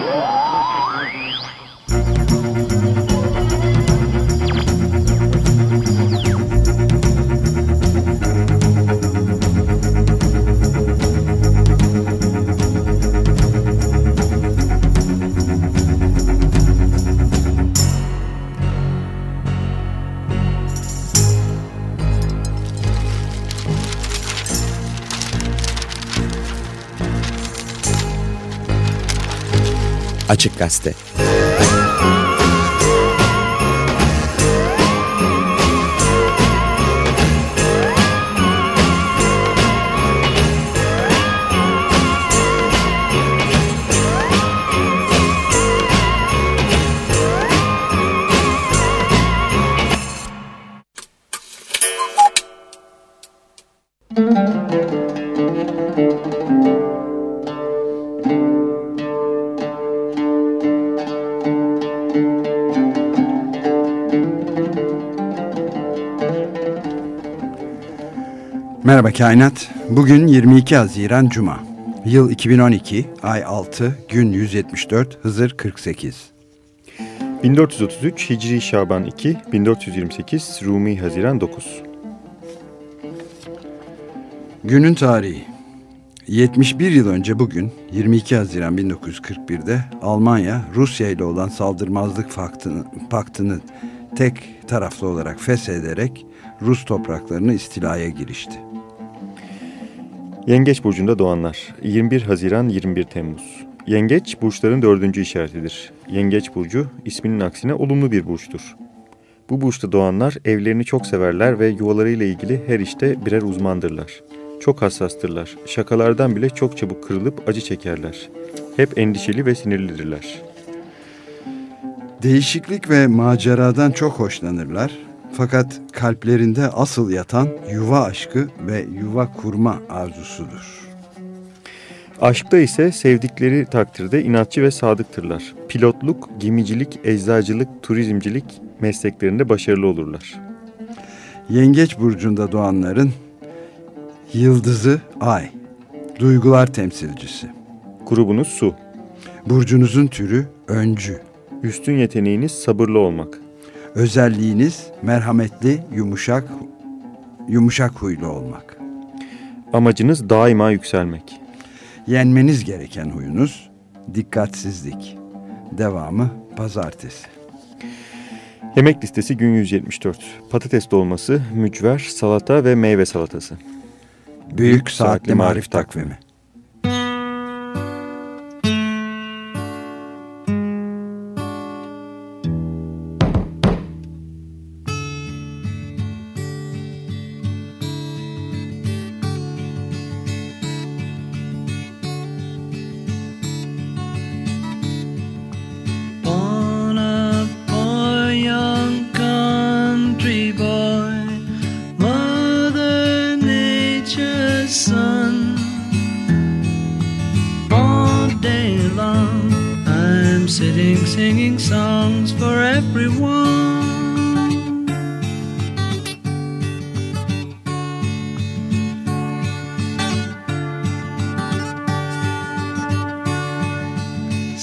Woo! Açık Gazete. Merhaba Kainat. Bugün 22 Haziran Cuma. Yıl 2012, ay 6, gün 174, Hızır 48. 1433 Hicri Şaban 2, 1428 Rumi Haziran 9. Günün tarihi. 71 yıl önce bugün 22 Haziran 1941'de Almanya Rusya ile olan saldırmazlık paktını, paktını tek taraflı olarak feshederek Rus topraklarını istilaya girişti. Yengeç burcunda doğanlar 21 Haziran 21 Temmuz. Yengeç burçların dördüncü işaretidir. Yengeç burcu isminin aksine olumlu bir burçtur. Bu burçta doğanlar evlerini çok severler ve yuvalarıyla ilgili her işte birer uzmandırlar. Çok hassastırlar. Şakalardan bile çok çabuk kırılıp acı çekerler. Hep endişeli ve sinirlidirler. Değişiklik ve maceradan çok hoşlanırlar. Fakat kalplerinde asıl yatan yuva aşkı ve yuva kurma arzusudur. Aşkta ise sevdikleri takdirde inatçı ve sadıktırlar. Pilotluk, gemicilik, eczacılık, turizmcilik mesleklerinde başarılı olurlar. Yengeç burcunda doğanların yıldızı ay, duygular temsilcisi. Grubunuz su. Burcunuzun türü öncü. Üstün yeteneğiniz sabırlı olmak. Özelliğiniz merhametli, yumuşak, yumuşak huylu olmak. Amacınız daima yükselmek. Yenmeniz gereken huyunuz dikkatsizlik. Devamı pazartesi. Yemek listesi gün 174. Patates dolması, mücver, salata ve meyve salatası. Büyük Saatli Marif Takvimi.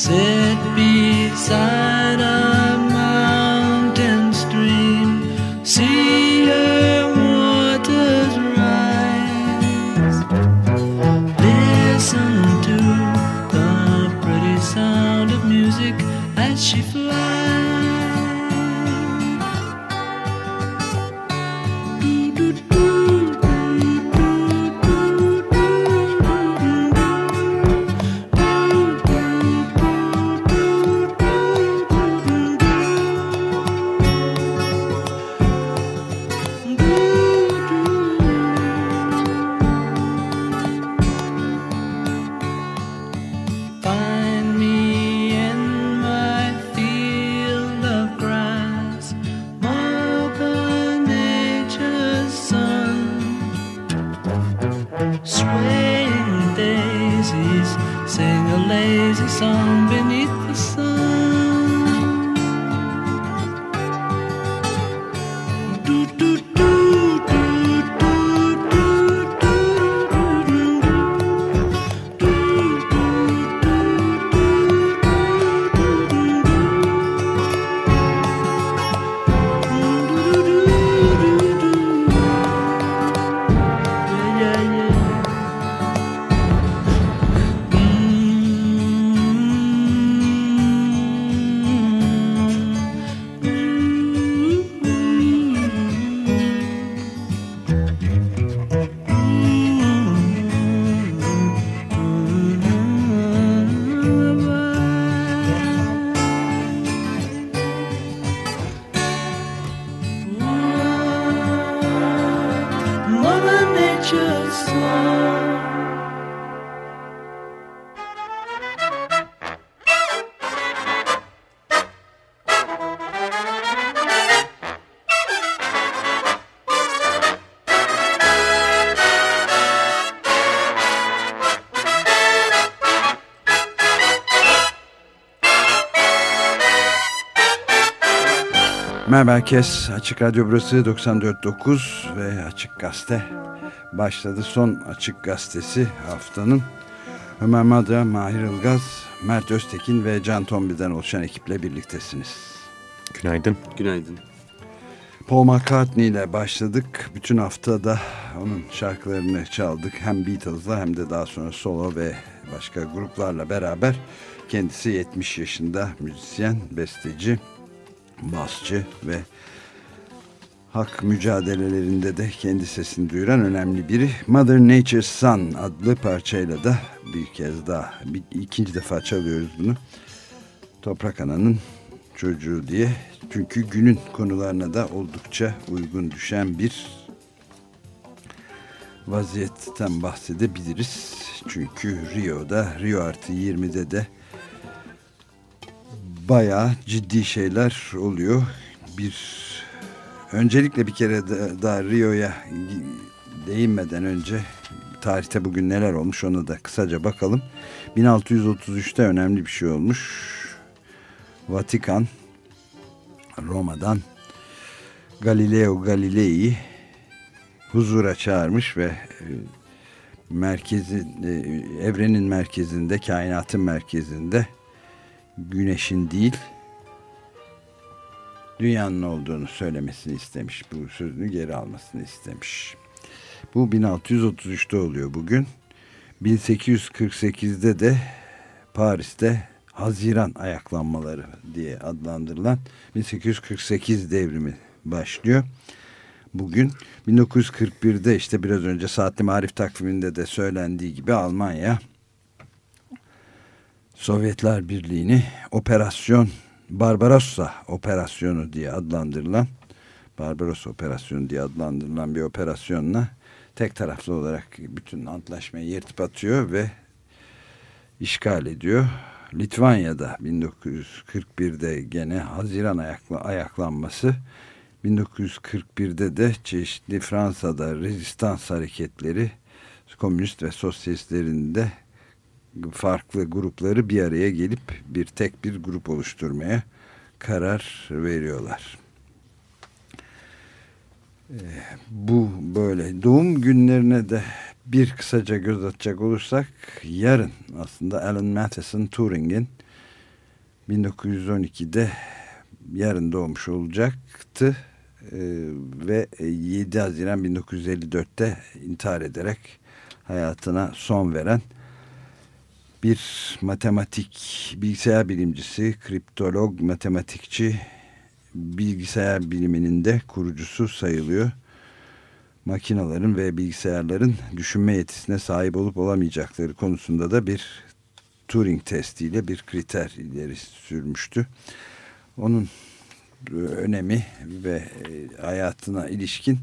Sit beside Merhaba herkes. Açık Radyo burası 94.9 ve Açık Gazete başladı. Son Açık Gazetesi haftanın Ömer Madra, Mahir Ilgaz, Mert Öztekin ve Can Tombi'den oluşan ekiple birliktesiniz. Günaydın. Günaydın. Paul McCartney ile başladık. Bütün hafta da onun şarkılarını çaldık. Hem Beatles'la hem de daha sonra solo ve başka gruplarla beraber. Kendisi 70 yaşında müzisyen, besteci, basçı ve hak mücadelelerinde de kendi sesini duyuran önemli biri. Mother Nature's Son adlı parçayla da bir kez daha bir, ikinci defa çalıyoruz bunu. Toprak Ana'nın çocuğu diye. Çünkü günün konularına da oldukça uygun düşen bir vaziyetten bahsedebiliriz. Çünkü Rio'da, Rio artı 20'de de bayağı ciddi şeyler oluyor. Bir öncelikle bir kere daha Rio'ya değinmeden önce tarihte bugün neler olmuş ona da kısaca bakalım. 1633'te önemli bir şey olmuş. Vatikan Roma'dan Galileo Galilei huzura çağırmış ve e, merkezin e, evrenin merkezinde kainatın merkezinde güneşin değil dünyanın olduğunu söylemesini istemiş. Bu sözünü geri almasını istemiş. Bu 1633'te oluyor bugün. 1848'de de Paris'te Haziran ayaklanmaları diye adlandırılan 1848 devrimi başlıyor. Bugün 1941'de işte biraz önce Saatli Marif takviminde de söylendiği gibi Almanya Sovyetler Birliği'ni operasyon Barbarossa operasyonu diye adlandırılan Barbarossa operasyonu diye adlandırılan bir operasyonla tek taraflı olarak bütün antlaşmayı yırtıp atıyor ve işgal ediyor. Litvanya'da 1941'de gene Haziran ayakla, ayaklanması 1941'de de çeşitli Fransa'da rezistans hareketleri komünist ve sosyalistlerin de farklı grupları bir araya gelip bir tek bir grup oluşturmaya karar veriyorlar. Bu böyle doğum günlerine de bir kısaca göz atacak olursak yarın aslında Alan Matheson Turing'in 1912'de yarın doğmuş olacaktı ee, ve 7 Haziran 1954'te intihar ederek hayatına son veren bir matematik, bilgisayar bilimcisi, kriptolog, matematikçi, bilgisayar biliminin de kurucusu sayılıyor makinaların ve bilgisayarların düşünme yetisine sahip olup olamayacakları konusunda da bir Turing testiyle bir kriter ileri sürmüştü. Onun önemi ve e, hayatına ilişkin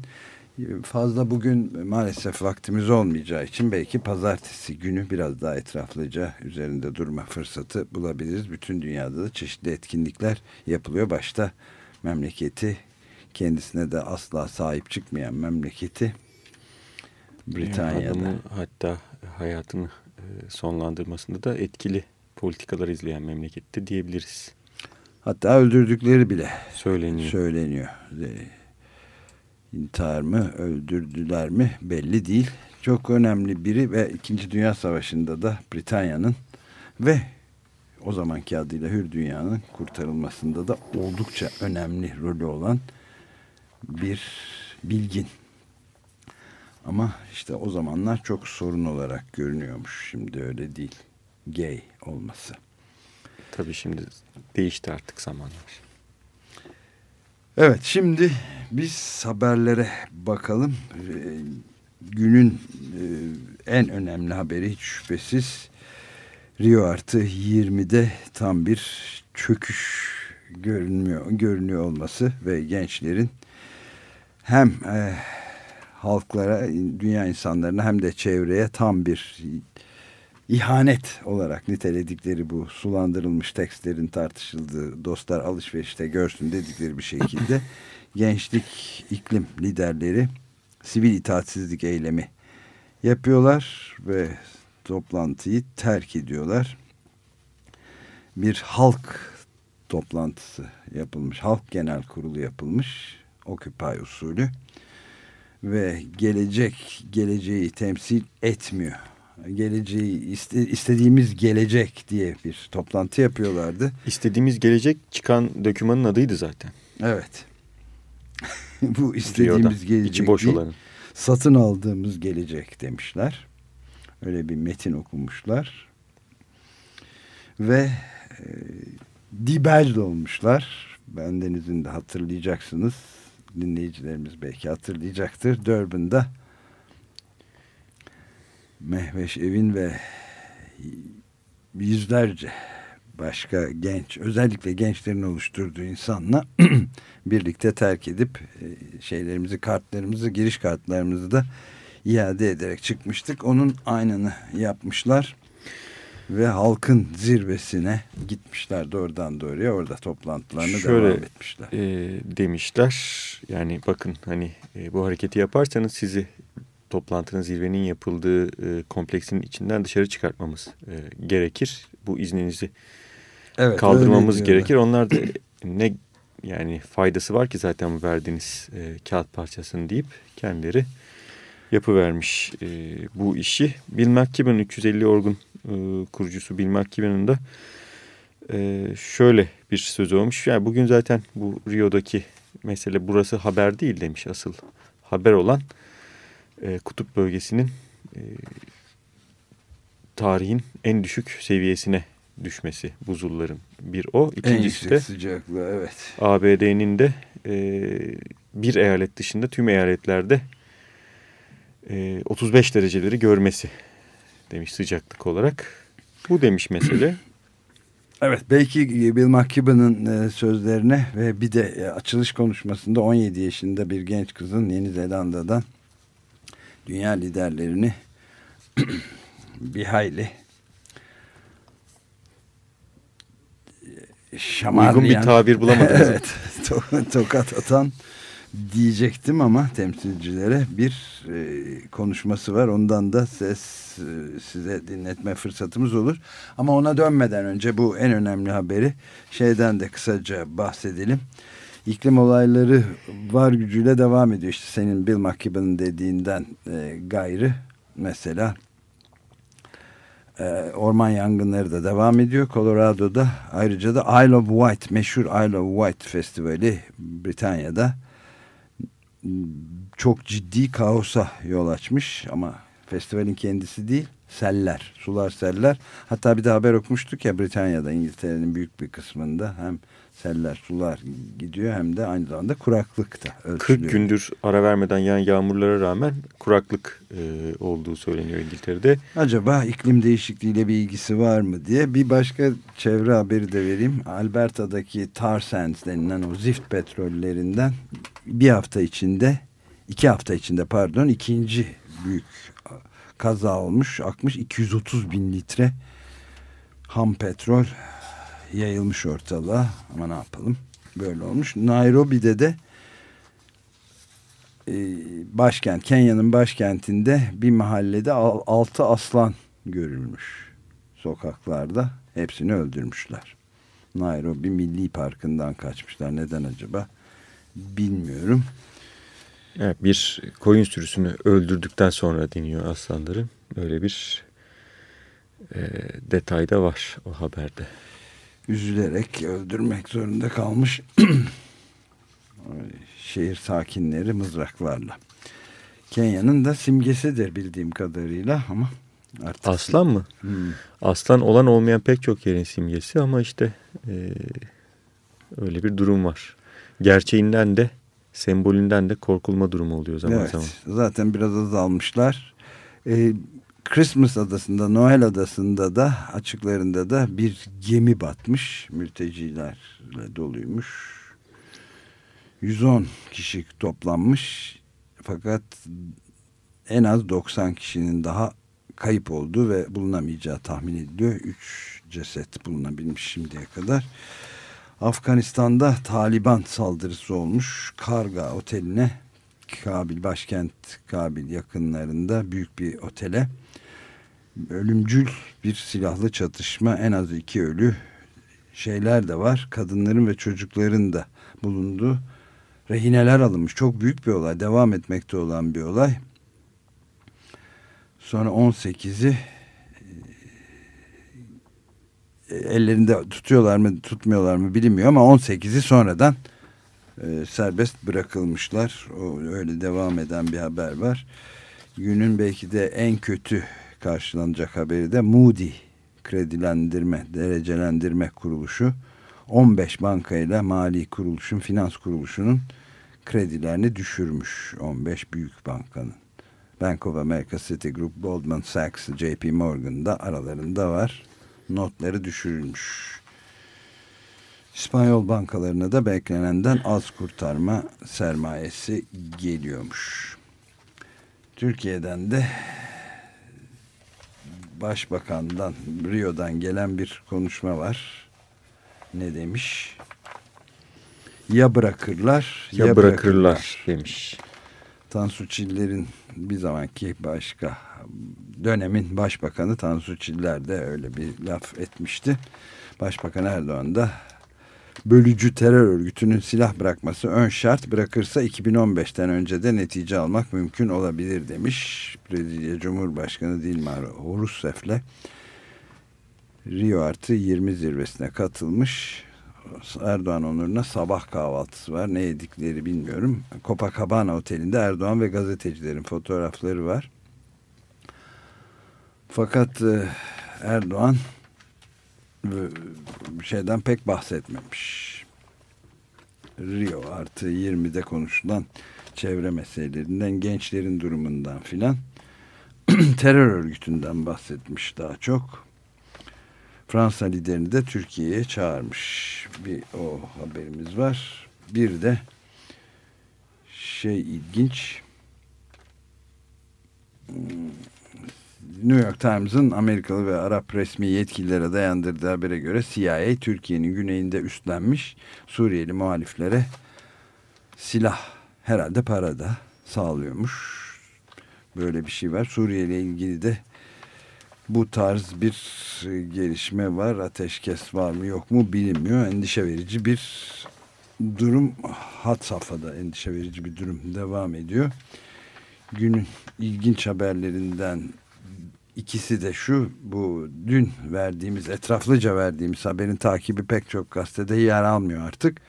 fazla bugün maalesef vaktimiz olmayacağı için belki pazartesi günü biraz daha etraflıca üzerinde durma fırsatı bulabiliriz. Bütün dünyada da çeşitli etkinlikler yapılıyor. Başta memleketi kendisine de asla sahip çıkmayan memleketi Britanya'da. Adamı, hatta hayatını e, sonlandırmasında da etkili politikalar izleyen memlekette diyebiliriz. Hatta öldürdükleri bile söyleniyor. söyleniyor. İntihar mı öldürdüler mi belli değil. Çok önemli biri ve İkinci Dünya Savaşı'nda da Britanya'nın ve o zamanki adıyla Hür Dünya'nın kurtarılmasında da oldukça önemli rolü olan bir bilgin. Ama işte o zamanlar çok sorun olarak görünüyormuş. Şimdi öyle değil. Gay olması. Tabii şimdi değişti artık zamanlar. Evet şimdi biz haberlere bakalım. Ee, günün e, en önemli haberi hiç şüphesiz Rio artı 20'de tam bir çöküş görünmüyor, görünüyor olması ve gençlerin hem e, halklara, dünya insanlarına hem de çevreye tam bir ihanet olarak niteledikleri bu sulandırılmış tekstlerin tartışıldığı dostlar alışverişte görsün dedikleri bir şekilde gençlik iklim liderleri sivil itaatsizlik eylemi yapıyorlar ve toplantıyı terk ediyorlar. Bir halk toplantısı yapılmış. Halk genel kurulu yapılmış. Occupy usulü. Ve gelecek geleceği temsil etmiyor. Geleceği iste, istediğimiz gelecek diye bir toplantı yapıyorlardı. İstediğimiz gelecek çıkan dökümanın adıydı zaten. Evet. Bu istediğimiz gelecek içi boş değil, olanın. satın aldığımız gelecek demişler. Öyle bir metin okumuşlar. Ve e, dibel olmuşlar. Bendenizin de hatırlayacaksınız. Dinleyicilerimiz belki hatırlayacaktır. Durban'da Mehveş Evin ve yüzlerce başka genç, özellikle gençlerin oluşturduğu insanla birlikte terk edip e, şeylerimizi, kartlarımızı, giriş kartlarımızı da iade ederek çıkmıştık. Onun aynını yapmışlar ve halkın zirvesine gitmişler doğrudan doğruya orada toplantılarını Şöyle, devam etmişler. E, demişler yani bakın hani e, bu hareketi yaparsanız sizi toplantının zirvenin yapıldığı e, kompleksin içinden dışarı çıkartmamız e, gerekir. Bu izninizi Evet, kaldırmamız gerekir. Onlar da ne yani faydası var ki zaten bu verdiğiniz e, kağıt parçasını deyip kendileri yapıvermiş e, bu işi. Bill McKibben 350 Orgun e, kurucusu Bill McKibben'ın da e, şöyle bir sözü olmuş. Yani bugün zaten bu Rio'daki mesele burası haber değil demiş asıl. Haber olan e, kutup bölgesinin e, tarihin en düşük seviyesine düşmesi buzulların bir o. İkincisi de sıcaklığı evet. ABD'nin de e, bir eyalet dışında tüm eyaletlerde e, 35 dereceleri görmesi demiş sıcaklık olarak. Bu demiş mesele. Evet belki Bill McKibben'ın e, sözlerine ve bir de e, açılış konuşmasında 17 yaşında bir genç kızın Yeni Zelanda'dan dünya liderlerini bir hayli e, şamarlayan Uygun bir tabir bulamadınız. evet to- tokat atan diyecektim ama temsilcilere bir e, konuşması var. Ondan da ses e, size dinletme fırsatımız olur. Ama ona dönmeden önce bu en önemli haberi şeyden de kısaca bahsedelim. İklim olayları var gücüyle devam ediyor. İşte senin Bill McKibben'ın dediğinden e, gayrı mesela e, orman yangınları da devam ediyor. Colorado'da ayrıca da Isle of Wight meşhur Isle of Wight festivali Britanya'da çok ciddi kaosa yol açmış ama festivalin kendisi değil seller, sular seller. Hatta bir de haber okumuştuk ya Britanya'da İngiltere'nin büyük bir kısmında hem seller, sular gidiyor hem de aynı zamanda kuraklık da 40 ölçülüyor. gündür ara vermeden yağan yağmurlara rağmen kuraklık e, olduğu söyleniyor İngiltere'de. Acaba iklim değişikliğiyle bir ilgisi var mı diye bir başka çevre haberi de vereyim. Alberta'daki tar sands denilen o zift petrollerinden bir hafta içinde iki hafta içinde pardon ikinci büyük kaza olmuş akmış 230 bin litre ham petrol yayılmış ortalığa ama ne yapalım böyle olmuş. Nairobi'de de e, başkent Kenya'nın başkentinde bir mahallede al- altı aslan görülmüş sokaklarda hepsini öldürmüşler. Nairobi Milli Parkı'ndan kaçmışlar. Neden acaba? Bilmiyorum. Evet, bir koyun sürüsünü öldürdükten sonra deniyor aslanların. Böyle bir e, detay da var o haberde. Üzülerek öldürmek zorunda kalmış şehir sakinleri mızraklarla. Kenya'nın da simgesidir bildiğim kadarıyla ama artık Aslan mı? Hmm. Aslan olan olmayan pek çok yerin simgesi ama işte e, öyle bir durum var. Gerçeğinden de sembolünden de korkulma durumu oluyor zaman evet, zaman. Zaten biraz azalmışlar. Ee, Christmas adasında, Noel adasında da açıklarında da bir gemi batmış. Mültecilerle doluymuş. 110 kişi toplanmış. Fakat en az 90 kişinin daha kayıp olduğu ve bulunamayacağı tahmin ediliyor. 3 ceset bulunabilmiş şimdiye kadar. Afganistan'da Taliban saldırısı olmuş. Karga oteline Kabil başkent Kabil yakınlarında büyük bir otele ölümcül bir silahlı çatışma en az iki ölü şeyler de var. Kadınların ve çocukların da bulunduğu rehineler alınmış. Çok büyük bir olay. Devam etmekte olan bir olay. Sonra 18'i e, ellerinde tutuyorlar mı tutmuyorlar mı bilinmiyor ama 18'i sonradan e, serbest bırakılmışlar. O öyle devam eden bir haber var. Günün belki de en kötü karşılanacak haberi de Moody kredilendirme, derecelendirme kuruluşu 15 bankayla mali kuruluşun, finans kuruluşunun kredilerini düşürmüş 15 büyük bankanın. Bank of America, Citigroup, Goldman Sachs, JP Morgan da aralarında var. Notları düşürülmüş. İspanyol bankalarına da beklenenden az kurtarma sermayesi geliyormuş. Türkiye'den de Başbakan'dan, Rio'dan gelen bir konuşma var. Ne demiş? Ya bırakırlar ya, ya, bırakırlar, bırakırlar demiş. Tansu Çiller'in bir zamanki başka dönemin başbakanı Tansu Çiller de öyle bir laf etmişti. Başbakan Erdoğan da bölücü terör örgütünün silah bırakması ön şart bırakırsa 2015'ten önce de netice almak mümkün olabilir demiş. Brezilya Cumhurbaşkanı Dilma Rousseff'le Rio Artı 20 zirvesine katılmış. Erdoğan onuruna sabah kahvaltısı var. Ne yedikleri bilmiyorum. Copacabana Oteli'nde Erdoğan ve gazetecilerin fotoğrafları var. Fakat e, Erdoğan şeyden pek bahsetmemiş. Rio artı 20'de konuşulan çevre meselelerinden, gençlerin durumundan filan terör örgütünden bahsetmiş daha çok. Fransa liderini de Türkiye'ye çağırmış. Bir o haberimiz var. Bir de şey ilginç. New York Times'ın Amerikalı ve Arap resmi yetkililere dayandırdığı habere göre CIA Türkiye'nin güneyinde üstlenmiş Suriyeli muhaliflere silah herhalde para da sağlıyormuş. Böyle bir şey var. Suriye ilgili de bu tarz bir gelişme var. Ateşkes var mı yok mu bilinmiyor. Endişe verici bir durum hat safhada endişe verici bir durum devam ediyor. Günün ilginç haberlerinden ikisi de şu bu dün verdiğimiz etraflıca verdiğimiz haberin takibi pek çok gazetede yer almıyor artık.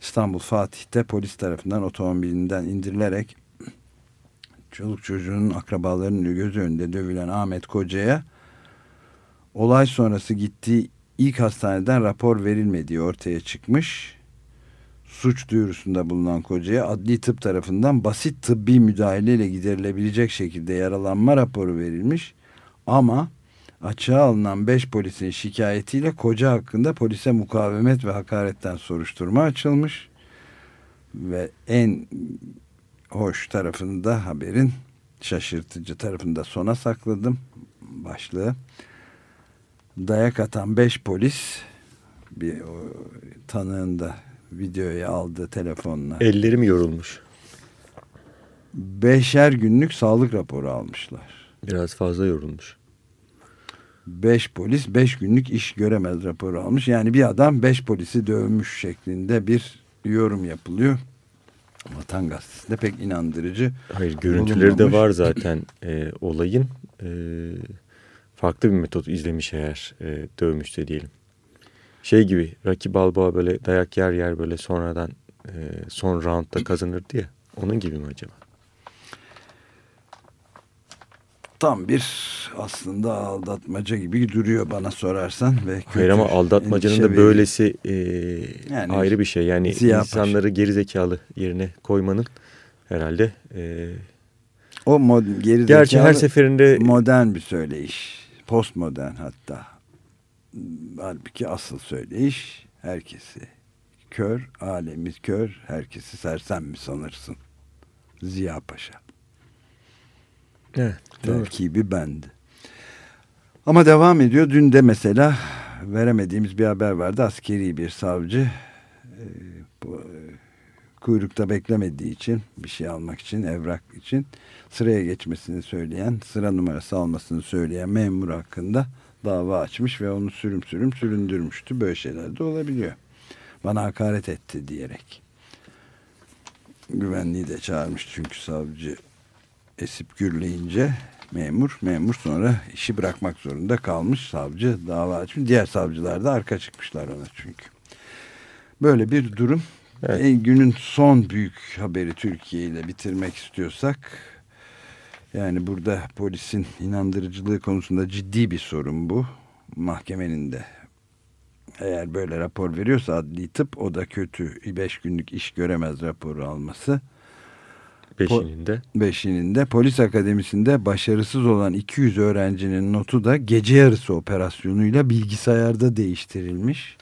İstanbul Fatih'te polis tarafından otomobilinden indirilerek çoluk çocuğunun akrabalarının göz önünde dövülen Ahmet Koca'ya olay sonrası gittiği ilk hastaneden rapor verilmediği ortaya çıkmış. Suç duyurusunda bulunan Koca'ya adli tıp tarafından basit tıbbi müdahaleyle giderilebilecek şekilde yaralanma raporu verilmiş. Ama açığa alınan 5 polisin şikayetiyle koca hakkında polise mukavemet ve hakaretten soruşturma açılmış. Ve en hoş tarafını da haberin şaşırtıcı tarafını da sona sakladım başlığı. Dayak atan 5 polis bir o, tanığın da videoya aldığı telefonla. Ellerim yorulmuş. Beşer günlük sağlık raporu almışlar. Biraz fazla yorulmuş. 5 polis 5 günlük iş göremez raporu almış. Yani bir adam 5 polisi dövmüş şeklinde bir yorum yapılıyor. Vatan Gazetesi'nde pek inandırıcı. Hayır görüntüleri de var zaten e, olayın. E, farklı bir metot izlemiş eğer e, dövmüşse diyelim. Şey gibi Rocky Balboa böyle dayak yer yer böyle sonradan e, son roundda kazanırdı ya. Onun gibi mi acaba? Tam bir aslında aldatmaca gibi duruyor bana sorarsan. ve Hayır ama aldatmacanın da böylesi e, yani, ayrı bir şey. Yani insanları gerizekalı yerine koymanın herhalde e, o mod, gerizekalı gerçi her seferinde modern bir söyleyiş. Postmodern hatta. Halbuki asıl söyleyiş herkesi kör, alemiz kör, herkesi sersem mi sanırsın? Ziya Paşa. Evet, Terkibi bendi. Ama devam ediyor. Dün de mesela veremediğimiz bir haber vardı. Askeri bir savcı e, bu, e, kuyrukta beklemediği için bir şey almak için evrak için sıraya geçmesini söyleyen sıra numarası almasını söyleyen memur hakkında dava açmış ve onu sürüm sürüm süründürmüştü. Böyle şeyler de olabiliyor. Bana hakaret etti diyerek. Güvenliği de çağırmış çünkü savcı esip gürleyince memur. Memur sonra işi bırakmak zorunda kalmış. Savcı dava açmış. Diğer savcılar da arka çıkmışlar ona çünkü. Böyle bir durum. Evet. E, günün son büyük haberi Türkiye ile bitirmek istiyorsak yani burada polisin inandırıcılığı konusunda ciddi bir sorun bu. Mahkemenin de eğer böyle rapor veriyorsa adli tıp o da kötü. Beş günlük iş göremez raporu alması. Beşinin de. Beşinin de polis akademisinde başarısız olan 200 öğrencinin notu da gece yarısı operasyonuyla bilgisayarda değiştirilmiş.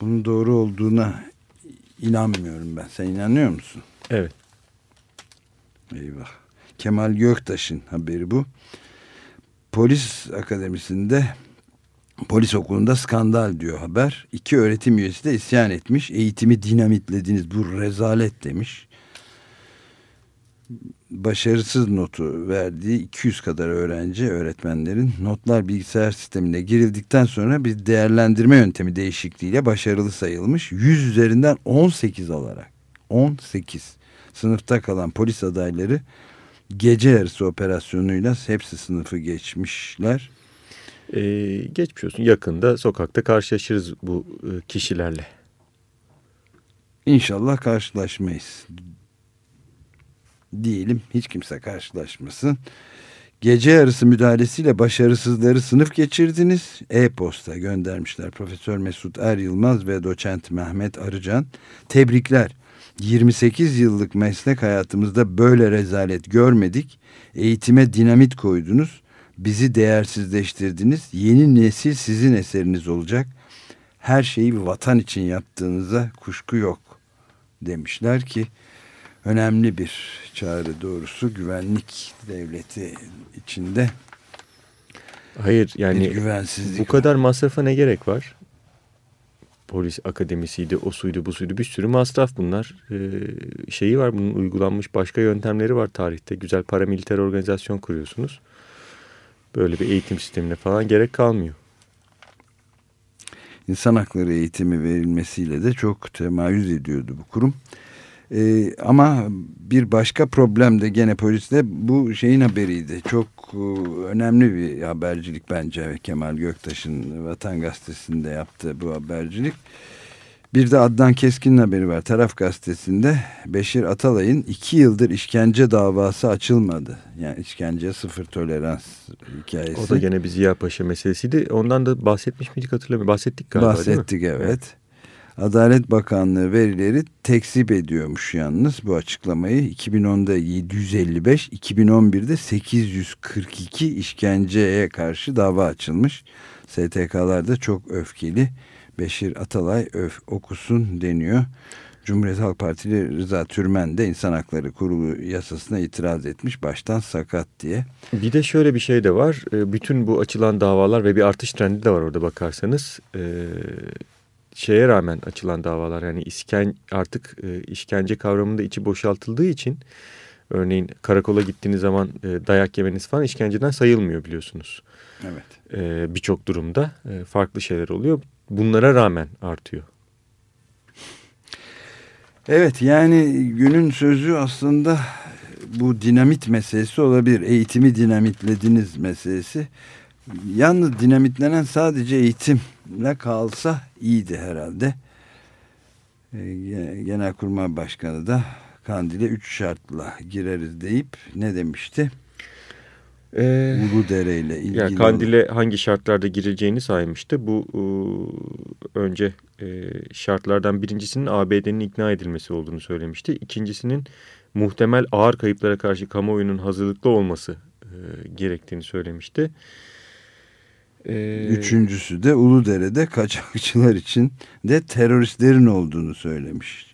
Bunun doğru olduğuna inanmıyorum ben. Sen inanıyor musun? Evet. Eyvah. Kemal Göktaş'ın haberi bu. Polis akademisinde polis okulunda skandal diyor haber. İki öğretim üyesi de isyan etmiş. Eğitimi dinamitlediniz bu rezalet demiş. Başarısız notu verdiği 200 kadar öğrenci öğretmenlerin notlar bilgisayar sistemine girildikten sonra bir değerlendirme yöntemi değişikliğiyle başarılı sayılmış. 100 üzerinden 18 alarak 18 sınıfta kalan polis adayları gece yarısı operasyonuyla hepsi sınıfı geçmişler. Ee, geçmiş olsun. Yakında sokakta karşılaşırız bu e, kişilerle. İnşallah karşılaşmayız. Diyelim hiç kimse karşılaşmasın. Gece yarısı müdahalesiyle başarısızları sınıf geçirdiniz. E-posta göndermişler Profesör Mesut Er Yılmaz ve doçent Mehmet Arıcan. Tebrikler. 28 yıllık meslek hayatımızda böyle rezalet görmedik. Eğitime dinamit koydunuz. Bizi değersizleştirdiniz. Yeni nesil sizin eseriniz olacak. Her şeyi vatan için yaptığınıza kuşku yok demişler ki önemli bir çağrı doğrusu güvenlik devleti içinde Hayır yani bu kadar masrafa ne gerek var? Polis akademisiydi, o suydu, bu suydu bir sürü masraf bunlar. Ee, şeyi var bunun uygulanmış başka yöntemleri var tarihte. Güzel paramiliter organizasyon kuruyorsunuz. Böyle bir eğitim sistemine falan gerek kalmıyor. İnsan hakları eğitimi verilmesiyle de çok temayüz ediyordu bu kurum. Ee, ama bir başka problem de gene polisle bu şeyin haberiydi. Çok e, önemli bir habercilik bence Kemal Göktaş'ın Vatan Gazetesi'nde yaptığı bu habercilik. Bir de Adnan Keskin'in haberi var. Taraf gazetesinde Beşir Atalay'ın iki yıldır işkence davası açılmadı. Yani işkenceye sıfır tolerans hikayesi. O da gene bir Ziya Paşa meselesiydi. Ondan da bahsetmiş miydik hatırlamıyorum. Bahsettik galiba? Bahsettik evet. Adalet Bakanlığı verileri tekzip ediyormuş yalnız bu açıklamayı. 2010'da 755, 2011'de 842 işkenceye karşı dava açılmış. STK'lar da çok öfkeli. Beşir Atalay öf, okusun deniyor. Cumhuriyet Halk Partili Rıza Türmen de İnsan Hakları Kurulu yasasına itiraz etmiş baştan sakat diye. Bir de şöyle bir şey de var. Ee, Bütün bu açılan davalar ve bir artış trendi de var orada bakarsanız. Şeye rağmen açılan davalar yani isken artık e, işkence kavramında içi boşaltıldığı için örneğin karakola gittiğiniz zaman e, dayak yemeniz falan işkenceden sayılmıyor biliyorsunuz. Evet. Ee, Birçok durumda e, farklı şeyler oluyor. Bunlara rağmen artıyor. Evet yani günün sözü aslında bu dinamit meselesi olabilir. Eğitimi dinamitlediniz meselesi. Yalnız dinamitlenen sadece eğitimle kalsa iyiydi herhalde. Ee, Ge- Genelkurmay Başkanı da Kandil'e üç şartla gireriz deyip ne demişti? Ee, Uludere ile ilgili. Yani Kandil'e hangi şartlarda girileceğini saymıştı. Bu e, önce e, şartlardan birincisinin ABD'nin ikna edilmesi olduğunu söylemişti. İkincisinin muhtemel ağır kayıplara karşı kamuoyunun hazırlıklı olması e, gerektiğini söylemişti. E, Üçüncüsü de Uludere'de kaçakçılar için de teröristlerin olduğunu söylemiş.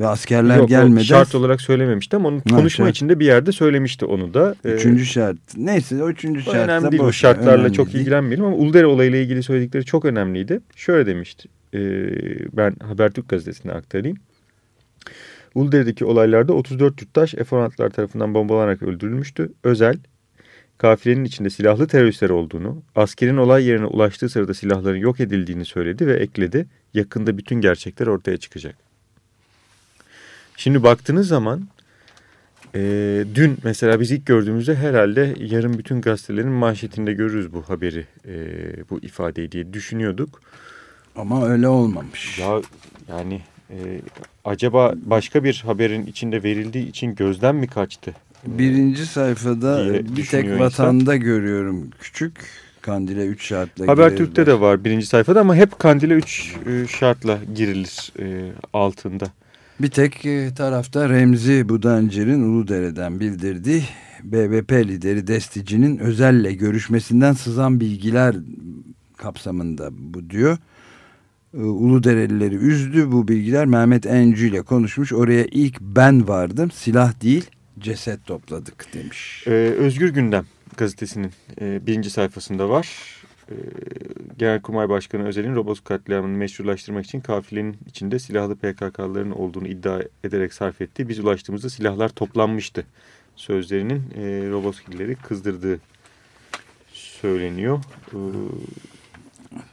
Ve askerler yok, o gelmeden... şart olarak söylememişti ama onun Ha, konuşma şart. içinde bir yerde söylemişti onu da. E, Üçüncü şart. Neyse o üçüncü O şart önemli değil. O boş ver, şartlarla önemli çok değil. ilgilenmeyelim ama Uludere olayıyla ilgili söyledikleri çok önemliydi. Şöyle demişti. e, ben Habertürk gazetesine aktarayım. Uludere'deki olaylarda 34 yurttaş F-16'lar tarafından bombalanarak öldürülmüştü. Özel kafilenin içinde silahlı teröristler olduğunu, askerin olay yerine ulaştığı sırada silahların yok edildiğini söyledi ve ekledi. Yakında bütün gerçekler ortaya çıkacak. Şimdi baktığınız zaman e, dün mesela biz ilk gördüğümüzde herhalde yarın bütün gazetelerin manşetinde görürüz bu haberi, e, bu ifadeyi diye düşünüyorduk. Ama öyle olmamış. Ya yani e, acaba başka bir haberin içinde verildiği için gözden mi kaçtı? Birinci sayfada bir tek düşünüyor vatanda görüyorum küçük. Kandile 3 şartla Habertürk'te girildi. de var birinci sayfada ama hep Kandil'e 3 şartla girilir e, altında. Bir tek e, tarafta Remzi Budancır'ın Uludere'den bildirdiği BBP lideri Destici'nin özelle görüşmesinden sızan bilgiler kapsamında bu diyor. E, Uluderelileri üzdü bu bilgiler. Mehmet Encü ile konuşmuş. Oraya ilk ben vardım. Silah değil ceset topladık demiş. Ee, Özgür Gündem gazetesinin e, birinci sayfasında var. E, Genelkurmay Başkanı Özel'in Robos katliamını meşrulaştırmak için kafilenin içinde silahlı PKK'ların olduğunu iddia ederek sarf ettiği biz ulaştığımızda silahlar toplanmıştı. Sözlerinin e, Roboskilleri kızdırdığı söyleniyor. Ee,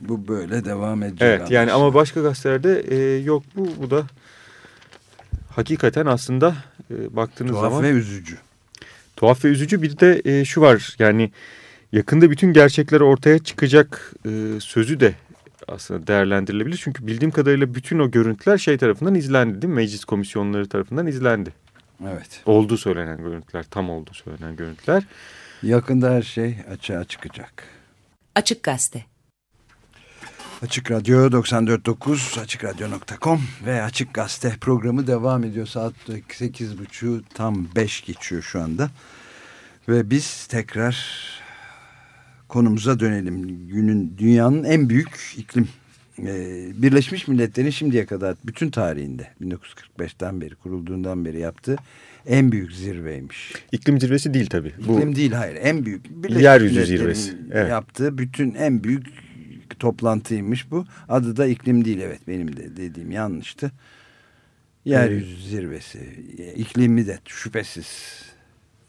Bu böyle devam edecek. Evet yani ama başka gazetelerde e, yok bu. Bu da hakikaten aslında e, baktığınız Tuhaf zaman ve üzücü. tuhaf ve üzücü. Bir de e, şu var yani yakında bütün gerçekler ortaya çıkacak e, sözü de aslında değerlendirilebilir. Çünkü bildiğim kadarıyla bütün o görüntüler şey tarafından izlendi değil mi? Meclis komisyonları tarafından izlendi. Evet. Olduğu söylenen görüntüler, tam olduğu söylenen görüntüler. Yakında her şey açığa çıkacak. Açık Gazete. Açık Radyo 94.9 AçıkRadyo.com ve Açık Gazete programı devam ediyor. Saat 8.30 tam 5 geçiyor şu anda. Ve biz tekrar konumuza dönelim. Günün dünyanın en büyük iklim e, Birleşmiş Milletler'in şimdiye kadar bütün tarihinde 1945'ten beri kurulduğundan beri yaptığı en büyük zirveymiş. İklim zirvesi değil tabii. Bu İklim değil hayır en büyük. Birleşmiş Yeryüzü zirvesi, evet. Yaptığı bütün en büyük toplantıymış bu. Adı da iklim değil evet benim de dediğim yanlıştı. Yeryüzü zirvesi. İklimi de şüphesiz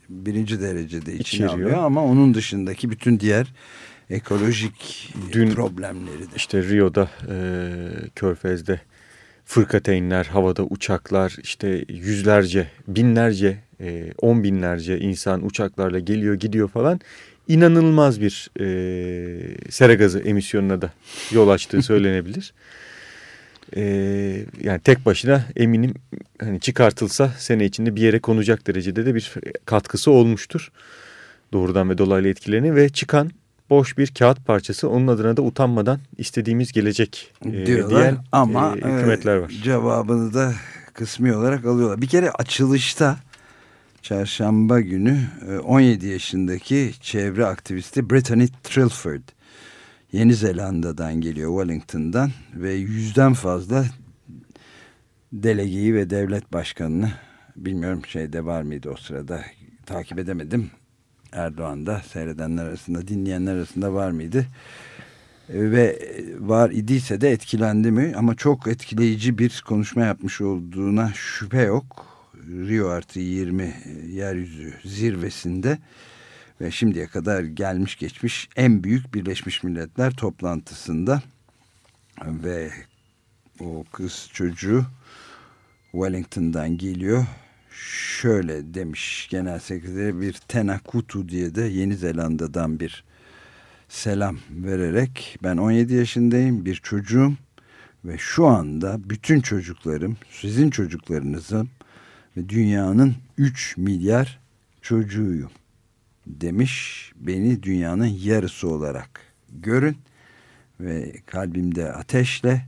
birinci derecede içine İçeriyor. alıyor ama onun dışındaki bütün diğer ekolojik Dün- problemleri de. İşte Rio'da, e, Körfez'de fırkateynler, havada uçaklar, işte yüzlerce, binlerce, e, on binlerce insan uçaklarla geliyor gidiyor falan. İnanılmaz bir e, sera gazı emisyonuna da yol açtığı söylenebilir. E, yani tek başına eminim hani çıkartılsa sene içinde bir yere konacak derecede de bir katkısı olmuştur. Doğrudan ve dolaylı etkilerini ve çıkan boş bir kağıt parçası onun adına da utanmadan istediğimiz gelecek e, diyorlar diyen ama e, hükümetler e, var. cevabını da kısmi olarak alıyorlar. Bir kere açılışta çarşamba günü e, 17 yaşındaki çevre aktivisti Brittany Trilford Yeni Zelanda'dan geliyor Wellington'dan ve yüzden fazla delegeyi ve devlet başkanını bilmiyorum şeyde var mıydı o sırada takip edemedim. Erdoğan'da seyredenler arasında dinleyenler arasında var mıydı? E, ve var idiyse de etkilendi mi ama çok etkileyici bir konuşma yapmış olduğuna şüphe yok. Rio artı 20 yeryüzü zirvesinde ve şimdiye kadar gelmiş geçmiş en büyük Birleşmiş Milletler toplantısında ve o kız çocuğu Wellington'dan geliyor. Şöyle demiş genel sekreteri bir Tenakutu diye de Yeni Zelanda'dan bir selam vererek ben 17 yaşındayım bir çocuğum ve şu anda bütün çocuklarım sizin çocuklarınızın ve dünyanın 3 milyar çocuğuyum demiş. Beni dünyanın yarısı olarak görün. Ve kalbimde ateşle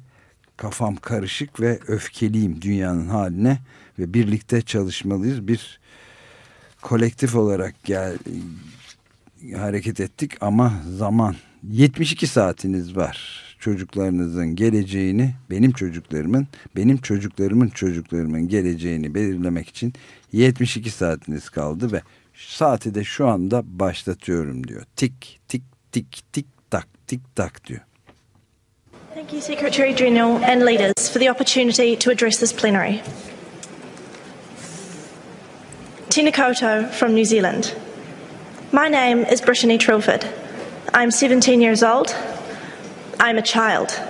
kafam karışık ve öfkeliyim dünyanın haline. Ve birlikte çalışmalıyız. Bir kolektif olarak gel, hareket ettik ama zaman 72 saatiniz var çocuklarınızın geleceğini benim çocuklarımın benim çocuklarımın çocuklarımın geleceğini belirlemek için 72 saatiniz kaldı ve saati de şu anda başlatıyorum diyor tik tik tik tik tak tik tak diyor Thank you, Secretary General and leaders, for the opportunity to address this plenary. Tēnā koutou from New Zealand. My name is Brittany Trilford. I'm 17 years old. I'm a child.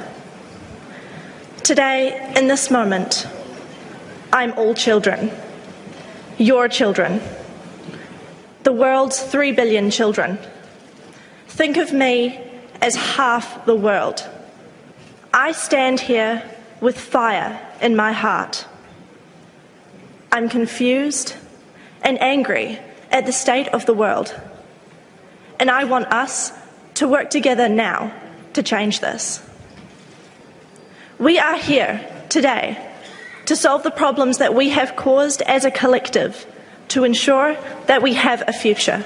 Today, in this moment, I'm all children. Your children. The world's 3 billion children. Think of me as half the world. I stand here with fire in my heart. I'm confused and angry at the state of the world. And I want us to work together now to change this. We are here today to solve the problems that we have caused as a collective to ensure that we have a future.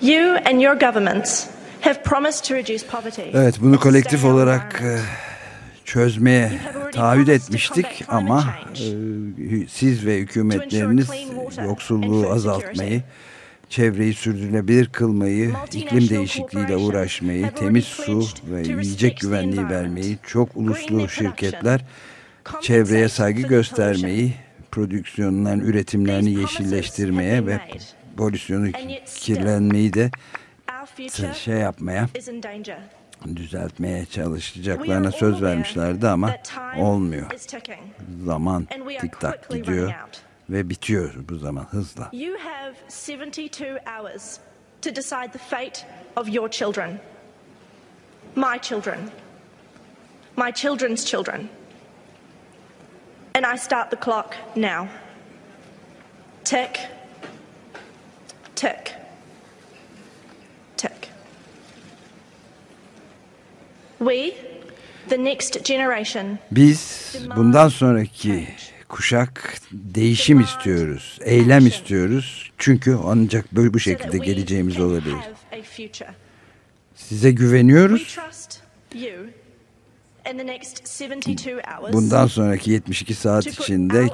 You and your governments have promised to reduce poverty. Evet bunu kolektif olarak e, çözmeye taahhüt etmiştik ama e, siz ve hükümetleriniz yoksulluğu azaltmayı. Çevreyi sürdürülebilir kılmayı, iklim değişikliğiyle uğraşmayı, temiz su ve yiyecek güvenliği vermeyi, çok uluslu şirketler çevreye saygı göstermeyi, prodüksiyonların üretimlerini yeşilleştirmeye ve polüsyonu kirlenmeyi de şey yapmaya düzeltmeye çalışacaklarına söz vermişlerdi ama olmuyor. Zaman tik tak gidiyor. Ve bitiyor bu zaman hızla. You have 72 hours to decide the fate of your children. My children. My children's children. And I start the clock now. Tick. Tick. Tick. We, the next generation, Biz bundan sonraki kuşak değişim istiyoruz, eylem istiyoruz. Çünkü ancak böyle bu şekilde geleceğimiz olabilir. Size güveniyoruz. trust you in the next 72 hours. Bundan sonraki 72 saat içinde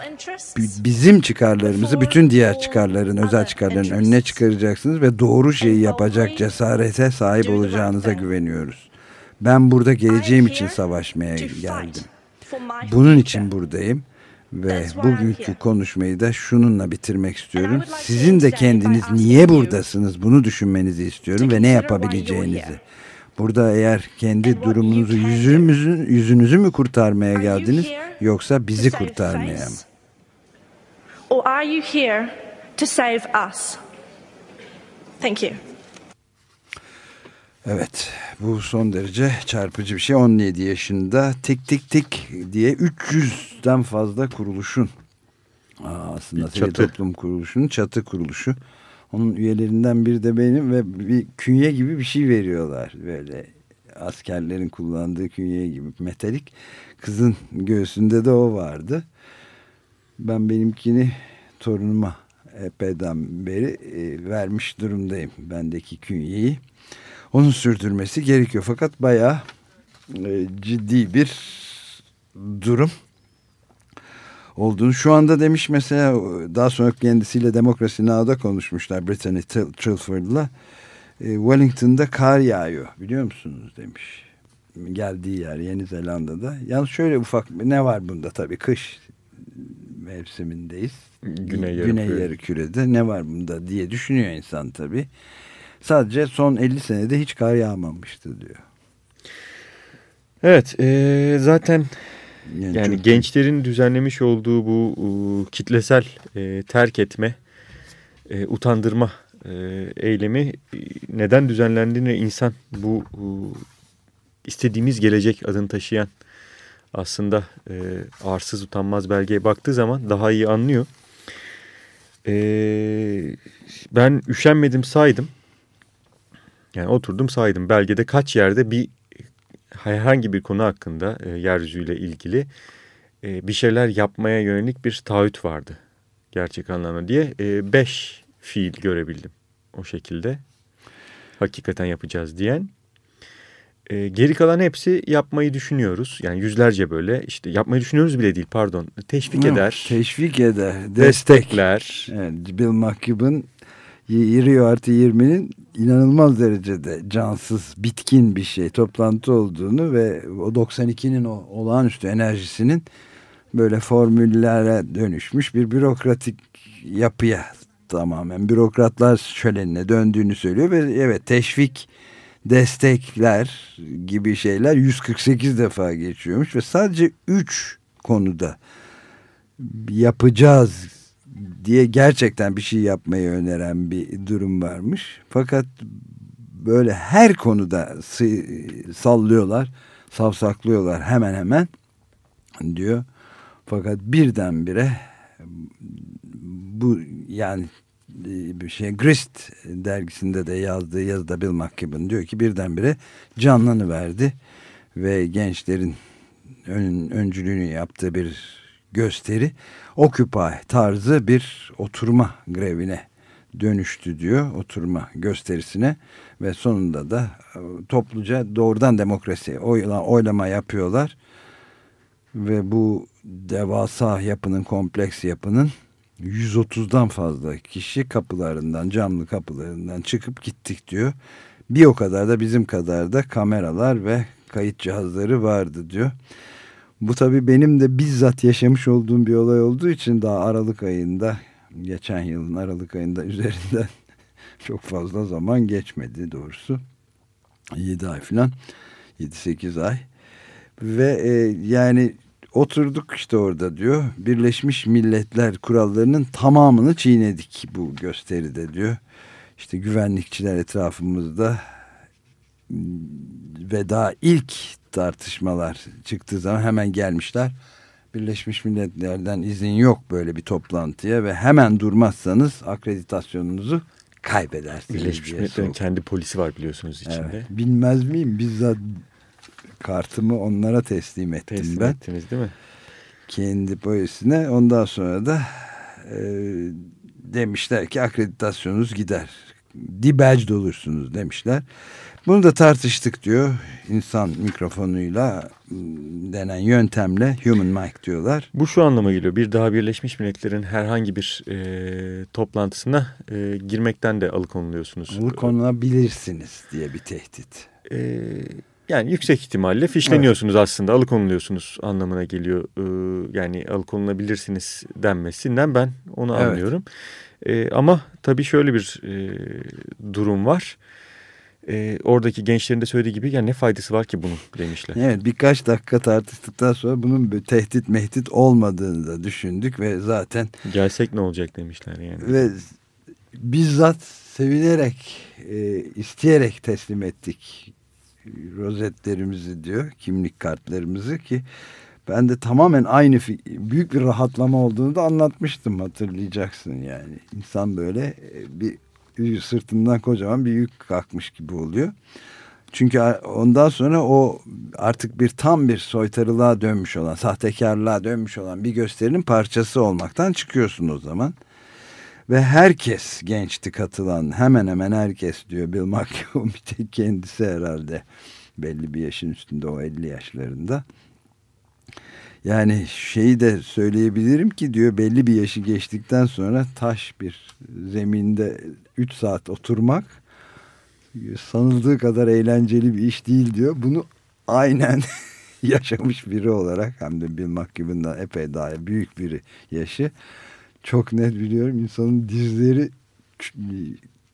bizim çıkarlarımızı bütün diğer çıkarların, özel çıkarların önüne çıkaracaksınız ve doğru şeyi yapacak cesarete sahip olacağınıza güveniyoruz. Ben burada geleceğim için savaşmaya geldim. Bunun için buradayım ve bugünkü konuşmayı da şununla bitirmek istiyorum. Sizin de kendiniz niye buradasınız bunu düşünmenizi istiyorum ve ne yapabileceğinizi. Burada eğer kendi durumunuzu yüzünüzü, yüzünüzü mü kurtarmaya geldiniz yoksa bizi kurtarmaya mı? Or are you here to save us? Thank you. Evet bu son derece çarpıcı bir şey. 17 yaşında tik tik tik diye 300'den fazla kuruluşun aa, aslında sivil çatı. toplum kuruluşunun çatı kuruluşu. Onun üyelerinden biri de benim ve bir künye gibi bir şey veriyorlar. Böyle askerlerin kullandığı künye gibi metalik. Kızın göğsünde de o vardı. Ben benimkini torunuma epeyden beri e, vermiş durumdayım. Bendeki künyeyi. Onun sürdürmesi gerekiyor. Fakat bayağı e, ciddi bir durum olduğunu. Şu anda demiş mesela daha sonra kendisiyle Demokrasi Now'da konuşmuşlar Brittany Trilford'la. E, Wellington'da kar yağıyor biliyor musunuz demiş. Geldiği yer Yeni Zelanda'da. Yalnız şöyle ufak ne var bunda tabii kış mevsimindeyiz. Güney yarı Güney yarı kürede ne var bunda diye düşünüyor insan tabii. Sadece son 50 senede hiç kar yağmamıştı diyor. Evet e, zaten yani çok- gençlerin düzenlemiş olduğu bu e, kitlesel e, terk etme, e, utandırma e, eylemi e, neden düzenlendiğini insan bu e, istediğimiz gelecek adını taşıyan aslında e, arsız utanmaz belgeye baktığı zaman daha iyi anlıyor. E, ben üşenmedim saydım. Yani oturdum saydım. Belgede kaç yerde bir herhangi bir konu hakkında e, yeryüzüyle ilgili e, bir şeyler yapmaya yönelik bir taahhüt vardı. Gerçek anlamda diye e, beş fiil görebildim o şekilde. Hakikaten yapacağız diyen. E, geri kalan hepsi yapmayı düşünüyoruz. Yani yüzlerce böyle işte yapmayı düşünüyoruz bile değil pardon. Teşvik eder. Teşvik eder. Destek. destekler. Evet, Bill McKibben Rio artı 20'nin inanılmaz derecede cansız, bitkin bir şey toplantı olduğunu ve o 92'nin o olağanüstü enerjisinin böyle formüllere dönüşmüş bir bürokratik yapıya tamamen bürokratlar şölenine döndüğünü söylüyor ve evet teşvik destekler gibi şeyler 148 defa geçiyormuş ve sadece 3 konuda yapacağız diye gerçekten bir şey yapmayı öneren bir durum varmış. Fakat böyle her konuda sallıyorlar, savsaklıyorlar hemen hemen diyor. Fakat birdenbire bu yani e, bir şey Grist dergisinde de yazdığı yazıda Bill McKibben diyor ki birdenbire canlanı verdi ve gençlerin ön, öncülüğünü yaptığı bir gösteri Occupy tarzı bir oturma grevine dönüştü diyor oturma gösterisine ve sonunda da e, topluca doğrudan demokrasi oyla, oylama yapıyorlar ve bu devasa yapının kompleks yapının 130'dan fazla kişi kapılarından camlı kapılarından çıkıp gittik diyor. Bir o kadar da bizim kadar da kameralar ve kayıt cihazları vardı diyor. Bu tabii benim de bizzat yaşamış olduğum bir olay olduğu için daha Aralık ayında geçen yılın Aralık ayında üzerinden çok fazla zaman geçmedi doğrusu. 7 ay falan 7-8 ay ve e, yani oturduk işte orada diyor Birleşmiş Milletler kurallarının tamamını çiğnedik bu gösteride diyor. İşte güvenlikçiler etrafımızda ve daha ilk tartışmalar çıktığı zaman hemen gelmişler. Birleşmiş Milletler'den izin yok böyle bir toplantıya ve hemen durmazsanız akreditasyonunuzu kaybedersiniz. Birleşmiş Milletler'in kendi polisi var biliyorsunuz içinde. Evet, bilmez miyim? Bizzat kartımı onlara teslim ettim teslim ben. ettiniz değil mi? Kendi polisine. Ondan sonra da e, demişler ki akreditasyonunuz gider. Dibadged olursunuz demişler. Bunu da tartıştık diyor. İnsan mikrofonuyla denen yöntemle human mic diyorlar. Bu şu anlama geliyor. Bir daha Birleşmiş Milletler'in herhangi bir e, toplantısına e, girmekten de alıkonuluyorsunuz. Alıkonulabilirsiniz diye bir tehdit. E, yani yüksek ihtimalle fişleniyorsunuz evet. aslında alıkonuluyorsunuz anlamına geliyor. E, yani alıkonulabilirsiniz denmesinden ben onu evet. anlıyorum. E, ama tabii şöyle bir e, durum var e, oradaki gençlerin de söylediği gibi ya ne faydası var ki bunun demişler. Evet birkaç dakika tartıştıktan sonra bunun bir tehdit mehdit olmadığını da düşündük ve zaten. Gelsek ne olacak demişler yani. Ve bizzat sevinerek e, isteyerek teslim ettik rozetlerimizi diyor kimlik kartlarımızı ki ben de tamamen aynı büyük bir rahatlama olduğunu da anlatmıştım hatırlayacaksın yani. insan böyle e, bir sırtından kocaman bir yük kalkmış gibi oluyor. Çünkü ondan sonra o artık bir tam bir soytarılığa dönmüş olan, sahtekarlığa dönmüş olan bir gösterinin parçası olmaktan çıkıyorsun o zaman. Ve herkes gençti katılan, hemen hemen herkes diyor Bill McKeown bir tek kendisi herhalde belli bir yaşın üstünde o 50 yaşlarında. Yani şeyi de söyleyebilirim ki diyor belli bir yaşı geçtikten sonra taş bir zeminde 3 saat oturmak sanıldığı kadar eğlenceli bir iş değil diyor. Bunu aynen yaşamış biri olarak hem de Bill McKibben'dan epey daha büyük biri yaşı. Çok net biliyorum insanın dizleri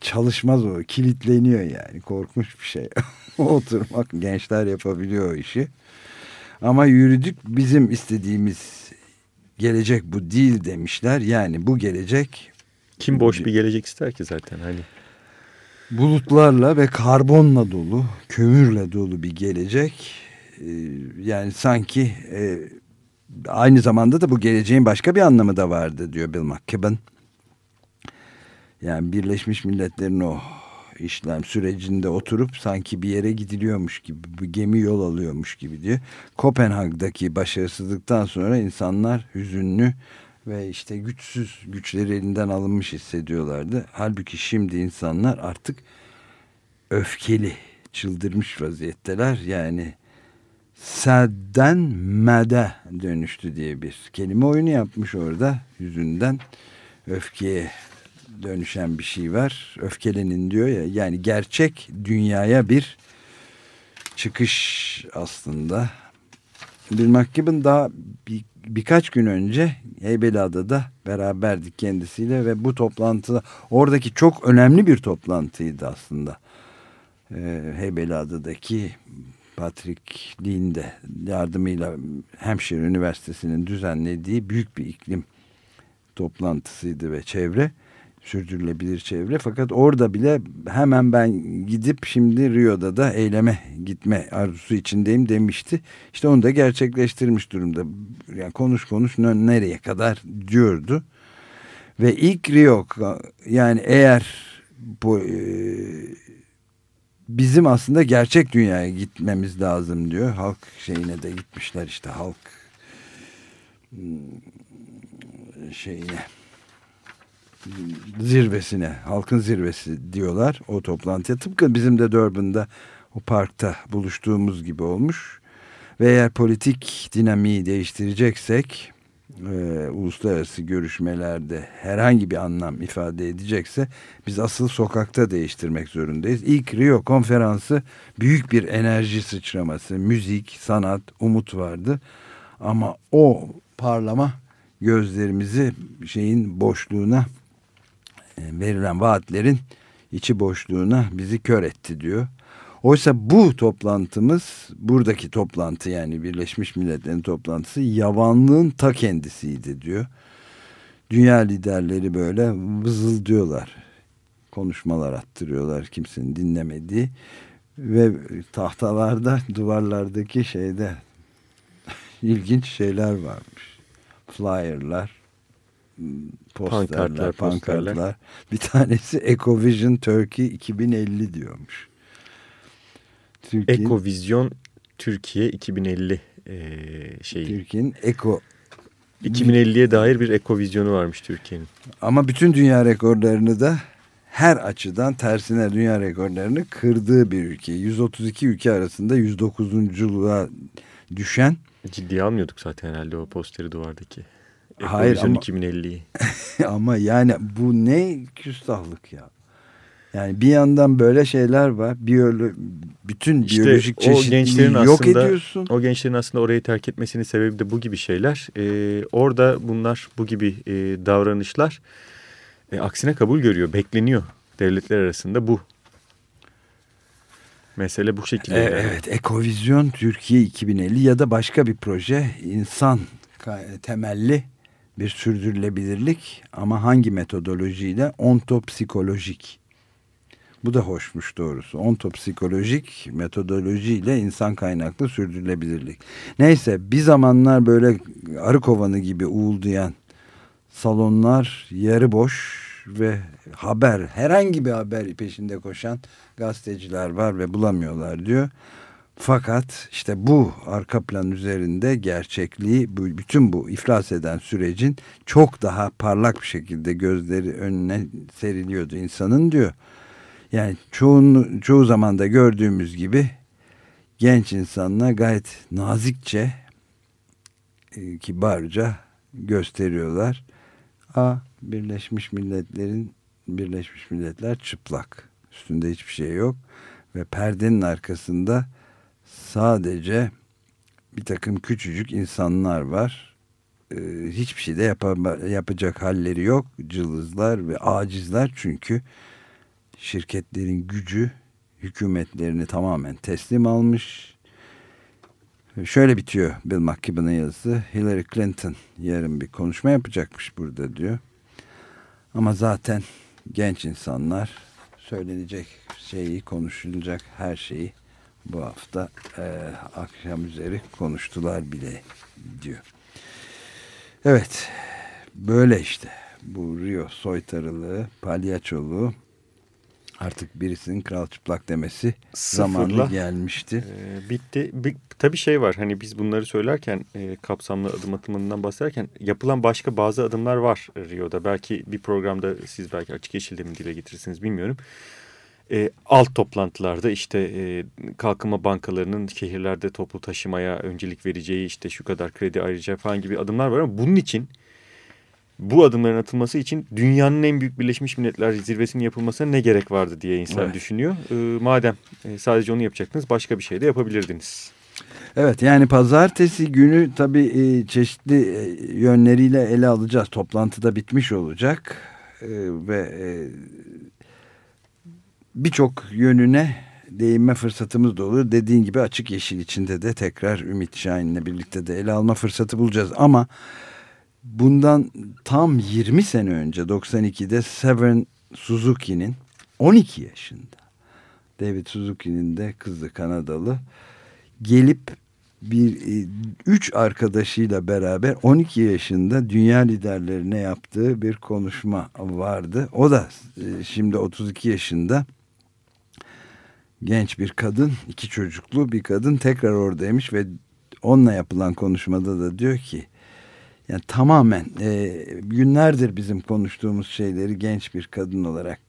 çalışmaz o kilitleniyor yani korkmuş bir şey. Oturmak gençler yapabiliyor o işi. Ama yürüdük bizim istediğimiz gelecek bu değil demişler. Yani bu gelecek... Kim boş bir gelecek ister ki zaten hani? Bulutlarla ve karbonla dolu, kömürle dolu bir gelecek. Ee, yani sanki e, aynı zamanda da bu geleceğin başka bir anlamı da vardı diyor Bill McKibben. Yani Birleşmiş Milletler'in o işlem sürecinde oturup sanki bir yere gidiliyormuş gibi bir gemi yol alıyormuş gibi diyor. Kopenhag'daki başarısızlıktan sonra insanlar hüzünlü ve işte güçsüz güçleri elinden alınmış hissediyorlardı. Halbuki şimdi insanlar artık öfkeli çıldırmış vaziyetteler yani sedden mede dönüştü diye bir kelime oyunu yapmış orada yüzünden öfkeye dönüşen bir şey var. Öfkelenin diyor ya yani gerçek dünyaya bir çıkış aslında. Bill McKibben daha bir birkaç gün önce Heybeliada'da beraberdik kendisiyle ve bu toplantıda oradaki çok önemli bir toplantıydı aslında. Ee, Heybeliada'daki Patrick Lee'nin yardımıyla Hampshire Üniversitesi'nin düzenlediği büyük bir iklim toplantısıydı ve çevre sürdürülebilir çevre fakat orada bile hemen ben gidip şimdi Rio'da da eyleme gitme arzusu içindeyim demişti. İşte onu da gerçekleştirmiş durumda. Yani konuş konuş nereye kadar diyordu. Ve ilk Rio yani eğer bu e, bizim aslında gerçek dünyaya gitmemiz lazım diyor. Halk şeyine de gitmişler işte halk hmm, şeyine zirvesine, halkın zirvesi diyorlar o toplantıya. Tıpkı bizim de Durban'da o parkta buluştuğumuz gibi olmuş. Ve eğer politik dinamiği değiştireceksek, e, uluslararası görüşmelerde herhangi bir anlam ifade edecekse biz asıl sokakta değiştirmek zorundayız. İlk Rio konferansı büyük bir enerji sıçraması, müzik, sanat, umut vardı. Ama o parlama gözlerimizi şeyin boşluğuna verilen vaatlerin içi boşluğuna bizi kör etti diyor. Oysa bu toplantımız buradaki toplantı yani Birleşmiş Milletler'in toplantısı yavanlığın ta kendisiydi diyor. Dünya liderleri böyle vızıldıyorlar. Konuşmalar attırıyorlar kimsenin dinlemediği. Ve tahtalarda duvarlardaki şeyde ilginç şeyler varmış. Flyer'lar, posterler, pankartlar, pankartlar. Bir tanesi Ecovision Turkey 2050 diyormuş. Ecovision Türkiye 2050 e, şeyi. Türkiye'nin Eko 2050'ye dair bir ekovizyonu varmış Türkiye'nin. Ama bütün dünya rekorlarını da her açıdan tersine dünya rekorlarını kırdığı bir ülke. 132 ülke arasında 109'unculuğa düşen. Ciddiye almıyorduk zaten herhalde o posteri duvardaki. Hayır ama 2050'yi. ama yani bu ne küstahlık ya. Yani bir yandan böyle şeyler var. Biyolo bütün işte biyolojik çeşitliliği yok aslında, ediyorsun. O gençlerin aslında orayı terk etmesinin sebebi de bu gibi şeyler. Ee, orada bunlar bu gibi e, davranışlar e, aksine kabul görüyor, bekleniyor devletler arasında bu. Mesele bu şekilde. E, evet, Ekovizyon Türkiye 2050 ya da başka bir proje insan temelli bir sürdürülebilirlik ama hangi metodolojiyle? Ontopsikolojik. Bu da hoşmuş doğrusu. Ontopsikolojik metodolojiyle insan kaynaklı sürdürülebilirlik. Neyse bir zamanlar böyle arı kovanı gibi uğuldayan salonlar yarı boş ve haber herhangi bir haber peşinde koşan gazeteciler var ve bulamıyorlar diyor. Fakat işte bu arka plan üzerinde gerçekliği, bütün bu iflas eden sürecin çok daha parlak bir şekilde gözleri önüne seriliyordu insanın diyor. Yani çoğun, çoğu zaman da gördüğümüz gibi genç insanlar gayet nazikçe, e, kibarca gösteriyorlar. A Birleşmiş Milletler'in Birleşmiş Milletler çıplak. Üstünde hiçbir şey yok ve perdenin arkasında sadece bir takım küçücük insanlar var. Ee, hiçbir şey de yap yapacak halleri yok. Cılızlar ve acizler çünkü şirketlerin gücü hükümetlerini tamamen teslim almış. Şöyle bitiyor Bill McKibben'ın yazısı. Hillary Clinton yarın bir konuşma yapacakmış burada diyor. Ama zaten genç insanlar söylenecek şeyi, konuşulacak her şeyi bu hafta e, akşam üzeri konuştular bile diyor. Evet böyle işte bu Rio soytarılığı, palyaçoluğu artık birisinin kral çıplak demesi Sıfırla, zamanı gelmişti. E, bitti. Bir, tabii şey var hani biz bunları söylerken e, kapsamlı adım atımından bahsederken yapılan başka bazı adımlar var Rio'da. Belki bir programda siz belki açık yeşilde mi dile getirirsiniz bilmiyorum e, alt toplantılarda işte e, kalkınma bankalarının şehirlerde toplu taşımaya öncelik vereceği işte şu kadar kredi ayıracağı falan gibi adımlar var ama bunun için bu adımların atılması için dünyanın en büyük Birleşmiş Milletler zirvesinin yapılmasına ne gerek vardı diye insan evet. düşünüyor. E, madem e, sadece onu yapacaktınız başka bir şey de yapabilirdiniz. Evet yani pazartesi günü tabii e, çeşitli e, yönleriyle ele alacağız. Toplantıda bitmiş olacak e, ve birçok yönüne değinme fırsatımız da olur. Dediğin gibi açık yeşil içinde de tekrar Ümit Şahin'le birlikte de ele alma fırsatı bulacağız. Ama bundan tam 20 sene önce 92'de Severn Suzuki'nin 12 yaşında David Suzuki'nin de kızı Kanadalı gelip bir e, üç arkadaşıyla beraber 12 yaşında dünya liderlerine yaptığı bir konuşma vardı. O da e, şimdi 32 yaşında genç bir kadın, iki çocuklu bir kadın tekrar oradaymış ve onunla yapılan konuşmada da diyor ki yani tamamen e, günlerdir bizim konuştuğumuz şeyleri genç bir kadın olarak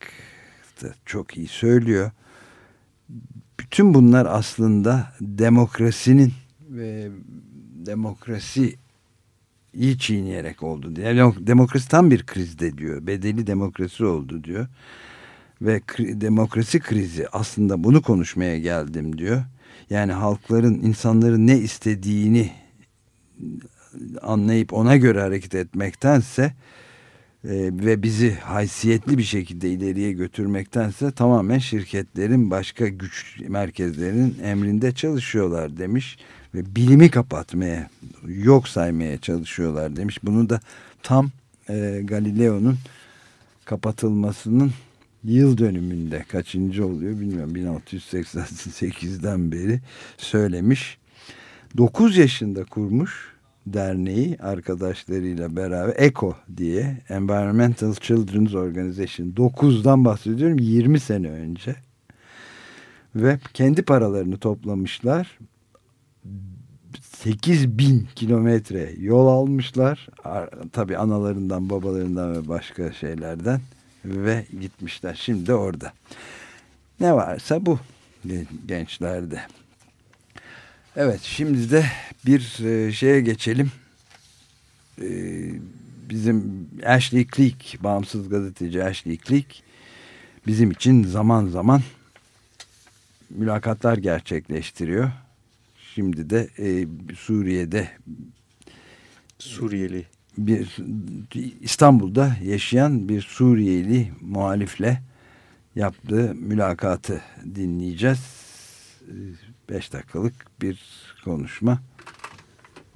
da çok iyi söylüyor. Bütün bunlar aslında demokrasinin ve demokrasi iyi çiğneyerek oldu diye. Demokrasi tam bir krizde diyor. Bedeli demokrasi oldu diyor. Ve kri, demokrasi krizi aslında bunu konuşmaya geldim diyor. Yani halkların, insanların ne istediğini anlayıp ona göre hareket etmektense e, ve bizi haysiyetli bir şekilde ileriye götürmektense tamamen şirketlerin başka güç merkezlerinin emrinde çalışıyorlar demiş ve bilimi kapatmaya yok saymaya çalışıyorlar demiş. Bunu da tam e, Galileo'nun kapatılmasının yıl dönümünde kaçıncı oluyor bilmiyorum. 1688'den beri söylemiş. 9 yaşında kurmuş derneği arkadaşlarıyla beraber ECO diye Environmental Children's Organization. 9'dan bahsediyorum 20 sene önce. Ve kendi paralarını toplamışlar. 8 bin kilometre yol almışlar. Tabi analarından babalarından ve başka şeylerden ve gitmişler şimdi orada ne varsa bu gençlerde Evet şimdi de bir e, şeye geçelim. E, bizim Ashley Cleek, bağımsız gazeteci Ashley Cleek bizim için zaman zaman mülakatlar gerçekleştiriyor. Şimdi de e, Suriye'de Suriyeli bir İstanbul'da yaşayan bir Suriyeli muhalifle yaptığı mülakatı dinleyeceğiz 5 dakikalık bir konuşma.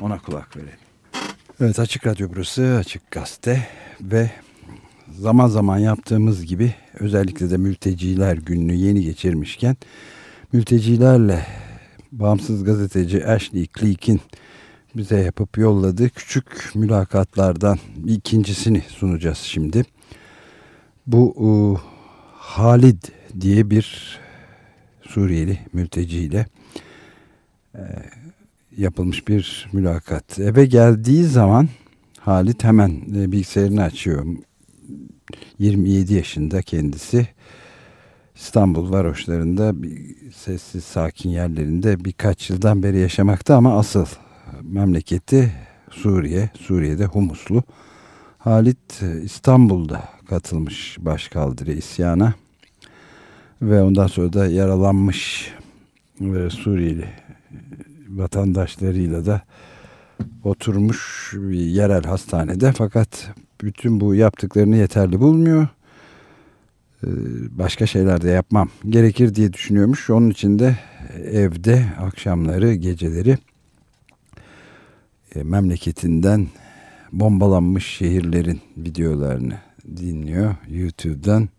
Ona kulak verelim. Evet Açık Radyo burası Açık Gazete ve zaman zaman yaptığımız gibi özellikle de mülteciler gününü yeni geçirmişken mültecilerle bağımsız gazeteci Ashley Cleek'in bize yapıp yolladığı küçük mülakatlardan ikincisini sunacağız şimdi. Bu uh, Halid diye bir Suriyeli mülteciyle e, yapılmış bir mülakat. Eve geldiği zaman Halit hemen e, bilgisayarını açıyor. 27 yaşında kendisi. İstanbul varoşlarında bir sessiz sakin yerlerinde birkaç yıldan beri yaşamakta ama asıl memleketi Suriye. Suriye'de Humuslu. Halit e, İstanbul'da katılmış başkaldırı isyana ve ondan sonra da yaralanmış ve Suriyeli vatandaşlarıyla da oturmuş bir yerel hastanede fakat bütün bu yaptıklarını yeterli bulmuyor. Ee, başka şeyler de yapmam gerekir diye düşünüyormuş. Onun için de evde akşamları, geceleri e, memleketinden bombalanmış şehirlerin videolarını dinliyor YouTube'dan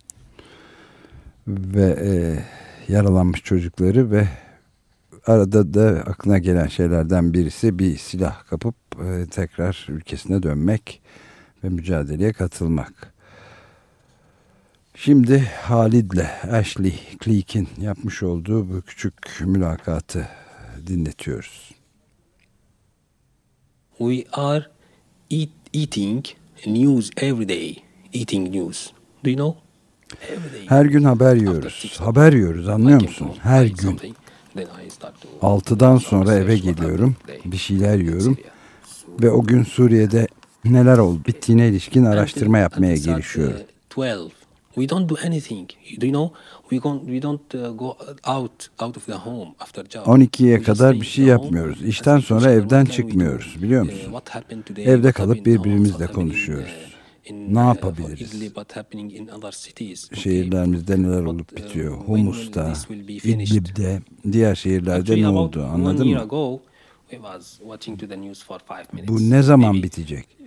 ve e, yaralanmış çocukları ve arada da aklına gelen şeylerden birisi bir silah kapıp e, tekrar ülkesine dönmek ve mücadeleye katılmak. Şimdi Halid'le Ashley Cleek'in yapmış olduğu bu küçük mülakatı dinletiyoruz. We are eat, eating news every day. Eating news. Do you know? Her gün haber yiyoruz. Haber yiyoruz anlıyor musun? Her gün. Altıdan sonra eve geliyorum. Bir şeyler yiyorum. Ve o gün Suriye'de neler oldu bittiğine ilişkin araştırma yapmaya girişiyorum. We don't do anything. Do you know? We don't we don't uh, go out out of the home after job. 12'ye We just kadar bir şey yapmıyoruz. İşten sonra evden çıkmıyoruz, biliyor Uh, musun? Evde kalıp birbirimizle konuşuyoruz. uh, in, Ne uh, yapabiliriz? Şehirlerimizde neler olup uh, bitiyor. Humus'ta? İdlib'de, diğer şehirlerde ne oldu anladın mı? Bu ne zaman bitecek?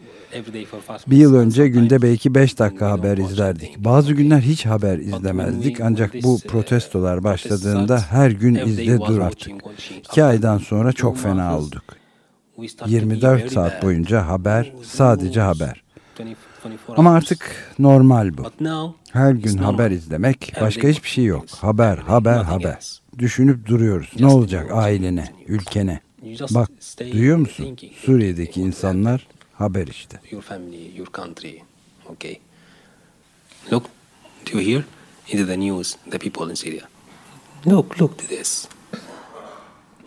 Bir yıl önce günde belki 5 we dakika haber izlerdik. Bazı günler hiç haber izlemezdik ancak bu uh, protestolar protest başladığında her gün izle dur artık. watching. İki After aydan sonra çok fena olduk. we started to be 24 very saat boyunca haber, sadece haber. 20 24 Ama artık normal bu. Her gün haber izlemek, başka hiçbir şey yok. Haber, haber, haber. Düşünüp duruyoruz. Ne olacak ailene, ülkene? Bak, stay duyuyor musun? thinking Suriye'deki insanlar haber işte. your family, your country. Okay. Look, do you hear? Into the news, the people in Syria. Look, look to this.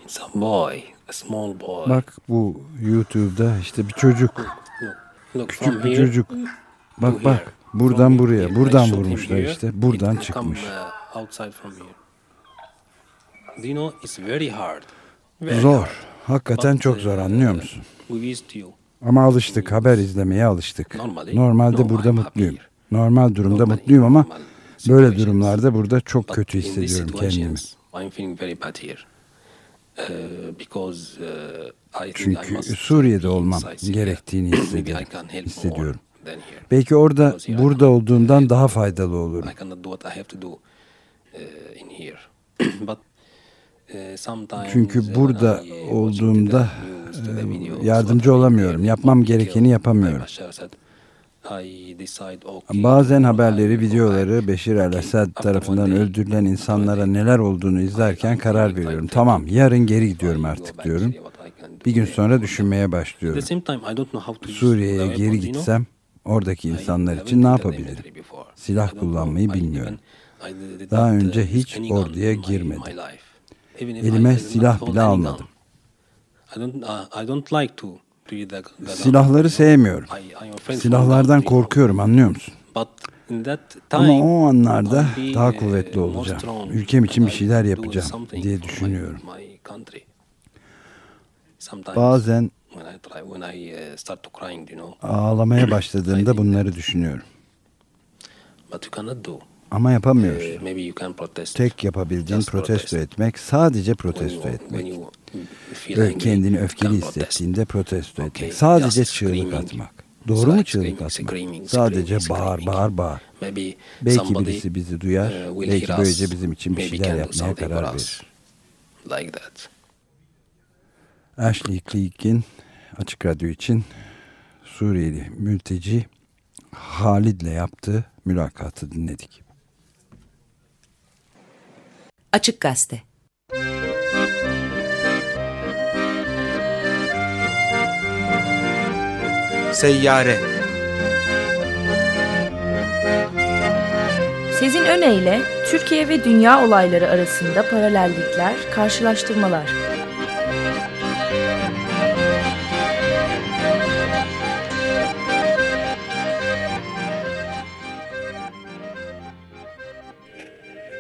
It's a boy, a small boy. Bak bu YouTube'da işte bir çocuk, Look, look küçük bir here çocuk. Bak bak, buradan From buraya, here. Buradan vurmuşlar here, işte, buradan çıkmış. Come, uh, outside from here. Do you know it's very hard. Zor, hakikaten çok zor uh, anlıyor musun? Ama alıştık, haber izlemeye alıştık. Normalde no, burada mutluyum. Normal durumda mutluyum ama böyle durumlarda burada çok kötü hissediyorum kendimi. Uh, uh, Çünkü Suriye'de olmam gerektiğini hissediyorum. Belki orada burada olduğumdan daha faydalı olurum. Çünkü uh, burada uh, watching olduğumda e, yardımcı olamıyorum. Yapmam gerekeni yapamıyorum. Bazen haberleri, videoları. Beşir after tarafından öldürülen insanlara neler olduğunu izlerken karar veriyorum. Tamam, yarın geri gidiyorum artık diyorum. Bir gün sonra düşünmeye başlıyorum. Suriye'ye geri gitsem oradaki insanlar için ne yapabilirim? Silah kullanmayı bilmiyorum. Daha uh, önce use hiç orduya girmedim. Elime silah bile almadım. uh. Silahları sevmiyorum. Silahlardan korkuyorum anlıyor musun? Ama o anlarda daha uh, kuvvetli olacağım. Ülkem için bir şeyler yapacağım diye düşünüyorum. Bazen uh, ağlamaya başladığımda bunları düşünüyorum. but you cannot do. Ama yapamıyorsun. Uh. Tek yapabildiğin protesto protest. etmek, sadece protesto etmek. Kendini öfkeli hissettiğinde protesto etmek. Sadece çığlık atmak. Doğru mu çığlık atmak? Sadece bağır bağır bağır. Belki birisi bizi duyar, uh, belki böylece bizim için bir şeyler yapmaya karar verir. Ashley Cleek'in Açık Radyo için Suriyeli mülteci Halid'le yaptığı mülakatı dinledik. Açık Gazete Seyyare Sezin Öne Türkiye ve dünya olayları arasında paralellikler, karşılaştırmalar.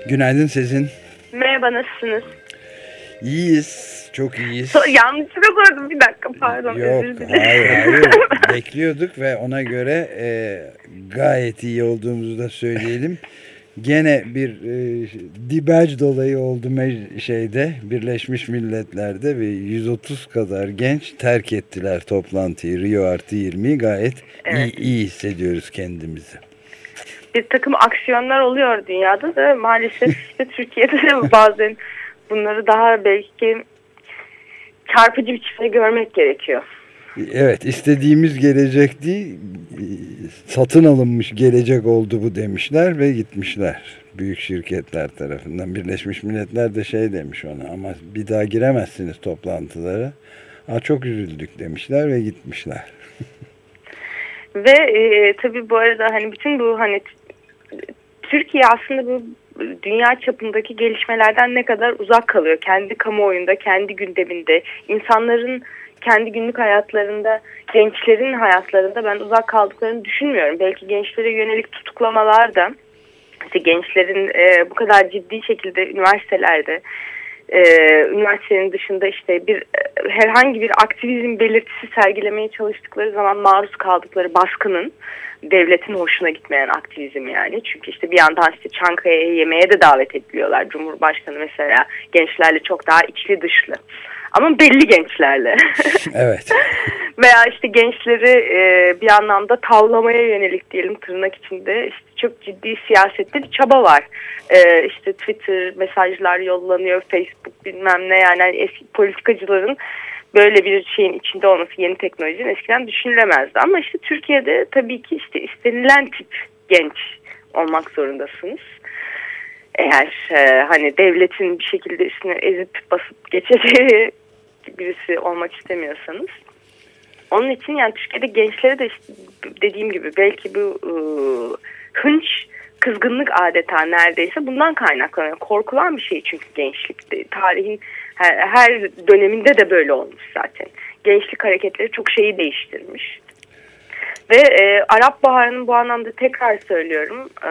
Günaydın Sezin. Merhaba nasılsınız? İyiyiz. Çok iyiyiz. So, yanlışlıkla sordum bir dakika pardon Yok hayır hayır bekliyorduk ve ona göre e, gayet iyi olduğumuzu da söyleyelim. Gene bir e, dibaj dolayı oldu şeyde Birleşmiş Milletler'de ve 130 kadar genç terk ettiler toplantıyı Rio artı 20'yi gayet iyi, iyi hissediyoruz kendimizi. Bir takım aksiyonlar oluyor dünyada da maalesef işte Türkiye'de de bazen bunları daha belki çarpıcı bir şekilde görmek gerekiyor. Evet istediğimiz gelecek değil satın alınmış gelecek oldu bu demişler ve gitmişler. Büyük şirketler tarafından Birleşmiş Milletler de şey demiş ona ama bir daha giremezsiniz toplantılara. Aa, çok üzüldük demişler ve gitmişler. Ve e, tabii bu arada hani bütün bu hani Türkiye aslında bu dünya çapındaki gelişmelerden ne kadar uzak kalıyor. Kendi kamuoyunda, kendi gündeminde, insanların kendi günlük hayatlarında, gençlerin hayatlarında ben uzak kaldıklarını düşünmüyorum. Belki gençlere yönelik tutuklamalar da işte gençlerin e, bu kadar ciddi şekilde üniversitelerde e, üniversitenin dışında işte bir e, herhangi bir aktivizm belirtisi sergilemeye çalıştıkları zaman maruz kaldıkları baskının devletin hoşuna gitmeyen aktivizm yani. Çünkü işte bir yandan işte Çankaya'ya yemeğe de davet ediliyorlar. Cumhurbaşkanı mesela gençlerle çok daha içli dışlı. Ama belli gençlerle. evet. Veya işte gençleri e, bir anlamda tavlamaya yönelik diyelim tırnak içinde işte çok ciddi siyasette bir çaba var. E, işte Twitter mesajlar yollanıyor, Facebook bilmem ne yani eski politikacıların böyle bir şeyin içinde olması yeni teknolojinin eskiden düşünülemezdi. Ama işte Türkiye'de tabii ki işte istenilen tip genç olmak zorundasınız. Eğer e, hani devletin bir şekilde üstüne ezip basıp geçeceği birisi olmak istemiyorsanız. Onun için yani Türkiye'de gençlere de işte dediğim gibi belki bu e, hınç kızgınlık adeta neredeyse bundan kaynaklanıyor. Korkulan bir şey çünkü gençlik. Tarihin her, döneminde de böyle olmuş zaten. Gençlik hareketleri çok şeyi değiştirmiş. Ve e, Arap Baharı'nın bu anlamda tekrar söylüyorum e,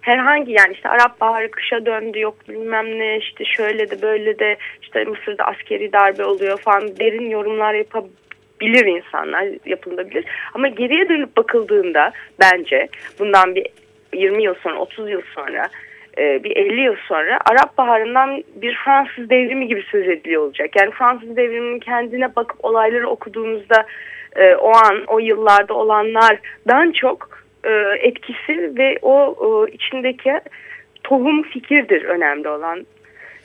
herhangi yani işte Arap Baharı kışa döndü yok bilmem ne işte şöyle de böyle de işte Mısır'da askeri darbe oluyor falan derin yorumlar yapabilir insanlar yapılabilir. Ama geriye dönüp bakıldığında bence bundan bir 20 yıl sonra 30 yıl sonra e, bir 50 yıl sonra Arap Baharı'ndan bir Fransız devrimi gibi söz ediliyor olacak. Yani Fransız devriminin kendine bakıp olayları okuduğunuzda e, o an o yıllarda olanlardan çok e, etkisi ve o içindeki tohum fikirdir önemli olan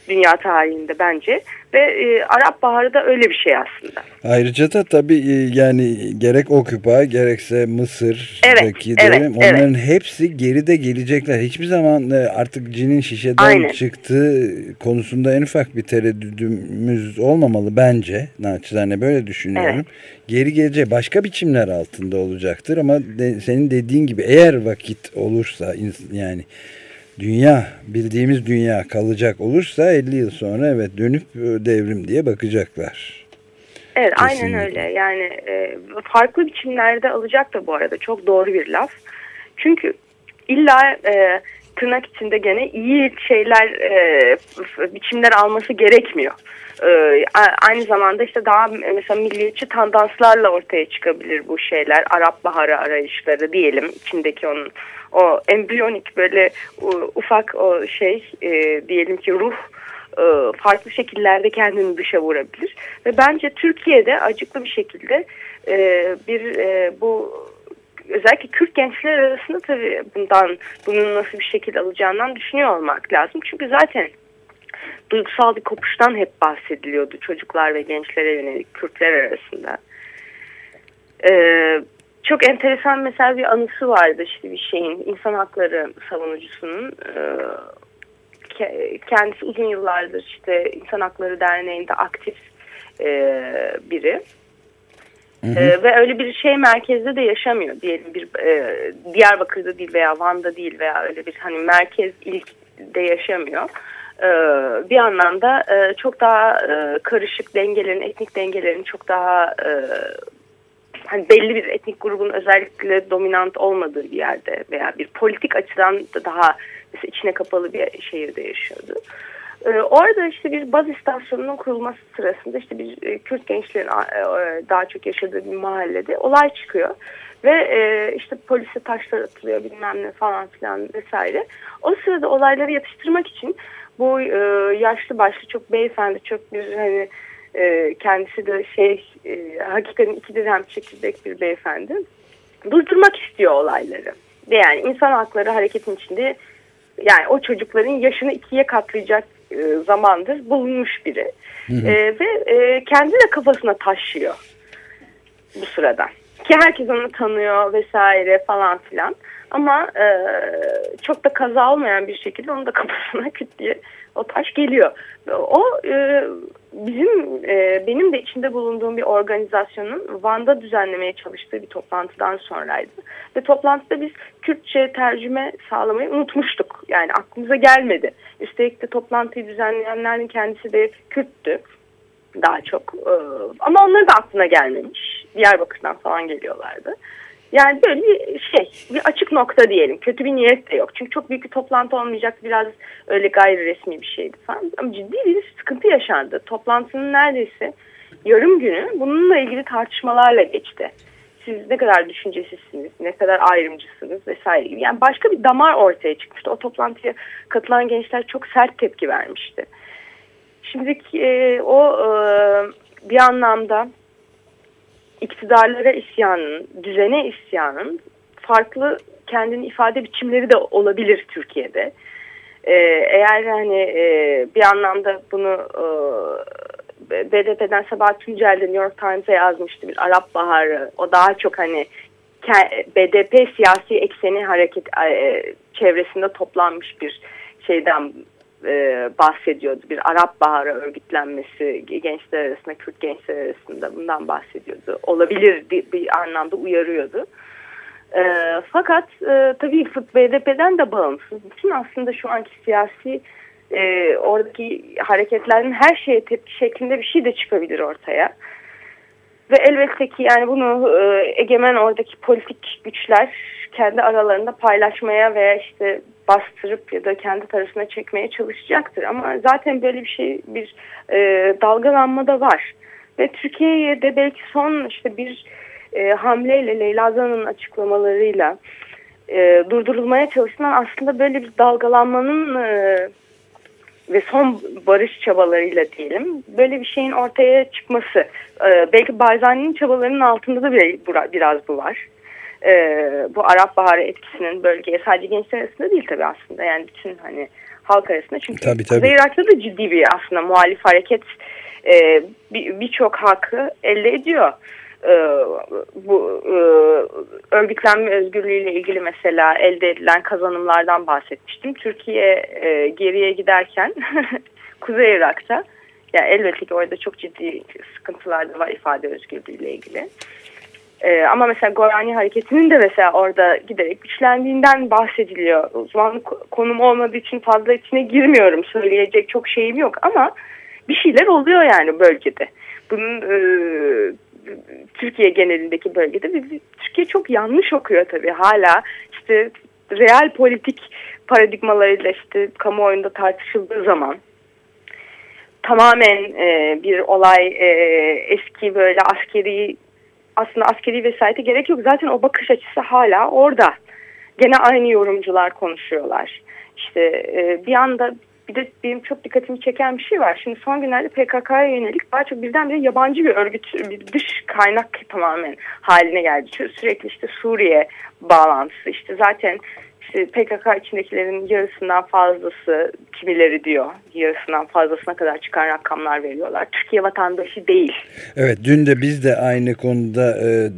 dünya tarihinde bence ve e, Arap Baharı da öyle bir şey aslında. Ayrıca da tabii e, yani gerek Okupa gerekse Mısır evet, evet, onların evet. hepsi geride gelecekler. Hiçbir zaman e, artık cinin şişeden Aynen. çıktığı konusunda en ufak bir tereddüdümüz olmamalı bence. Naçizane böyle düşünüyorum. Evet. Geri gelecek başka biçimler altında olacaktır ama de, senin dediğin gibi eğer vakit olursa yani dünya bildiğimiz dünya kalacak olursa 50 yıl sonra evet dönüp e, devrim diye bakacaklar. Evet Kesinlikle. aynen öyle yani e, farklı biçimlerde alacak da bu arada çok doğru bir laf. Çünkü illa e, tırnak içinde gene iyi şeyler e, biçimler alması gerekmiyor. E, aynı zamanda işte daha mesela milliyetçi tandanslarla ortaya çıkabilir bu şeyler. Arap Baharı arayışları diyelim içindeki onun o embriyonik böyle ufak o şey e, diyelim ki ruh e, farklı şekillerde kendini dışa vurabilir. Ve bence Türkiye'de acıklı bir şekilde e, bir e, bu özellikle Kürt gençler arasında tabii bundan bunun nasıl bir şekil alacağından düşünüyor olmak lazım. Çünkü zaten duygusal bir kopuştan hep bahsediliyordu çocuklar ve gençlere yönelik Kürtler arasında. Ee, çok enteresan mesela bir anısı vardı işte bir şeyin insan hakları savunucusunun e, kendisi uzun yıllardır işte insan hakları derneğinde aktif e, biri. Hı hı. Ee, ve öyle bir şey merkezde de yaşamıyor diyelim bir e, Diyarbakır'da değil veya Van'da değil veya öyle bir hani merkez ilkde yaşamıyor. Ee, bir anlamda e, çok daha e, karışık dengelerin, etnik dengelerin çok daha e, hani belli bir etnik grubun özellikle dominant olmadığı bir yerde veya bir politik açıdan da daha içine kapalı bir şehirde yaşıyordu. Ee, orada işte bir baz istasyonunun kurulması sırasında işte bir e, Kürt gençlerin e, daha çok yaşadığı bir mahallede olay çıkıyor. Ve e, işte polise taşlar atılıyor bilmem ne falan filan vesaire. O sırada olayları yatıştırmak için bu e, yaşlı başlı çok beyefendi çok bir hani e, kendisi de şey e, hakikaten iki dirhem çekirdek bir beyefendi. Durdurmak istiyor olayları. Yani insan hakları hareketin içinde yani o çocukların yaşını ikiye katlayacak e, zamandır bulunmuş biri. Hı hı. E, ve e, kendi de kafasına taşıyor bu sırada. Ki herkes onu tanıyor vesaire falan filan. Ama e, çok da kaza olmayan bir şekilde onun da kafasına küt diye o taş geliyor. O e, bizim e, benim de içinde bulunduğum bir organizasyonun Van'da düzenlemeye çalıştığı bir toplantıdan sonraydı. Ve toplantıda biz Kürtçe tercüme sağlamayı unutmuştuk. Yani aklımıza gelmedi. Üstelik de toplantıyı düzenleyenlerin kendisi de Kürttü daha çok. E, ama onların da aklına gelmemiş. Diyarbakır'dan falan geliyorlardı. Yani böyle bir şey, bir açık nokta diyelim. Kötü bir niyet de yok. Çünkü çok büyük bir toplantı olmayacak. Biraz öyle gayri resmi bir şeydi falan. Ama ciddi bir sıkıntı yaşandı. Toplantının neredeyse yarım günü bununla ilgili tartışmalarla geçti. Siz ne kadar düşüncesizsiniz, ne kadar ayrımcısınız vesaire gibi. Yani başka bir damar ortaya çıkmıştı. O toplantıya katılan gençler çok sert tepki vermişti. Şimdi e, o e, bir anlamda iktidarlara isyanın, düzene isyanın farklı kendini ifade biçimleri de olabilir Türkiye'de. Ee, eğer hani e, bir anlamda bunu e, BDP'den Sabah Tuncel de New York Times'a yazmıştı bir Arap Baharı. O daha çok hani BDP siyasi ekseni hareket e, çevresinde toplanmış bir şeyden e, bahsediyordu. Bir Arap Baharı örgütlenmesi gençler arasında, Kürt gençler arasında bundan bahsediyordu. Olabilir bir, anlamda uyarıyordu. E, fakat e, tabii BDP'den de bağımsız. Bütün aslında şu anki siyasi e, oradaki hareketlerin her şeye tepki şeklinde bir şey de çıkabilir ortaya. Ve elbette ki yani bunu e, egemen oradaki politik güçler kendi aralarında paylaşmaya veya işte bastırıp ya da kendi tarafına çekmeye çalışacaktır. Ama zaten böyle bir şey bir e, dalgalanma da var. Ve Türkiye'ye de belki son işte bir e, hamleyle Leyla Zan'ın açıklamalarıyla e, durdurulmaya çalışılan aslında böyle bir dalgalanmanın e, ve son barış çabalarıyla diyelim böyle bir şeyin ortaya çıkması. E, belki Barzani'nin çabalarının altında da bir, biraz bu var e, bu Arap Baharı etkisinin bölgeye sadece gençler arasında değil tabii aslında yani bütün hani halk arasında çünkü tabii, tabii. Kuzey Irak'ta da ciddi bir aslında muhalif hareket e, birçok bir hakkı elde ediyor. E, bu e, örgütlenme özgürlüğüyle ilgili mesela elde edilen kazanımlardan bahsetmiştim. Türkiye e, geriye giderken Kuzey Irak'ta yani elbette ki orada çok ciddi sıkıntılar da var ifade özgürlüğüyle ilgili. Ee, ama mesela Gorani hareketinin de mesela orada giderek güçlendiğinden bahsediliyor. Uzmanlık konum olmadığı için fazla içine girmiyorum. Söyleyecek çok şeyim yok ama bir şeyler oluyor yani bölgede. Bunun e, Türkiye genelindeki bölgede biz, Türkiye çok yanlış okuyor tabii hala. işte real politik paradigmalarıyla işte kamuoyunda tartışıldığı zaman tamamen e, bir olay e, eski böyle askeri aslında askeri vesayete gerek yok. Zaten o bakış açısı hala orada. Gene aynı yorumcular konuşuyorlar. İşte e, bir anda bir de benim çok dikkatimi çeken bir şey var. Şimdi son günlerde PKK'ya yönelik daha çok birdenbire yabancı bir örgüt, bir dış kaynak tamamen haline geldi. Sürekli işte Suriye bağlantısı. İşte zaten işte PKK içindekilerin yarısından fazlası kimileri diyor yarısından fazlasına kadar çıkan rakamlar veriyorlar. Türkiye vatandaşı değil. Evet dün de biz de aynı konuda e,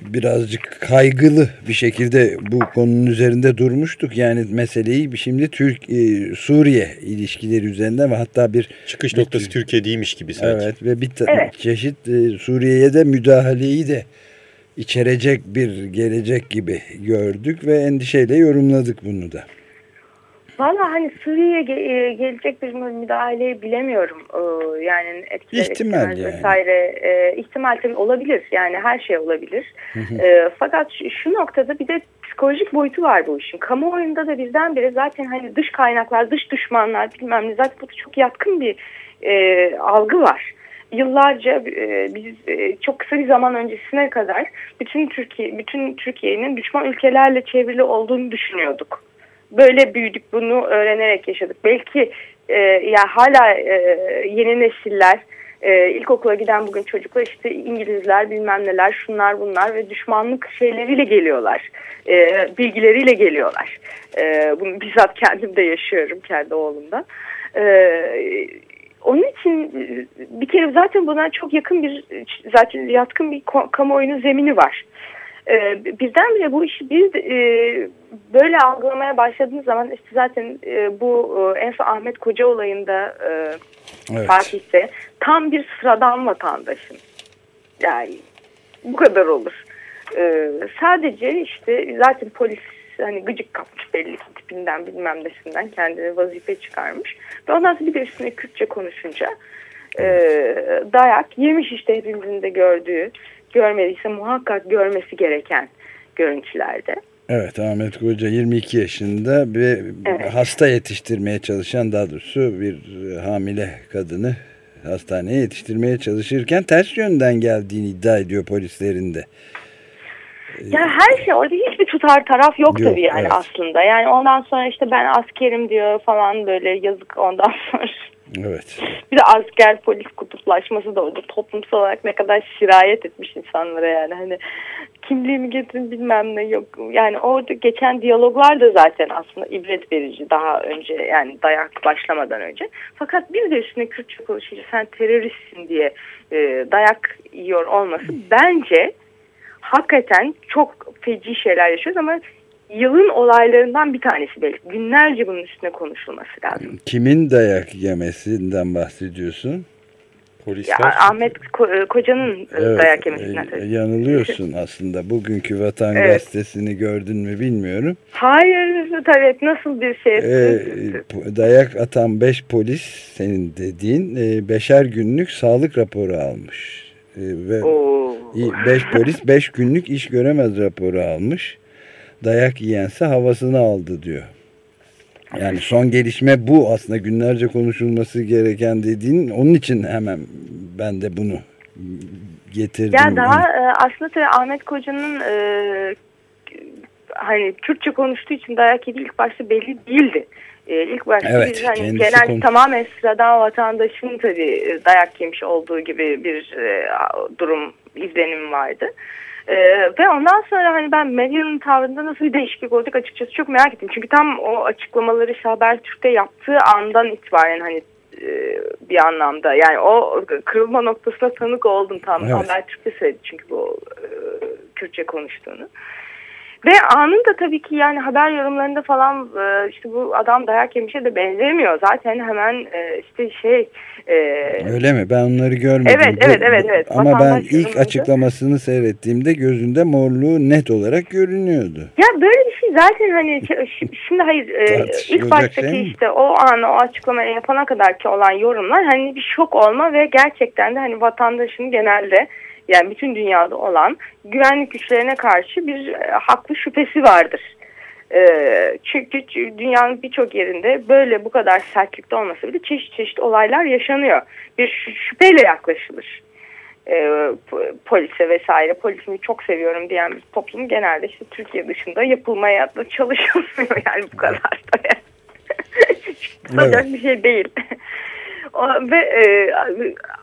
birazcık kaygılı bir şekilde bu konunun üzerinde durmuştuk. Yani meseleyi şimdi Türk e, Suriye ilişkileri üzerinde ve hatta bir çıkış noktası bir, Türkiye değilmiş gibi sanki. Evet ve bir evet. çeşit e, Suriye'ye de müdahaleyi de içerecek bir gelecek gibi gördük ve endişeyle yorumladık bunu da. Valla hani Suriye'ye e, gelecek bir müdahale bilemiyorum. Ee, yani etkiler, ihtimal yani. vesaire e, ihtimal tabii olabilir. Yani her şey olabilir. E, fakat şu noktada bir de psikolojik boyutu var bu işin. Kamuoyunda da birdenbire zaten hani dış kaynaklar, dış düşmanlar bilmem ne zaten bu çok yatkın bir e, algı var yıllarca e, biz e, çok kısa bir zaman öncesine kadar bütün Türkiye bütün Türkiye'nin düşman ülkelerle çevrili olduğunu düşünüyorduk. Böyle büyüdük bunu öğrenerek yaşadık. Belki e, ya hala e, yeni nesiller e, ilkokula giden bugün çocuklar işte İngilizler bilmem neler şunlar bunlar ve düşmanlık şeyleriyle geliyorlar. E, bilgileriyle geliyorlar. E, bunu bizzat kendim de yaşıyorum kendi oğlumdan. E, onun için e, bir kere zaten buna çok yakın bir zaten yatkın bir kamuoyunun zemini var. Ee, birdenbire bu işi biz e, böyle algılamaya başladığımız zaman işte zaten e, bu e, en son Ahmet Koca olayında e, evet. Fatih'te tam bir sıradan vatandaşın. Yani bu kadar olur. Ee, sadece işte zaten polis hani gıcık kapmış belli ki tipinden bilmem nesinden kendine vazife çıkarmış. Ve ondan sonra bir de üstüne Kürtçe konuşunca e, dayak yemiş işte hepimizin de gördüğü görmediyse muhakkak görmesi gereken görüntülerde. Evet Ahmet Koca 22 yaşında ve Evet. hasta yetiştirmeye çalışan daha doğrusu bir hamile kadını hastaneye yetiştirmeye çalışırken ters yönden geldiğini iddia ediyor polislerinde. Ya her şey orada hiçbir tutar taraf yok, Yok, tabii yani evet. aslında. Yani ondan sonra işte ben askerim diyor falan böyle yazık ondan sonra. Evet. Bir de asker polis kutuplaşması da orada toplumsal olarak ne kadar sirayet etmiş insanlara yani hani kimliğimi getirin bilmem ne yok. Yani orada geçen diyaloglar da zaten aslında ibret verici daha önce yani dayak başlamadan önce. Fakat bir de üstüne Kürtçe konuşunca sen teröristsin diye e, dayak yiyor olması bence hakikaten çok feci şeyler yaşıyoruz ama yılın olaylarından bir tanesi belki. Günlerce bunun üstüne konuşulması lazım. Kimin dayak yemesinden bahsediyorsun? Polisler Ya, Ahmet Ko- e, Koca'nın e, dayak yemesinden e, yanılıyorsun aslında. Bugünkü Vatan Evet. Gazetesi'ni gördün mü bilmiyorum. Hayır tabii nasıl bir şey. E, dayak atan 5 polis senin dediğin e, beşer günlük sağlık raporu almış. E, ve Oo. 5 polis 5 günlük iş göremez raporu almış. Dayak yiyense havasını aldı diyor. Yani son gelişme bu aslında günlerce konuşulması gereken dediğin onun için hemen ben de bunu getirdim. Ya daha e, aslında tabii Ahmet Koca'nın e, hani Türkçe konuştuğu için dayak yediği ilk başta belli değildi. E, ilk başta Evet, biz hani genel konuş- tamamen sıradan vatandaşın tabii e, dayak yemiş olduğu gibi bir e, durum izlenim vardı. E, ve ondan sonra hani ben medyanın tavrında nasıl bir değişiklik olacak açıkçası çok merak ettim. Çünkü tam o açıklamaları Habertürk'te yaptığı andan itibaren hani e, bir anlamda yani o kırılma noktasına tanık oldum tam Evet. Habertürk'te söyledi çünkü bu e, Kürtçe konuştuğunu. Ve anında tabii ki yani haber yorumlarında falan e, işte bu adam dayak yemişe de benzemiyor. Zaten hemen e, işte şey e, Öyle mi? Ben onları görmedim. Evet, evet, evet, evet. Ama ben Vatandaş ilk yorumlarında- açıklamasını seyrettiğimde gözünde morluğu net olarak görünüyordu. Ya böyle bir şey zaten hani şimdi hayır e, ilk baştaki şey işte o an o açıklamayı yapana kadar ki olan yorumlar hani bir şok olma ve gerçekten de hani vatandaşın genelde yani bütün dünyada olan güvenlik güçlerine karşı bir e, haklı şüphesi vardır. E, çünkü dünyanın birçok yerinde böyle bu kadar sertlikte olmasa bile çeşit çeşit olaylar yaşanıyor. Bir şü- şüpheyle yaklaşılır e, po- polise vesaire polisimi çok seviyorum diyen bir toplum genelde işte Türkiye dışında yapılmaya da çalışılmıyor yani bu kadar da. Yapılacak Evet. bir şey değil. Ve e,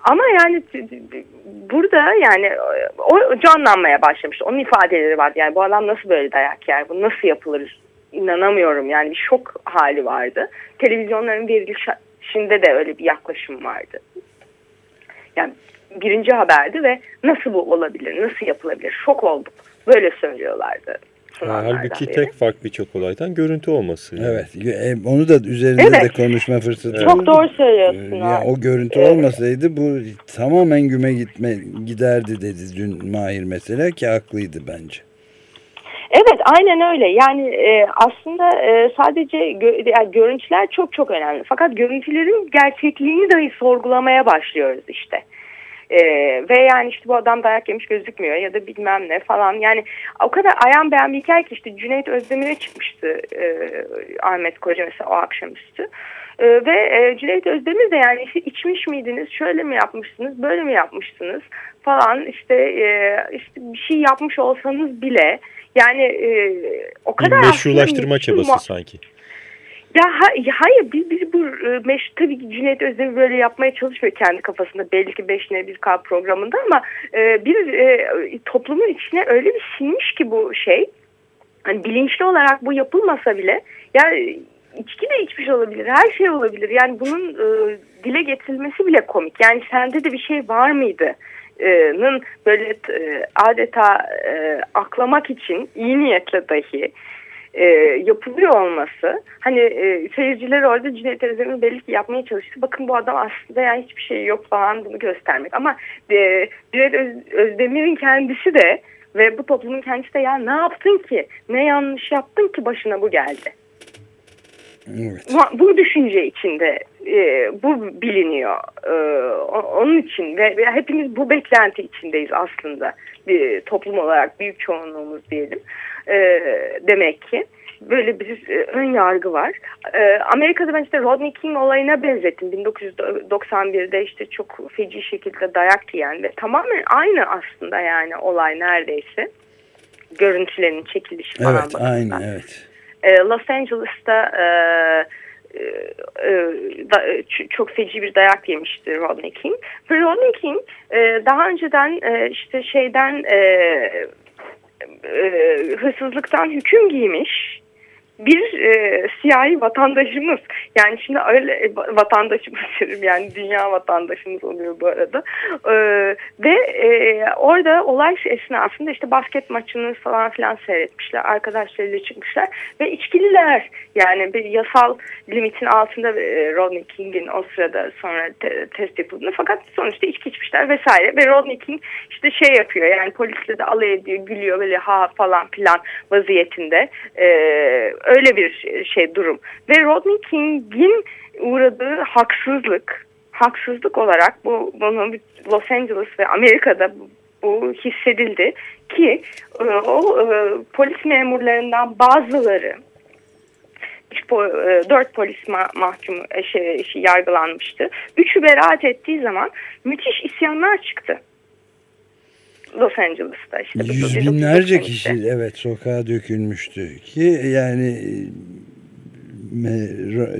ama yani burada yani o canlanmaya başlamış. Onun ifadeleri vardı. Yani bu adam nasıl böyle dayak yer? Bu nasıl yapılır? İnanamıyorum. Yani bir şok hali vardı. Televizyonların verilişinde de öyle bir yaklaşım vardı. Yani birinci haberdi ve nasıl bu olabilir? Nasıl yapılabilir? Şok olduk. Böyle söylüyorlardı. Sunanlardan Halbuki tek fark birçok olaydan görüntü olması. yani. Evet. e, Onu da üzerinde Evet. de konuşma fırsatı Evet. Çok doğru söylüyorsun. Ya abi. o görüntü Evet. olmasaydı bu tamamen güme gitme giderdi dedi dün Mahir mesela ki haklıydı bence. Evet aynen öyle yani e, aslında e, sadece gö- yani görüntüler çok çok önemli fakat görüntülerin gerçekliğini dahi sorgulamaya başlıyoruz işte. E, ve yani işte bu adam dayak yemiş gözükmüyor ya da bilmem ne falan yani o kadar ayan beyan bir hikaye ki işte Cüneyt Özdemir'e çıkmıştı e, Ahmet Koca mesela o akşamüstü. E, ve e, Cüneyt Özdemir de yani işte içmiş miydiniz şöyle mi yapmışsınız böyle mi yapmışsınız falan işte e, işte bir şey yapmış olsanız bile yani e, o kadar meşrulaştırma çabası sanki. Ya, ha- ya hayır biz, biz bu e, meş, tabii Cüneyt Özdemir böyle yapmaya çalışmıyor kendi kafasında. Belli ki 5 ne bir K programında ama e, bir e, toplumun içine öyle bir sinmiş ki bu şey. Hani bilinçli olarak bu yapılmasa bile yani içki de içmiş olabilir her şey olabilir. Yani bunun e, dile getirilmesi bile komik. Yani sende de bir şey var mıydı? e, nın böyle e, adeta aklamak için iyi niyetle dahi e, yapılıyor olması hani e, seyirciler orada Cüneyt Özdemir belli ki yapmaya çalıştı. Bakın bu adam aslında yani hiçbir şey yok falan bunu göstermek. Ama e, Cüneyt Öz- Özdemir'in kendisi de ve bu toplumun kendisi de ya ne yaptın ki? Ne yanlış yaptın ki başına bu geldi? Evet. Bu düşünce içinde e, bu biliniyor. E, onun için ve, ve hepimiz bu beklenti içindeyiz aslında. Bir toplum olarak büyük çoğunluğumuz diyelim. E, demek ki böyle bir e, ön yargı var. E, Amerika'da ben işte Rodney King olayına benzettim. 1991'de işte çok feci şekilde dayak yiyen ve tamamen aynı aslında yani olay neredeyse. Görüntülerin çekilişi falan. Evet aynı evet. E, Los Angeles'ta e, e, da, çok feci bir dayak yemişti Rodney King. Ve Rodney King e, daha önceden e, işte şeyden e, hırsızlıktan hüküm giymiş bir e, siyahi vatandaşımız yani şimdi öyle e, vatandaşımız derim yani dünya vatandaşımız oluyor bu arada. E, ve e, orada olay esnasında işte basket maçını falan filan seyretmişler arkadaşlarıyla çıkmışlar ve içkililer. Yani bir yasal limitin altında e, Rodney King'in o sırada sonra te, test yapıldığını fakat sonuçta içki içmişler vesaire ve Rodney King işte şey yapıyor yani polisle de alay ediyor gülüyor böyle ha falan filan vaziyetinde. E, öyle bir şey durum. Ve Rodney King'in uğradığı haksızlık, haksızlık olarak bu bunu Los Angeles ve Amerika'da bu, hissedildi ki e, o e, polis memurlarından bazıları e, dört polis ma mahkum şey, şey, yargılanmıştı. Üçü beraat ettiği zaman müthiş isyanlar çıktı. Los Angeles'ta işte. Yüz binlerce kişi evet sokağa dökülmüştü ki yani me,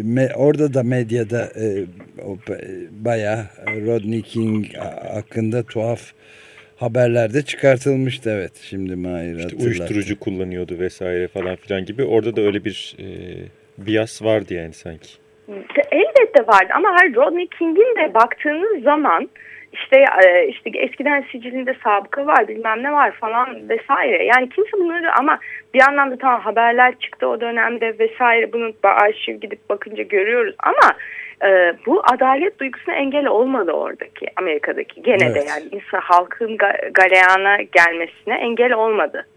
me, orada da medyada e, o, bayağı Rodney King hakkında tuhaf haberlerde çıkartılmıştı evet şimdi Mahir işte uyuşturucu kullanıyordu vesaire falan filan gibi orada da öyle bir e, bias vardı yani sanki. Elbette vardı ama her Rodney King'in de baktığınız zaman işte e, işte eskiden sicilinde sabıka var bilmem ne var falan vesaire. Yani kimse bunları ama bir anlamda tamam haberler çıktı o dönemde vesaire bunu arşiv gidip bakınca görüyoruz ama e, bu adalet duygusuna engel olmadı oradaki Amerika'daki gene evet. de yani insan halkın galeyana gelmesine engel olmadı.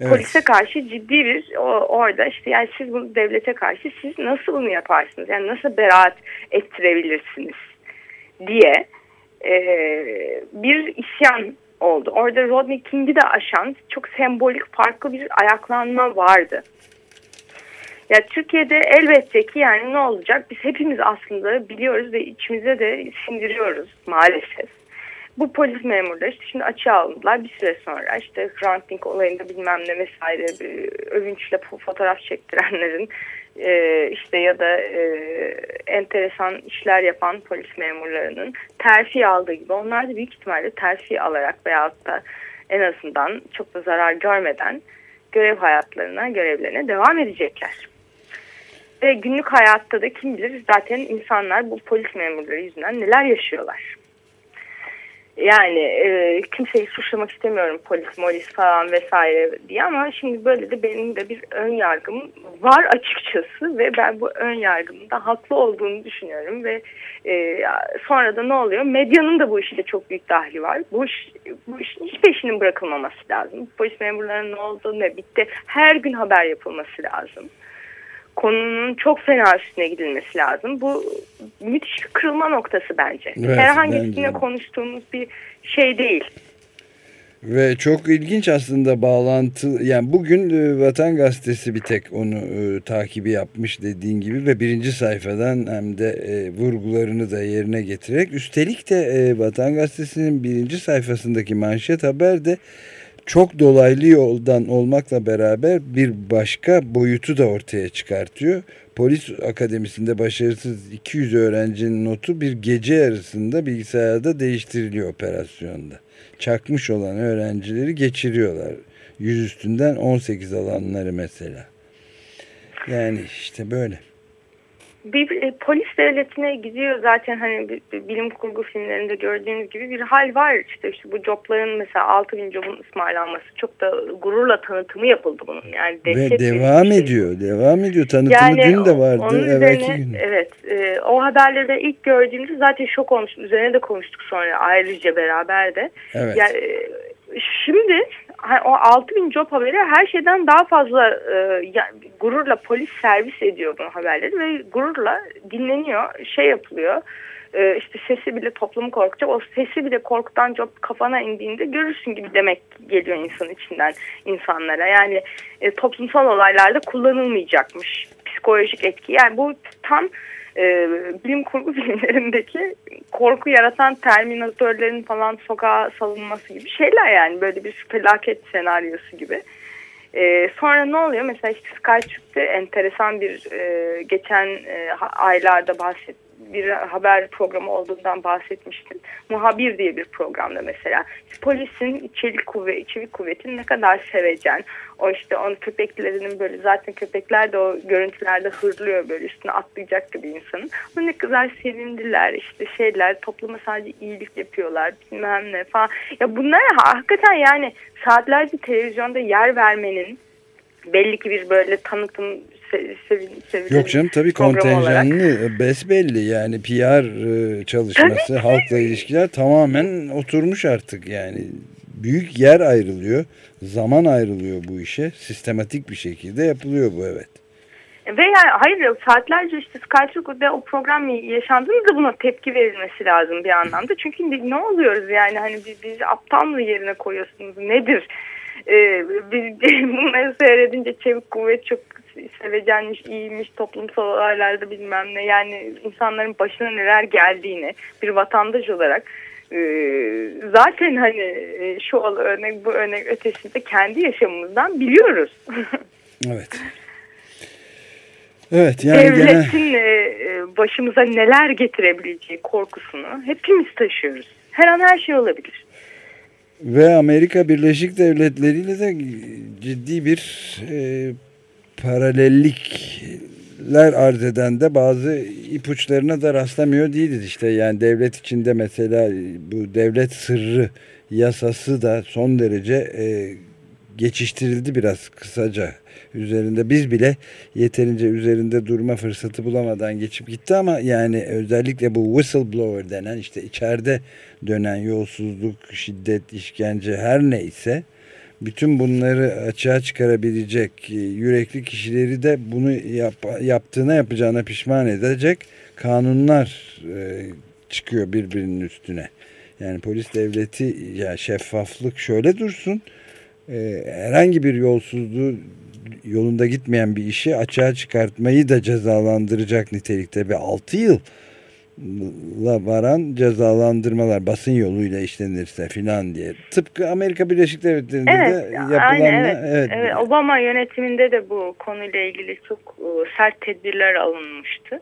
Evet. Polise karşı ciddi bir o, orada işte yani siz bunu devlete karşı siz nasıl bunu yaparsınız? Yani nasıl beraat ettirebilirsiniz diye e, bir isyan oldu. Orada Rodney King'i de aşan çok sembolik farklı bir ayaklanma vardı. Ya Türkiye'de elbette ki yani ne olacak? Biz hepimiz aslında biliyoruz ve içimize de sindiriyoruz maalesef. Bu polis memurları işte şimdi açığa alındılar. Bir süre sonra işte Hrant olayında bilmem ne vesaire övünçle fotoğraf çektirenlerin e, işte ya da e, enteresan işler yapan polis memurlarının terfi aldığı gibi onlar da büyük ihtimalle terfi alarak veyahut da en azından çok da zarar görmeden görev hayatlarına, görevlerine devam edecekler. Ve günlük hayatta da kim bilir zaten insanlar bu polis memurları yüzünden neler yaşıyorlar. Yani e, kimseyi suçlamak istemiyorum polis molis falan vesaire diye ama şimdi böyle de benim de bir ön yargım var açıkçası ve ben bu ön yargımın da haklı olduğunu düşünüyorum ve e, sonra da ne oluyor? Medyanın da bu işi de çok büyük dahli var. Bu, iş, bu işin hiç peşinin bırakılmaması lazım. Polis memurlarının ne oldu ne bitti her gün haber yapılması lazım konunun çok fena üstüne gidilmesi lazım. Bu müthiş bir kırılma noktası bence. Evet, Herhangisine bence. konuştuğumuz bir şey değil. Ve çok ilginç aslında bağlantı yani bugün e, Vatan Gazetesi bir tek onu e, takibi yapmış dediğin gibi ve birinci sayfadan hem de e, vurgularını da yerine getirerek üstelik de e, Vatan Gazetesi'nin birinci sayfasındaki manşet haber de çok dolaylı yoldan olmakla beraber bir başka boyutu da ortaya çıkartıyor. Polis akademisinde başarısız 200 öğrencinin notu bir gece yarısında bilgisayarda değiştiriliyor operasyonda. Çakmış olan öğrencileri geçiriyorlar. Yüz üstünden 18 alanları mesela. Yani işte böyle bir e, polis devletine gidiyor zaten hani bir, bir bilim kurgu filmlerinde gördüğünüz gibi bir hal var. İşte işte bu jobların mesela 6 bin jobun ısmarlanması çok da gururla tanıtımı yapıldı bunun. Yani ve devam şey. ediyor devam ediyor. Tanıtımı yani, dün de vardı onun üzerine, evet e, o haberleri ilk gördüğümüzde zaten şok olmuştum üzerine de konuştuk sonra ayrıca beraber de. Evet. yani, e, şimdi o 6 bin job haberi her şeyden daha fazla e, gururla polis servis ediyor bu haberleri ve gururla dinleniyor, şey yapılıyor. E, işte sesi bile toplumu korkacak. O sesi bile korkutan çok kafana indiğinde görürsün gibi demek geliyor insan içinden insanlara. Yani e, toplumsal olaylarda kullanılmayacakmış psikolojik etki. Yani bu tam e, bilim kurgu filmlerindeki korku yaratan terminatörlerin falan sokağa salınması gibi şeyler yani böyle bir felaket senaryosu gibi. E, sonra ne oluyor? Mesela işte Skytürk'te enteresan bir e, geçen e, aylarda bahset bir haber programı olduğundan bahsetmiştim. Muhabir diye bir programda mesela. Polisin çelik kuvvet, çevik kuvvetini ne kadar sevecen. O işte onun köpeklerinin böyle zaten köpekler de o görüntülerde hırlıyor böyle üstüne atlayacak gibi insanın. Ama ne kadar sevindiler işte şeyler topluma sadece iyilik yapıyorlar bilmem ne falan. Ya bunlar hakikaten yani saatlerce televizyonda yer vermenin belli ki bir böyle tanıtım sevin, Yok canım tabii kontenjanlı besbelli yani PR e, çalışması tabii. halkla ilişkiler tamamen oturmuş artık yani büyük yer ayrılıyor zaman ayrılıyor bu işe sistematik bir şekilde yapılıyor bu evet. Ve yani hayır saatlerce işte Skytürk'te o program yaşandığında buna tepki verilmesi lazım bir anlamda. Çünkü ne oluyoruz yani hani biz, biz aptal mı yerine koyuyorsunuz nedir? Ee, biz bunları seyredince çevik kuvvet çok sevecenmiş, iyiymiş toplumsal olaylarda bilmem ne. Yani insanların başına neler geldiğini bir vatandaş olarak e, zaten hani e, şu örnek bu örnek ötesinde kendi yaşamımızdan biliyoruz. evet. Evet yani Devletin gene... E, başımıza neler getirebileceği korkusunu hepimiz taşıyoruz. Her an her şey olabilir. Ve Amerika Birleşik Devletleri ile de ciddi bir e, paralellikler arz eden de bazı ipuçlarına da rastlamıyor değiliz işte. Yani devlet içinde mesela bu devlet sırrı yasası da son derece e, geçiştirildi biraz kısaca üzerinde. Biz bile yeterince üzerinde durma fırsatı bulamadan geçip gitti ama yani özellikle bu whistleblower denen işte içeride dönen yolsuzluk, şiddet, işkence her neyse bütün bunları açığa çıkarabilecek e, yürekli kişileri de bunu yap, yaptığına yapacağına pişman edecek kanunlar e, çıkıyor birbirinin üstüne. Yani polis devleti ya şeffaflık şöyle dursun. E, herhangi bir yolsuzluğu yolunda gitmeyen bir işi açığa çıkartmayı da cezalandıracak nitelikte ve 6 yıl la varan cezalandırmalar basın yoluyla işlenirse filan diye. Tıpkı Amerika Birleşik Devletleri'nde evet, de yapılanla. evet, evet. evet. Obama yönetiminde de bu konuyla ilgili çok e, sert tedbirler alınmıştı.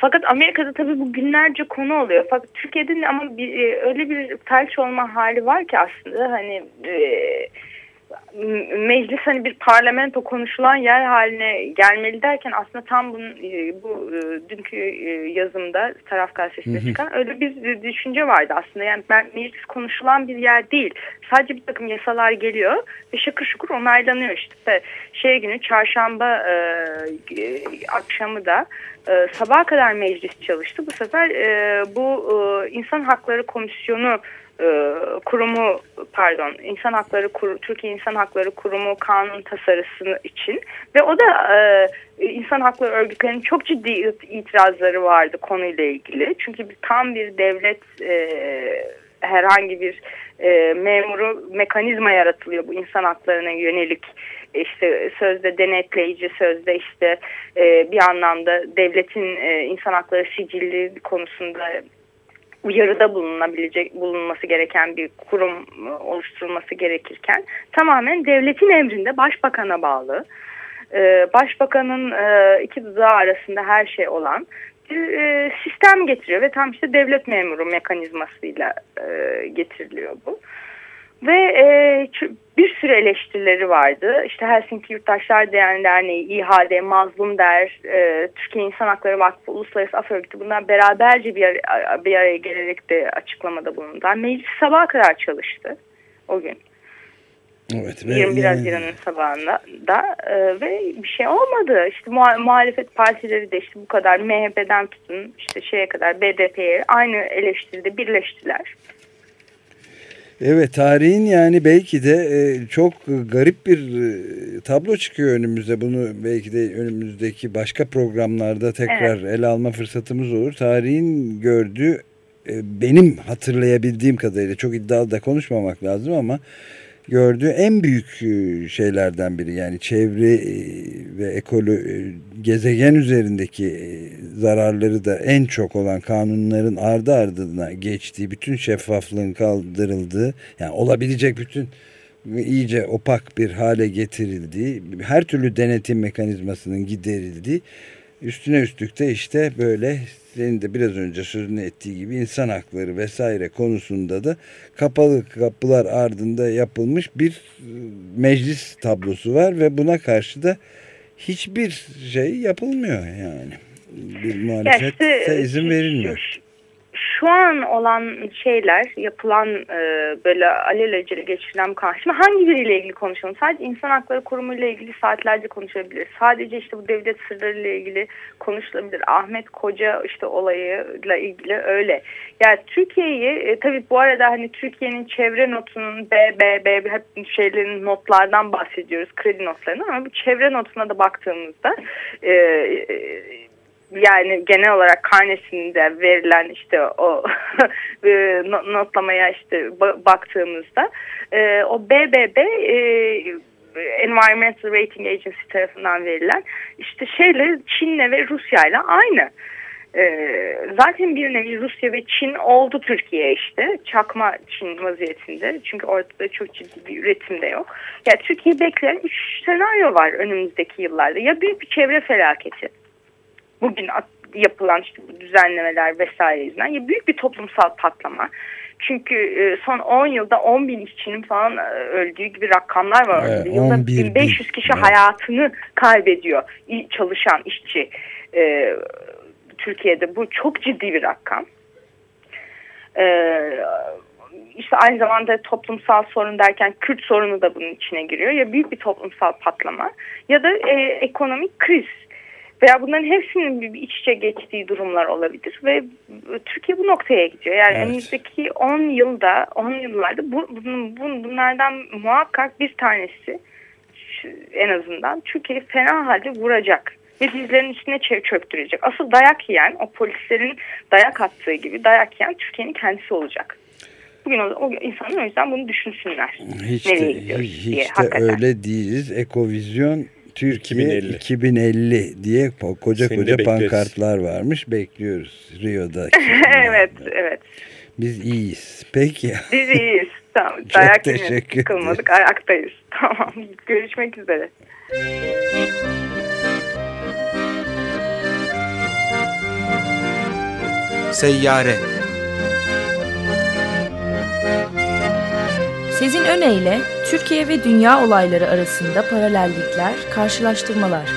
Fakat Amerika'da tabii bu günlerce konu oluyor. Fakat Türkiye'de ama bir, e, öyle bir felç olma hali var ki aslında hani e, meclis hani bir parlamento konuşulan yer haline gelmeli derken aslında tam bunun, e, bu e, dünkü e, yazımda taraf gazetesinde çıkan öyle bir düşünce vardı aslında. Yani meclis konuşulan bir yer değil. Sadece bir takım yasalar geliyor ve şakır şukur onaylanıyor işte. Şey günü çarşamba e, akşamı da e, sabaha kadar meclis çalıştı. Bu sefer e, bu e, insan hakları komisyonu e, kurumu pardon insan hakları Türkiye İnsan Hakları Kurumu kanun tasarısı için. Ve o da e, insan hakları örgütlerinin çok ciddi itirazları vardı konuyla ilgili. Çünkü tam bir devlet e, herhangi bir memuru mekanizma yaratılıyor bu insan haklarına yönelik. İşte sözde denetleyici sözde işte bir anlamda devletin insan hakları sicilli konusunda uyarıda bulunabilecek bulunması gereken bir kurum e, oluşturulması gerekirken tamamen devletin emrinde başbakana bağlı. E, başbakanın e, iki dudağı arasında her şey olan bir sistem getiriyor ve tam işte devlet memuru mekanizmasıyla getiriliyor bu. Ve e, bir sürü eleştirileri vardı. İşte Helsinki Yurttaşlar Derneği, İHAD, Mazlum Der, e, Türkiye İnsan Hakları Vakfı, Uluslararası Af Örgütü bunlar beraberce bir, ar bir araya gelerek de açıklamada bulundular. Meclis sabaha kadar çalıştı o gün. Evet, 21 Haziran'ın sabahında da e, ve bir şey olmadı. İşte muha muhalefet partileri de işte bu kadar MHP'den tutun işte şeye kadar BDP'ye aynı eleştiride birleştiler. Evet tarihin yani belki de e, çok garip bir e, tablo çıkıyor önümüze. Bunu belki de önümüzdeki başka programlarda tekrar evet. ele alma fırsatımız olur. Tarihin gördüğü e, benim hatırlayabildiğim kadarıyla çok iddialı da konuşmamak lazım ama gördüğü en büyük e, şeylerden biri. Yani çevre e, ve ekolo e, gezegen üzerindeki zararları da en çok olan kanunların ardı ardına geçtiği, bütün şeffaflığın kaldırıldığı, yani olabilecek bütün iyice opak bir hale getirildiği, her türlü denetim mekanizmasının giderildiği, üstüne üstlük de işte böyle senin de biraz önce sözünü ettiği gibi insan hakları vesaire konusunda da kapalı kapılar ardında yapılmış bir e, meclis tablosu var ve buna karşı da hiçbir şey yapılmıyor yani. Bir muhalefete izin verilmiyor şu an olan şeyler yapılan e, böyle alelacele geçirilen karşıma hangi biriyle ilgili konuşalım? Sadece insan hakları kurumu ilgili saatlerce konuşabilir. Sadece işte bu devlet sırları ile ilgili konuşulabilir. Ahmet Koca işte olayıyla ilgili öyle. Yani Türkiye'yi e, tabii bu arada hani Türkiye'nin çevre notunun B, B, B hep şeylerin notlardan bahsediyoruz. Kredi notlarından ama bu çevre notuna da baktığımızda e, e yani genel olarak karnesinde verilen işte o e, notlamaya işte baktığımızda e, o BBB e, Environmental Rating Agency tarafından verilen işte şeyle Çin'le ve Rusya'yla aynı. Ee, zaten bir nevi Rusya ve Çin oldu Türkiye işte çakma Çin vaziyetinde çünkü ortada çok ciddi bir üretim de yok. Ya yani Türkiye bekleyen üç senaryo var önümüzdeki yıllarda ya büyük bir çevre felaketi bugün yapılan işte bu düzenlemeler vesaire yüzünden ya büyük bir toplumsal patlama. Çünkü e, son 10 yılda 10 bin işçinin falan e, öldüğü gibi rakamlar var. Evet, Yılda 1500 bin. kişi evet. hayatını kaybediyor çalışan işçi e, Türkiye'de. Bu çok ciddi bir rakam. İşte aynı zamanda toplumsal sorun derken Kürt sorunu da bunun içine giriyor. Ya büyük bir toplumsal patlama ya da ekonomik kriz veya bunların hepsinin bir, iç içe geçtiği durumlar olabilir ve Türkiye bu noktaya gidiyor. Yani evet. önümüzdeki 10 yılda, 10 yıllarda bu, bun, bun, bunlardan muhakkak bir tanesi en azından Türkiye'yi fena halde vuracak ve dizlerinin üstüne çöktürecek. Asıl dayak yiyen, o polislerin dayak attığı gibi dayak yiyen Türkiye'nin kendisi olacak. Bugün o, o insanlar o yüzden bunu düşünsünler. Hiç Nereye de, hiç diye, de öyle değiliz. Ekovizyon Türkiye 2050, 2050 diye koca Seni koca pankartlar varmış. Bekliyoruz Rio'da. evet, evet. Biz iyiyiz. Peki. Biz iyiyiz. Tamam. Çok Dayak teşekkür Kılmadık. Ayaktayız. Tamam. Görüşmek üzere. Seyyare Sezin Öne Türkiye ve dünya olayları arasında paralellikler, karşılaştırmalar.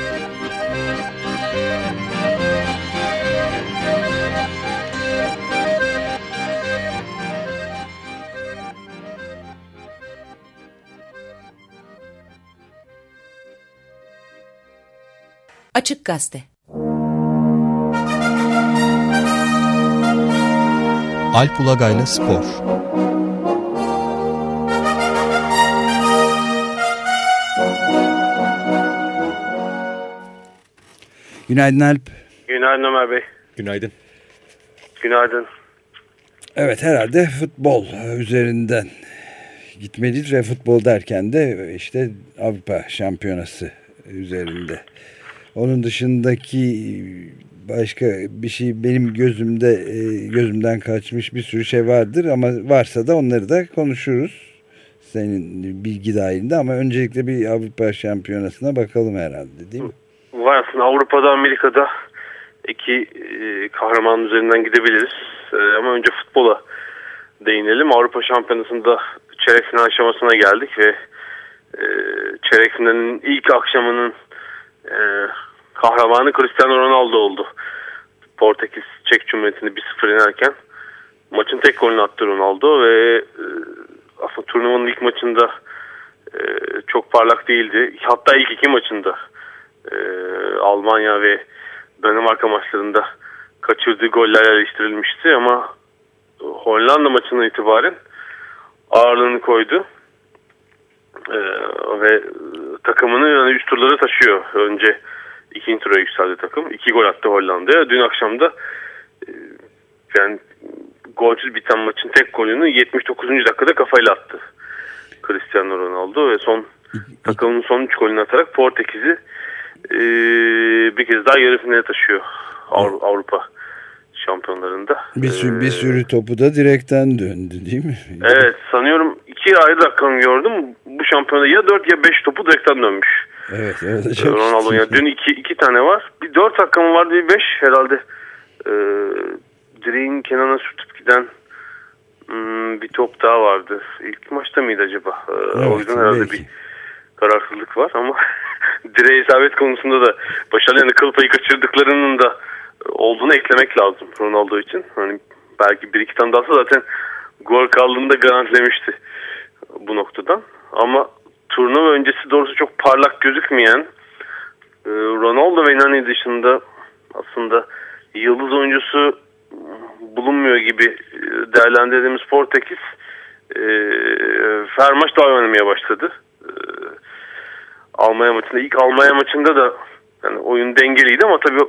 Açık Gazete Alp Ulagay'la Spor Günaydın Alp. Günaydın Ömer Bey. Günaydın. Günaydın. Evet herhalde futbol üzerinden gitmeliyiz ve futbol derken de işte Avrupa Şampiyonası üzerinde. Onun dışındaki başka bir şey benim gözümde e, gözümden kaçmış bir sürü şey vardır ama varsa da onları da konuşuruz. Senin bilgi dahilinde ama öncelikle bir Avrupa Şampiyonası'na bakalım herhalde değil mi? Var aslında Avrupa'da Amerika'da iki e, kahraman üzerinden gidebiliriz. E, ama önce futbola değinelim. Avrupa Şampiyonası'nda çeyrek final aşamasına geldik ve e, çeyrek finalin ilk akşamının e, kahramanı Cristiano Ronaldo oldu. Portekiz Çek Cumhuriyeti'ni 1-0 yenerken maçın tek golünü attı Ronaldo ve e, aslında turnuvanın ilk maçında e, çok parlak değildi. Hatta ilk iki maçında e, Almanya ve Danimarka maçlarında kaçırdığı goller eleştirilmişti ama Hollanda maçından itibaren ağırlığını koydu. Ee, ve takımını yani üst turlara taşıyor. Önce ikinci tura yükseldi takım. İki gol attı Hollanda'ya. Dün akşam da e, yani golsüz biten maçın tek golünü 79. dakikada kafayla attı. Cristiano Ronaldo ve son takımın son 3 golünü atarak Portekiz'i e, bir kez daha yarı finale taşıyor Avru- Avrupa şampiyonlarında. Bir sürü, Ee, bir sürü topu da direkten döndü değil mi? Evet sanıyorum iki ayrı rakam gördüm. Bu şampiyonada ya 4 ya 5 topu direkten dönmüş. Evet öyle çok Ronaldo ya dün iki, iki tane var. Bir 4 rakamı var bir 5 herhalde. Ee, direğin kenarına sürtüp giden hmm, bir top daha vardı. İlk maçta mıydı acaba? Ee, o Evet, yüzden herhalde belki. bir kararsızlık var ama direğe isabet konusunda da başarılı kıl payı kaçırdıklarının da olduğunu eklemek lazım Ronaldo için. Hani belki bir iki tane daha zaten gol kaldığını da garantilemişti bu noktadan. Ama turnuva öncesi doğrusu çok parlak gözükmeyen e, Ronaldo ve Nani dışında aslında yıldız oyuncusu bulunmuyor gibi e, değerlendirdiğimiz Portekiz e, her maç daha oynamaya başladı. E, Almanya maçında ilk Almanya maçında da yani oyun dengeliydi ama tabii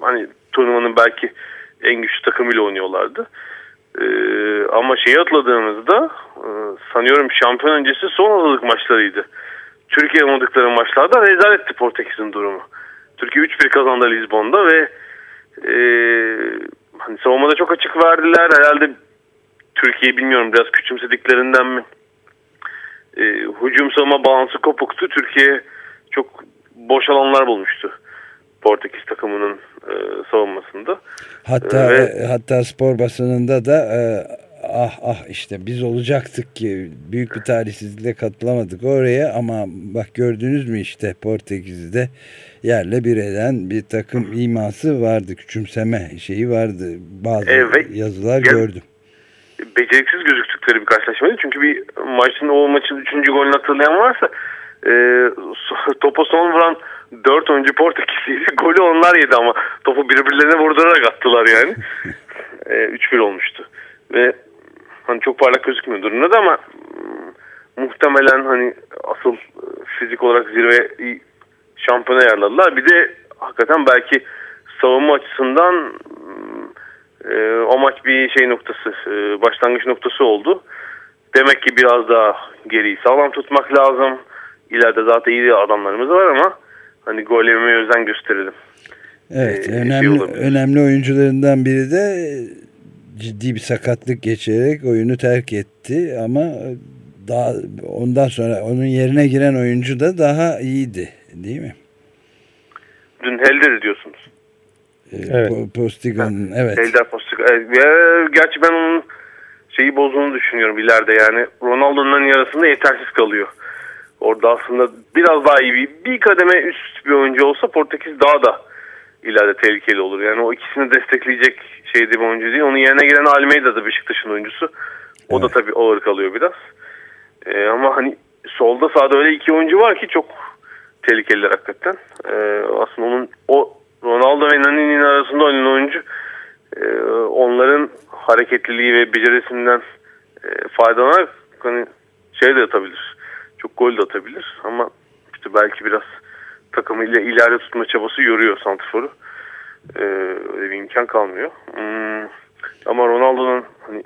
hani turnuvanın belki en güçlü takımıyla oynuyorlardı. Ee, ama şeyi atladığımızda e, sanıyorum şampiyon öncesi son hazırlık maçlarıydı. Türkiye oynadıkları maçlarda rezaletti Portekiz'in durumu. Türkiye 3-1 kazandı Lizbon'da ve e, hani savunmada çok açık verdiler. Herhalde Türkiye'yi bilmiyorum biraz küçümsediklerinden mi? E, hücum savunma balansı kopuktu. Türkiye çok boş alanlar bulmuştu. Portekiz takımının e, savunmasında. Hatta Ve- hatta spor basınında da e, ah ah işte biz olacaktık ki büyük bir talihsizlikle katılamadık oraya ama bak gördünüz mü işte Portekiz'de yerle bir eden bir takım iması vardı küçümseme şeyi vardı bazı Evet. yazılar Gel- gördüm. beceriksiz gözüktükleri bir karşılaşmaydı. Çünkü bir maçın o maçın 3. golünü hatırlayan varsa e, topa son vuran 4 oyuncu Portekizliydi. Golü onlar yedi ama topu birbirlerine vurdurarak attılar yani. e, 3-1 olmuştu. Ve hani çok parlak gözükmüyor durumda da ama mm, muhtemelen hani asıl e, fizik olarak zirve şampiyona ayarladılar. Bir de hakikaten belki savunma açısından mm, e, o maç bir şey noktası, e, başlangıç noktası oldu. Demek ki biraz daha geriyi sağlam tutmak lazım. İleride zaten iyi adamlarımız var ama hani gol yememeye özen gösterelim. Evet, Ee, şey önemli olabilir. önemli oyuncularından biri de ciddi bir sakatlık geçirerek oyunu terk etti ama daha ondan sonra onun yerine giren oyuncu da daha iyiydi, değil mi? Dün Helder diyorsunuz. Ee, Evet. Po- Postigon, evet. Helder Postik. Evet, ve gerçi ben onun şeyi bozduğunu düşünüyorum ileride yani. Ronaldo'nun yarısında yetersiz kalıyor. Orada aslında biraz daha iyi bir, bir kademe üst bir oyuncu olsa Portekiz daha da ileride tehlikeli olur. Yani o ikisini destekleyecek şeyde bir oyuncu değil. Onun yerine gelen Almeida da Beşiktaş'ın oyuncusu. O da tabii ağır kalıyor biraz. Ee, ama hani solda sağda öyle iki oyuncu var ki çok tehlikeliler hakikaten. Ee, aslında onun o Ronaldo ve Nani'nin arasında oynayan oyuncu e, onların hareketliliği ve becerisinden e, faydalanarak hani şey de atabilir. Çok gol de atabilir ama işte belki biraz takımıyla ileride tutma çabası yoruyor Santrfor'u. Ee, öyle bir imkan kalmıyor. Hmm, ama Ronaldo'nun hani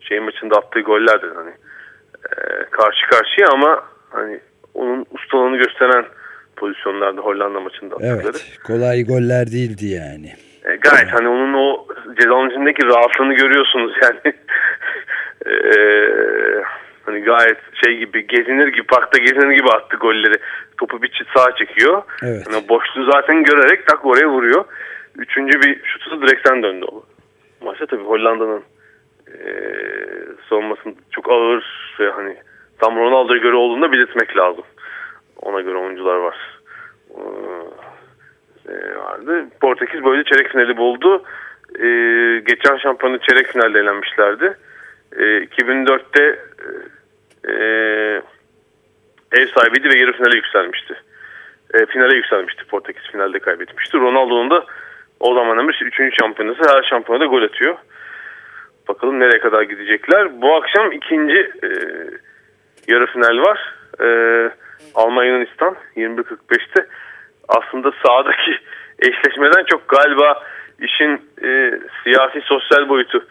şey maçında attığı goller de hani e, karşı karşıya ama hani onun ustalığını gösteren pozisyonlarda Hollanda maçında attıkları. Evet, kolay goller değildi yani. E, gayet hani onun o cezanın içindeki rahatlığını görüyorsunuz yani. E, hani gayet şey gibi gezinir gibi parkta gezinir gibi attı golleri. Topu bir çift sağa çekiyor. Evet. Yani boşluğu zaten görerek tak oraya vuruyor. Üçüncü bir şutu direkten döndü o. Maçta tabii Hollanda'nın e, savunmasının çok ağır ve hani tam Ronaldo'ya göre olduğunu da belirtmek lazım. Ona göre oyuncular var. Ee, e, vardı. Portekiz böyle çeyrek finali buldu. E, geçen şampiyonu çeyrek finalde elenmişlerdi. E, 2004'te e, ev sahibiydi ve yarı finale yükselmişti. E, finale yükselmişti. Portekiz finalde kaybetmişti. Ronaldo'nun da o zaman bir 3. şampiyonası her şampiyonada gol atıyor. Bakalım nereye kadar gidecekler. Bu akşam ikinci e, yarı final var. E, Almanya Yunanistan 21.45'te. Aslında sahadaki eşleşmeden çok galiba işin e, siyasi sosyal boyutu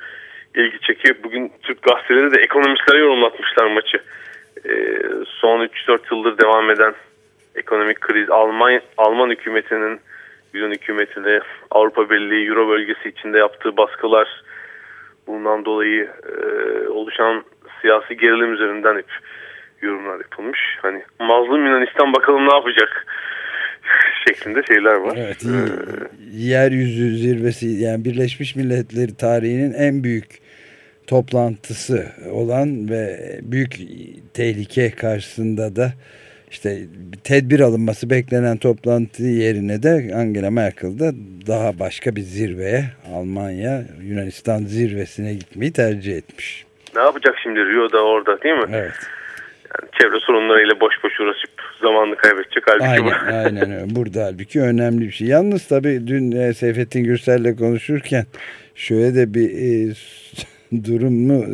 ilgi çekiyor. Bugün Türk gazeteleri de ekonomistlere yorumlatmışlar maçı. E, son 3-4 yıldır devam eden ekonomik kriz Alman Alman hükümetinin Yunan hükümetine Avrupa Birliği Euro bölgesi içinde yaptığı baskılar bundan dolayı e, oluşan siyasi gerilim üzerinden hep yorumlar yapılmış. Hani mazlum Yunanistan bakalım ne yapacak şeklinde şeyler var. Evet, yeryüzü zirvesi yani Birleşmiş Milletleri tarihinin en büyük toplantısı olan ve büyük tehlike karşısında da işte tedbir alınması beklenen toplantı yerine de Angela Merkel de daha başka bir zirveye Almanya Yunanistan zirvesine gitmeyi tercih etmiş. Ne yapacak şimdi Rio'da orada değil mi? Evet. Yani çevre sorunlarıyla boş boş uğraşıp zamanını kaybedecek halbuki aynen, bu. aynen. Burada halbuki önemli bir şey. Yalnız tabii dün e, Seyfettin Gürsel'le konuşurken şöyle de bir e, durumu e,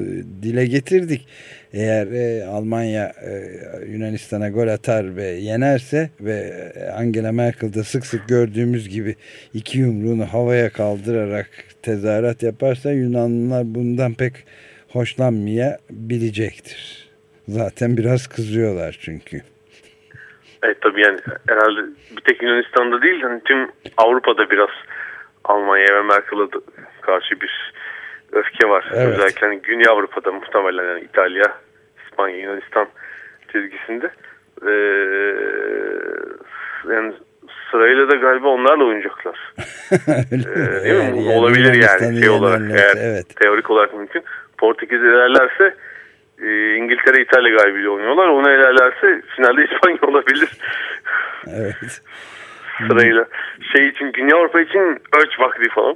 dile getirdik. Eğer e, Almanya e, Yunanistan'a gol atar ve yenerse ve e, Angela Merkel de sık sık gördüğümüz gibi iki yumruğunu havaya kaldırarak tezahürat yaparsa Yunanlılar bundan pek hoşlanmayabilecektir. Zaten biraz kızıyorlar çünkü. Evet tabii yani herhalde bir tek Yunanistan'da değil hani tüm Avrupa'da biraz Almanya ve Merkel'e karşı bir öfke var. Evet. Özellikle hani Güney Avrupa'da muhtemelen yani İtalya, İspanya, Yunanistan çizgisinde. Ee, yani sırayla da galiba onlarla oynayacaklar. ee, değil mi? Yani Olabilir yani şey olarak eğer evet. teorik olarak mümkün. Portekiz ilerlerse e, İngiltere İtalya galibiyle oynuyorlar. Onu ilerlerse finalde İspanya olabilir. Evet. Sırayla. Şey için Güney Avrupa için ölç vakti falan.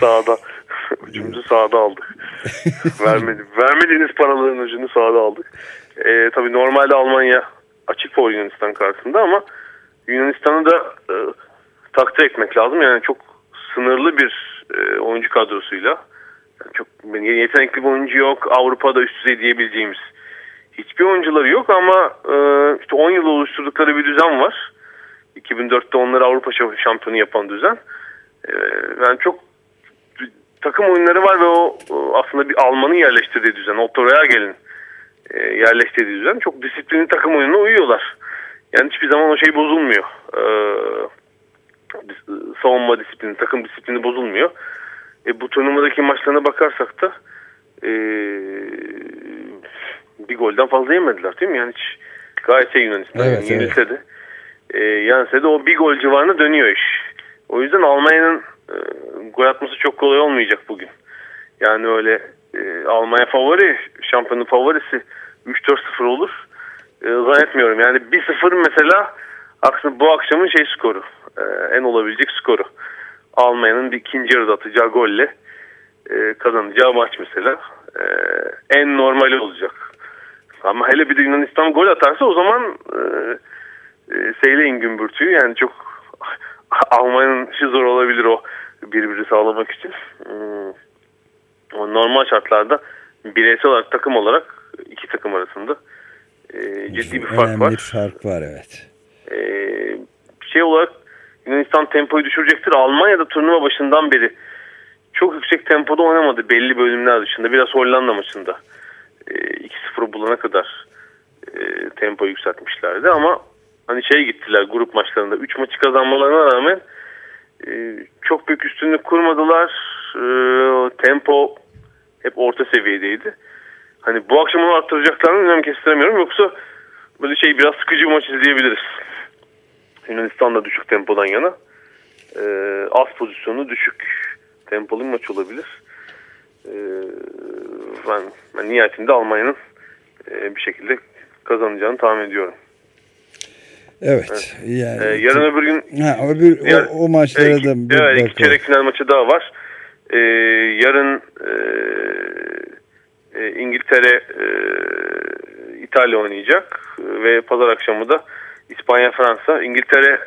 Sağda. Ucumuzu sağda aldık. Vermedi, vermediğiniz paraların ucunu sağda aldık. E, tabii normalde Almanya açık for Yunanistan karşısında ama Yunanistan'ı da e, takdir etmek lazım. Yani çok sınırlı bir e, oyuncu kadrosuyla çok yetenekli bir oyuncu yok. Avrupa'da üst düzey diyebileceğimiz hiçbir oyuncuları yok ama e, işte 10 yıl oluşturdukları bir düzen var. 2004'te onları Avrupa şampiyonu yapan düzen. E, yani çok takım oyunları var ve o, aslında bir Alman'ın yerleştirdiği düzen. Otto Reagel'in e, yerleştirdiği düzen. Çok disiplinli takım oyununa uyuyorlar. Yani hiçbir zaman o şey bozulmuyor. E, savunma disiplini, takım disiplini bozulmuyor. E, bu turnuvadaki maçlarına bakarsak da e, bir golden fazla yemediler değil mi? Yani hiç gayet şey Yunanistan. Evet, yani yenilse de e, yense de o bir gol civarına dönüyor iş. O yüzden Almanya'nın e, gol atması çok kolay olmayacak bugün. Yani öyle e, Almanya favori, şampiyonun favorisi 3-4-0 olur. E, zannetmiyorum. Yani 1-0 mesela aslında bu akşamın şey skoru. E, en olabilecek skoru. Almanya'nın bir ikinci yarıda atacağı golle e, kazanacağı maç mesela. E, en normali olacak. Ama hele bir de Yunanistan gol atarsa o zaman e, e, seyleyin gümbürtüyü. Yani çok Almanya'nın işi zor olabilir o birbiri sağlamak için. Hmm. Normal şartlarda bireysel olarak takım olarak iki takım arasında e, ciddi bir fark Önemli var. bir fark var evet. E, şey olarak Yunanistan tempoyu düşürecektir. Almanya'da turnuva başından beri çok yüksek tempoda oynamadı belli bölümler dışında. Biraz Hollanda maçında e, 2-0 bulana kadar e, tempo yükseltmişlerdi ama hani şey gittiler grup maçlarında 3 maçı kazanmalarına rağmen e, çok büyük üstünlük kurmadılar. E, tempo hep orta seviyedeydi. Hani bu akşam onu arttıracaklarını önem kestiremiyorum. Yoksa böyle şey biraz sıkıcı bir maç izleyebiliriz. Yunanistan da düşük tempodan yana. E, az pozisyonu düşük tempolu maç olabilir. E, ben, ben nihayetinde Almanya'nın e, bir şekilde kazanacağını tahmin ediyorum. Evet. Evet. Yani, Ee, yarın öbür gün ha, öbür, Diğer- o, o maçlara Evet, da bir evet, iki çeyrek final maçı daha var. Ee, yarın e, e, İngiltere e, İtalya oynayacak ve pazar akşamı da İspanya Fransa. İngiltere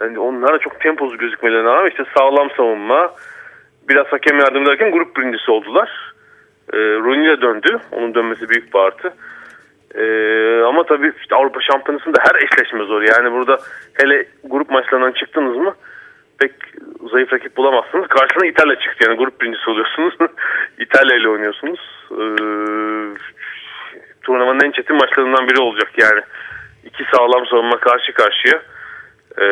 yani onlara çok temposuz gözükmelerine rağmen işte sağlam savunma biraz hakem yardım ederken grup birincisi oldular. E, Rooney döndü. Onun dönmesi büyük bir artı. E, ama tabii işte Avrupa Şampiyonası'nda her eşleşme zor. Yani burada hele grup maçlarından çıktınız mı pek zayıf rakip bulamazsınız. Karşısına İtalya çıktı. Yani grup birincisi oluyorsunuz. İtalya ile oynuyorsunuz. E, turnuvanın en çetin maçlarından biri olacak yani. İki sağlam savunma karşı karşıya. E,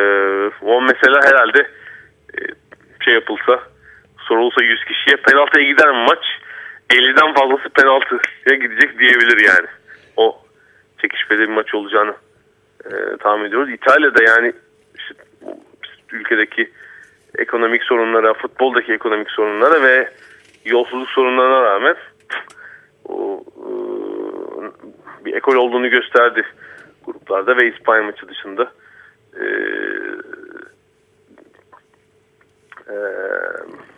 o mesela herhalde e, şey yapılsa sorulsa 100 kişiye penaltıya gider mi maç? 50'den fazlası penaltıya gidecek diyebilir yani. O çekişmeli bir maç olacağını e, tahmin ediyoruz. İtalya'da yani işte, ülkedeki ekonomik sorunlara, futboldaki ekonomik sorunlara ve yolsuzluk sorunlarına rağmen o, e, bir ekol olduğunu gösterdi gruplarda ve İspanya maçı dışında. E, e,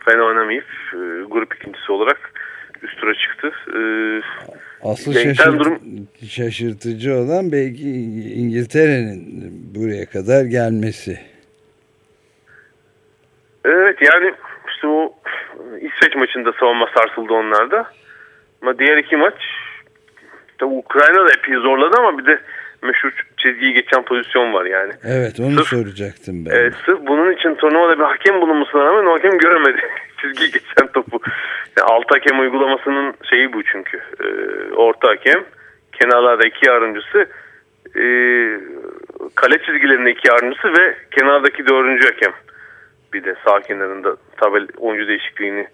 fena oynamayıp e, grup ikincisi olarak üst tura çıktı. E, Asıl şaşırt- durum şaşırtıcı olan belki İngiltere'nin buraya kadar gelmesi. Evet yani işte o İsveç maçında savunma sarsıldı onlarda. Ama diğer iki maç tabi Ukrayna da epey zorladı ama bir de meşhur çizgiyi geçen pozisyon var yani. Evet onu Sırf- soracaktım ben. Ee, sırf bunun için turnuvada bir hakem bulunmasına rağmen o hakem göremedi. Çizgiyi geçen topu. Yani altı hakem uygulamasının şeyi bu çünkü. Ee, orta hakem, kenarlarda iki yardımcısı, e, kale çizgilerinde iki yardımcısı ve kenardaki dördüncü hakem. Bir de sağ kenarında tabel oyuncu değişikliğini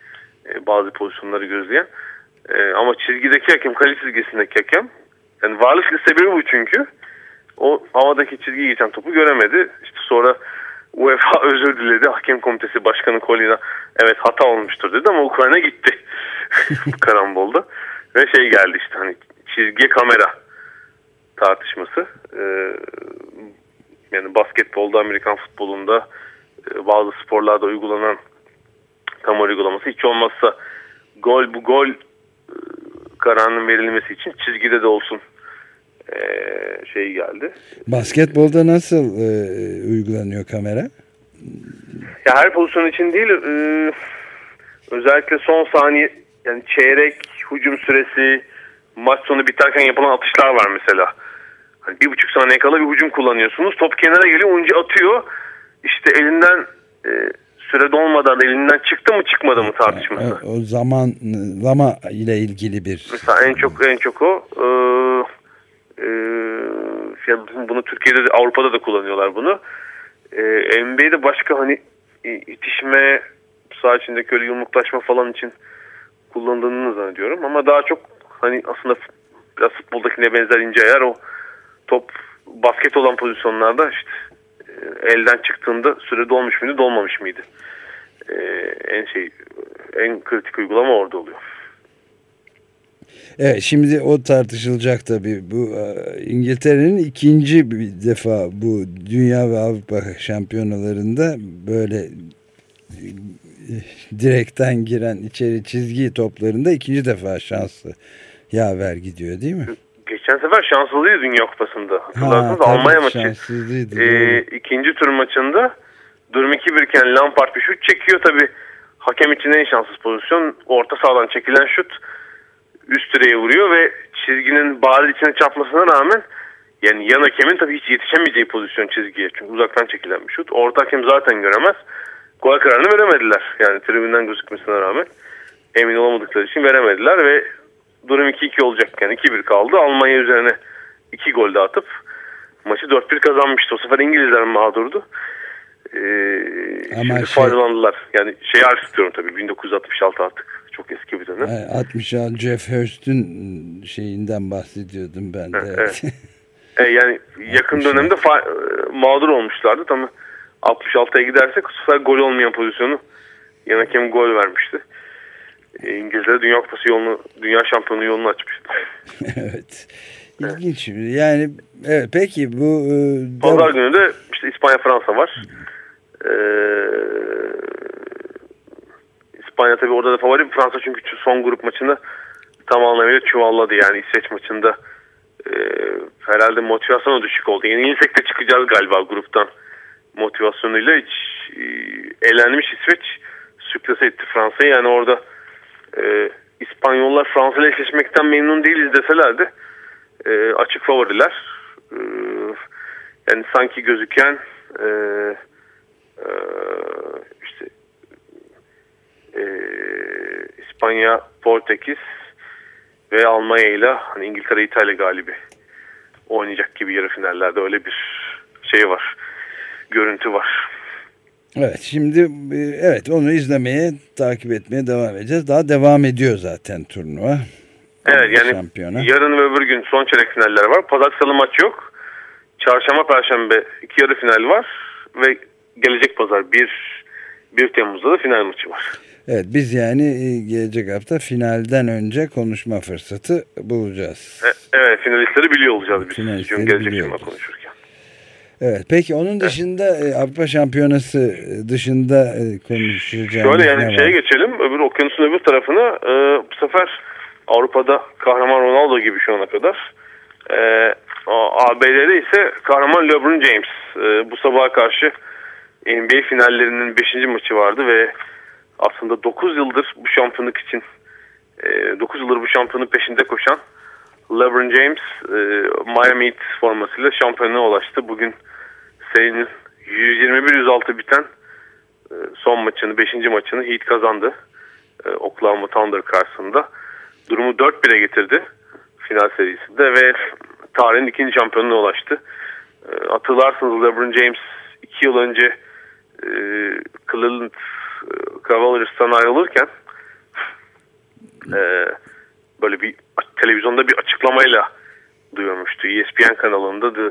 e, bazı pozisyonları gözleyen. E, ama çizgideki hakem, kale çizgisindeki hakem. Yani varlık sebebi bu çünkü. O havadaki çizgiyi geçen topu göremedi. İşte sonra UEFA özür diledi. Hakem komitesi başkanı Kolina evet hata olmuştur dedi ama Ukrayna gitti. Karambolda. Ve şey geldi işte hani çizgi kamera tartışması. Ee, yani basketbolda, Amerikan futbolunda e, bazı sporlarda uygulanan tam uygulaması hiç olmazsa gol bu gol e, kararının verilmesi için çizgide de olsun e, şey geldi. Basketbolda nasıl e, uygulanıyor kamera? Ya her pozisyon için değil e, özellikle son saniye yani çeyrek hücum süresi maç sonu biterken yapılan atışlar var mesela. Hani bir buçuk saniye kala bir hücum kullanıyorsunuz. Top kenara geliyor oyuncu atıyor. İşte elinden e, süre dolmadan elinden çıktı mı çıkmadı mı tartışması. O, o zaman lama ile ilgili bir Mesela en çok en çok o. Ee, e, şey, bunu Türkiye'de de Avrupa'da da kullanıyorlar bunu. Ee, NBA'de başka hani e, itişme, saha içindeki öyle yumruklaşma falan için kullandığını zannediyorum. Ama daha çok hani aslında biraz futboldakine benzer ince ayar o top basket olan pozisyonlarda işte e, elden çıktığında süre dolmuş muydu dolmamış mıydı? Ee, en şey en kritik uygulama orada oluyor. Evet şimdi o tartışılacak tabii. Bu e, İngiltere'nin ikinci bir defa bu Dünya ve Avrupa şampiyonalarında böyle e, direkten giren içeri çizgi toplarında ikinci defa şanslı yaver gidiyor değil mi? Geçen sefer şanslıydı Dünya Kupası'nda. Hatırlarsınız tabii, Almanya maçı. Ee, ikinci tur maçında durum 2-1 iken Lampard bir şut çekiyor. Tabi hakem için en şanssız pozisyon. Orta sahadan çekilen şut üst direğe vuruyor ve çizginin bariz içine çarpmasına rağmen yani yan hakemin tabii hiç yetişemeyeceği pozisyon çizgiye. Çünkü uzaktan çekilen bir şut. Orta hakem zaten göremez. Gol kararını veremediler. Yani tribünden gözükmesine rağmen emin olamadıkları için veremediler ve durum 2-2 olacakken 2-1 kaldı. Almanya üzerine 2 gol de atıp maçı 4-1 kazanmıştı. O sefer İngilizler mağdurdu. Ee, Ama şimdi şey- faydalandılar. Yani şey istiyorum tabii 1966 artık. Çok eski bir dönem. E, 60 Jeff Hurst'ün şeyinden bahsediyordum ben de. Evet. E, yani yakın dönemde e, mağdur olmuşlardı. Tam 66'ya gidersek bu sefer gol olmayan pozisyonu yan hakem gol vermişti. E, İngiltere Dünya Kupası yolunu, Dünya Şampiyonu yolunu açmıştı. evet. İlginç. Yani evet, peki bu e, Pazar günü de işte İspanya Fransa var. Ee, İspanya tabii orada da favori. Fransa çünkü son grup maçını tam anlamıyla çuvalladı. Yani İsveç maçında e, herhalde motivasyonu düşük oldu. Yenilsek de çıkacağız galiba gruptan motivasyonuyla hiç e, eğlenmiş İsveç iflas etti Fransa'yı. Yani orada e, İspanyollar Fransa ile eşleşmekten memnun değiliz deseler de e, açık favoriler. E, yani sanki gözüken e, e, işte e, İspanya, Portekiz ve Almanya ile hani İngiltere, İtalya galibi oynayacak gibi yarı finallerde öyle bir şey var. Görüntü var. Evet şimdi e, evet onu izlemeye takip etmeye devam edeceğiz. Daha devam ediyor zaten turnuva. Evet yani Şampiyona. yarın ve öbür gün son çeyrek finaller var. Salı maç yok. Çarşamba perşembe iki yarı final var ve gelecek pazar 1 1 Temmuz'da da final maçı var. Evet biz yani e, gelecek hafta finalden önce konuşma fırsatı bulacağız. E, evet finalistleri biliyor olacağız biz. Finalistleri Çünkü gelecek cuma konuşurken. Evet peki onun dışında e, Avrupa Şampiyonası dışında e, konuşacağımız Şöyle yani şeye geçelim. Öbür okyanusun öbür tarafına e, bu sefer Avrupa'da kahraman Ronaldo gibi şu ana kadar. E, ABD'de ise kahraman LeBron James. E, bu sabaha karşı NBA finallerinin 5. maçı vardı ve aslında 9 yıldır bu şampiyonluk için e, 9 yıldır bu şampiyonluk peşinde koşan LeBron James e, Miami Heat formasıyla şampiyonluğa ulaştı. Bugün serinin 121-106 biten e, son maçını, 5. maçını Heat kazandı. E, Oklahoma Thunder karşısında. Durumu 4-1'e getirdi final serisinde ve tarihin ikinci şampiyonluğuna ulaştı. E, hatırlarsınız LeBron James 2 yıl önce e, Cleveland e, Cavaliers'tan ayrılırken e, böyle bir televizyonda bir açıklamayla duyurmuştu. ESPN kanalında The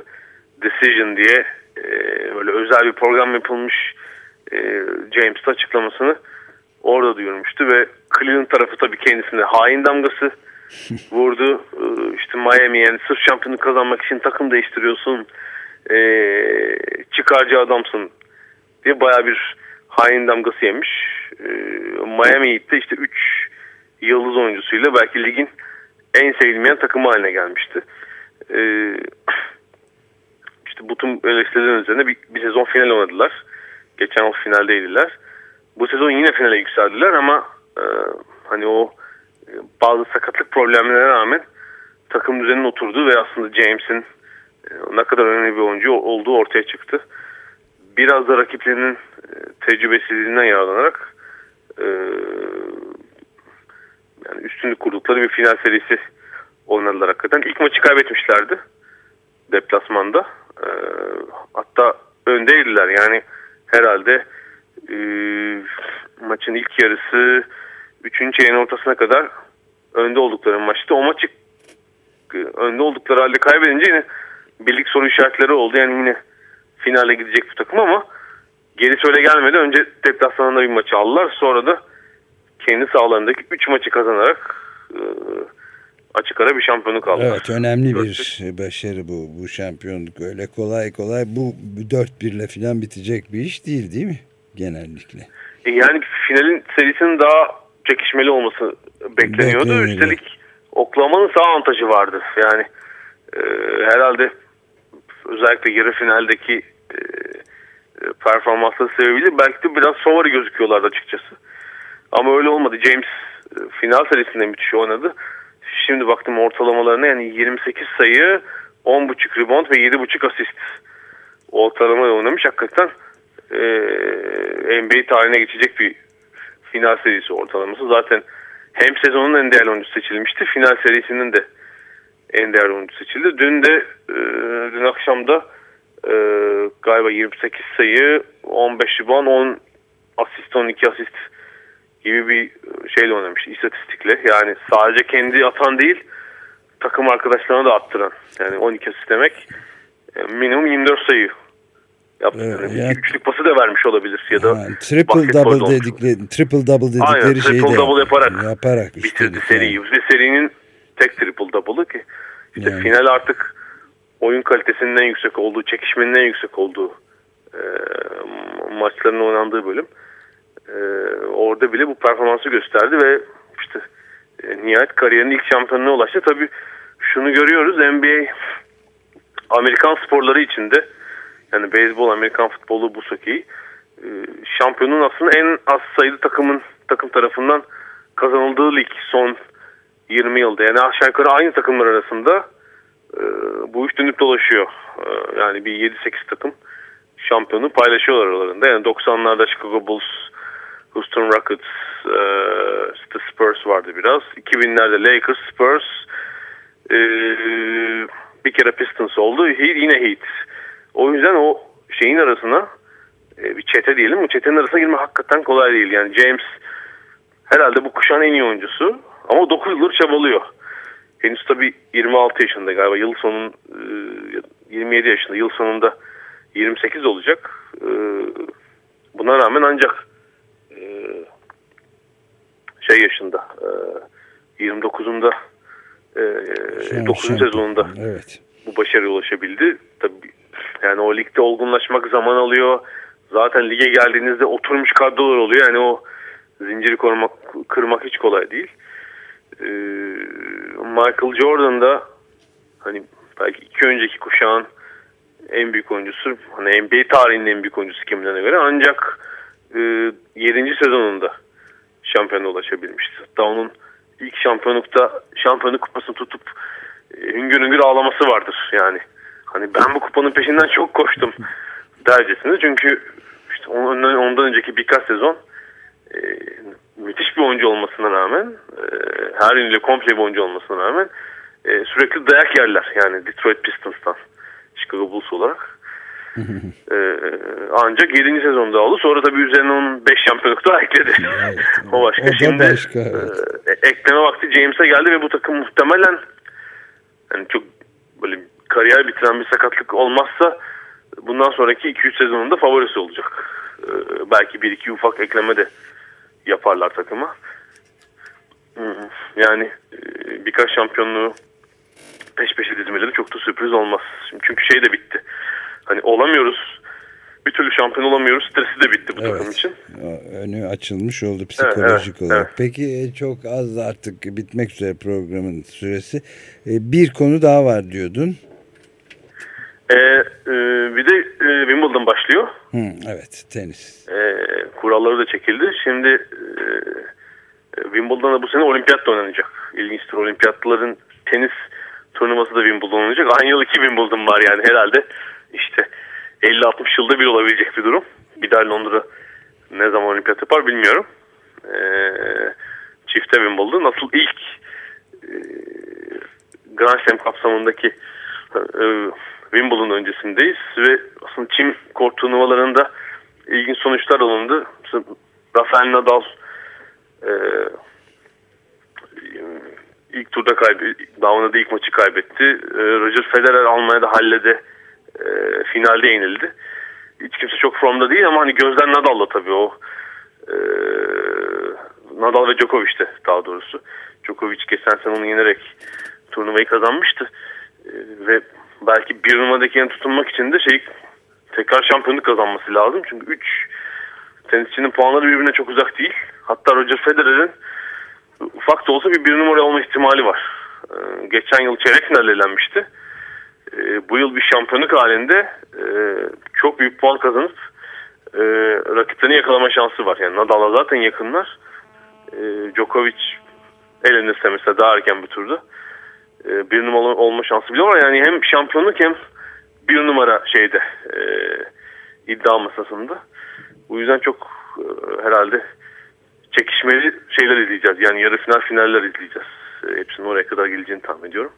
Decision diye e, böyle özel bir program yapılmış e, James'te açıklamasını orada duyurmuştu ve Cleveland tarafı tabii kendisine hain damgası vurdu. E, işte Miami yani sırf şampiyonluk kazanmak için takım değiştiriyorsun. E, çıkarcı adamsın diye baya bir hain damgası yemiş. E, Miami Heat'te işte 3 yıldız oyuncusuyla belki ligin en sevilmeyen takımı haline gelmişti. E, işte bu tüm eleştirilerin üzerine bir, bir sezon final oynadılar. Geçen yıl finaldeydiler. Bu sezon yine finale yükseldiler ama e, hani o e, bazı sakatlık problemlerine rağmen takım düzeninin oturduğu ve aslında James'in e, ne kadar önemli bir oyuncu olduğu ortaya çıktı. Biraz da rakiplerinin e, tecrübesizliğinden yararlanarak e, yani üstünlük kurdukları bir final serisi oynadılar hakikaten. İlk maçı kaybetmişlerdi deplasmanda. E, hatta öndeydiler yani herhalde e, maçın ilk yarısı 3. çeyreğin ortasına kadar önde oldukları maçtı. O maçı e, önde oldukları halde kaybedince yine birlik soru işaretleri oldu. Yani yine finale gidecek bu takım ama gerisi öyle gelmedi. Önce deplasmanında bir maçı aldılar. Sonra da kendi sahalarındaki 3 maçı kazanarak e, açık ara bir şampiyonluk aldılar. Evet önemli bir başarı bu bu şampiyonluk öyle kolay kolay bu 4-1 ile falan bitecek bir iş değil değil mi genellikle? E, Yani finalin serisinin daha çekişmeli olması bekleniyordu. Bekleniyordu. Üstelik Oklahoma'nın sağ avantajı vardı. Yani e, herhalde özellikle yarı finaldeki e, e, performansları sebebiyle belki de biraz favori gözüküyorlardı açıkçası. Ama öyle olmadı. James e, final serisinde müthiş oynadı. Şimdi baktım ortalamalarına yani 28 sayı, 10.5 rebound ve 7.5 asist ortalama oynamış. Hakikaten e, NBA tarihine geçecek bir final serisi ortalaması. Zaten hem sezonun en değerli oyuncusu seçilmişti. Final serisinin de en değerli oyuncusu seçildi. Dün de e, dün akşam da e, galiba 28 sayı, 15 rebound, 10 asist, 12 asist gibi bir şeyle oynamış istatistikle. Yani sadece kendi atan değil takım arkadaşlarına da attıran. Yani 12 asist demek e, minimum 24 sayı yaptı. Evet, Yani yani- Üçlük pası da vermiş olabilir ya da Ha, triple double dedikleri triple double dedikleri Aynen, şeyi triple double yaparak yaparak bitirdi seriyi. yani. Ve serinin tek triple double'ı ki işte Yani. final artık oyun kalitesinin en yüksek olduğu, çekişmenin en yüksek olduğu e, maçların oynandığı bölüm. E, orada bile bu performansı gösterdi ve işte e, nihayet kariyerinin ilk şampiyonluğuna ulaştı. Tabii şunu görüyoruz NBA Amerikan sporları içinde yani beyzbol, Amerikan futbolu, bu hokeyi e, şampiyonun aslında en az sayılı takımın takım tarafından kazanıldığı lig son 20 yılda. Yani aşağı yukarı aynı takımlar arasında bu iş dönüp dolaşıyor. E, yani bir 7-8 takım şampiyonu paylaşıyorlar aralarında. Yani 90'larda Chicago Bulls, Houston Rockets, e, işte Spurs vardı biraz. 2000'lerde Lakers, Spurs, e, bir kere Pistons oldu. Heat, yine Heat. O yüzden o şeyin arasına e, bir çete diyelim. Bu çetenin arasına girmek hakikaten kolay değil. Yani James herhalde bu kuşağın en iyi oyuncusu. Ama 9 yıldır çabalıyor. Henüz tabii 26 yaşında galiba. Yıl sonun e, 27 yaşında. Yıl sonunda 28 olacak. E, buna rağmen ancak e, şey yaşında e, 29'unda e, 9. sezonunda evet. bu başarıya ulaşabildi. Tabii yani o ligde olgunlaşmak zaman alıyor. Zaten lige geldiğinizde oturmuş kadrolar oluyor. Yani o zinciri korumak, kırmak hiç kolay değil. Ee, Michael Jordan da hani belki iki önceki kuşağın en büyük oyuncusu. Hani NBA tarihinin en büyük oyuncusu kimlerine göre. Ancak e, 7. sezonunda şampiyona ulaşabilmişti. Hatta onun ilk şampiyonlukta şampiyonluk kupasını tutup e, hüngür hüngür ağlaması vardır yani. Hani ben bu kupanın peşinden çok koştum dercesinde. Çünkü işte ondan, ondan önceki birkaç sezon e, müthiş bir oyuncu olmasına rağmen e, her yönüyle komple bir oyuncu olmasına rağmen e, sürekli dayak yerler. Yani Detroit Pistons'tan Chicago Bulls olarak. e, ancak 7. sezonda oldu. Sonra tabii üzerine onun 5 şampiyonluk daha ekledi. Evet, o başka. o Şimdi başka, evet. e, ekleme vakti James'e geldi ve bu takım muhtemelen yani çok böyle kariyer bitiren bir sakatlık olmazsa bundan sonraki 2-3 sezonunda favorisi olacak. Ee, belki bir iki ufak ekleme de yaparlar takıma. Yani e, birkaç şampiyonluğu peş peşe dizmeleri çok da sürpriz olmaz. Çünkü şey de bitti. Hani olamıyoruz. Bir türlü şampiyon olamıyoruz. Stresi de bitti bu Evet. takım için. Önü açılmış oldu psikolojik evet, olarak. evet. Peki e, çok az artık bitmek üzere programın süresi. E, Bir konu daha var diyordun. Ee, e, bir de e, Wimbledon başlıyor. Hı, evet tenis. E, kuralları da çekildi. Şimdi e, e, Wimbledon'da bu sene olimpiyat da oynanacak. İlginçtir olimpiyatların tenis turnuvası da Wimbledon oynanacak. Aynı yıl iki Wimbledon var yani herhalde işte 50-60 yılda bir olabilecek bir durum. Bir daha Londra ne zaman olimpiyat yapar bilmiyorum. E, çifte Wimbledon nasıl ilk e, Grand Slam kapsamındaki e, Wimbledon öncesindeyiz ve aslında çim kort turnuvalarında ilginç sonuçlar alındı. Mesela Rafael Nadal e, ilk turda kaybetti. Oynadığı ilk maçı kaybetti. E, Roger Federer Almanya'da hallede e, finalde yenildi. Hiç kimse çok formda değil ama hani gözden Nadal'da tabii o. E, Nadal ve Djokovic'ti daha doğrusu. Djokovic geçen sene onu yenerek turnuvayı kazanmıştı. E, ve belki bir numaradaki yerini tutunmak için de şey tekrar şampiyonluk kazanması lazım. Çünkü 3 tenisçinin puanları birbirine çok uzak değil. Hatta Roger Federer'in ufak da olsa bir bir numara olma ihtimali var. Ee, geçen yıl çeyrek final elenmişti. Ee, bu yıl bir şampiyonluk halinde e, çok büyük puan kazanıp e, rakiplerini yakalama şansı var. Yani Nadal'a zaten yakınlar. E, Djokovic elenirse mesela daha erken bir turda e, bir numara olma şansı bile var. Yani hem şampiyonluk hem bir numara şeyde e, iddia masasında. Bu yüzden çok e, herhalde çekişmeli şeyler izleyeceğiz. Yani yarı final finaller izleyeceğiz. E, hepsinin oraya kadar geleceğini tahmin ediyorum.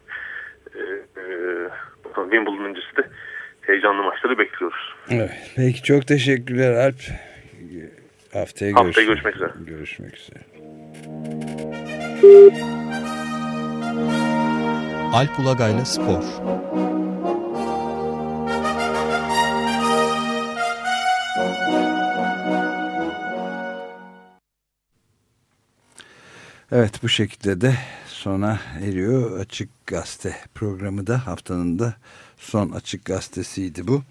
E, e, bakalım Wimbledon öncesi de heyecanlı maçları bekliyoruz. Evet. Peki çok teşekkürler Alp. Haftaya, Haftaya görüşmek, görüşmek üzere. Görüşmek üzere. Alp Ulagay'la Spor. Evet bu şekilde de sona eriyor Açık Gazete programı da haftanın da son Açık Gazetesiydi bu.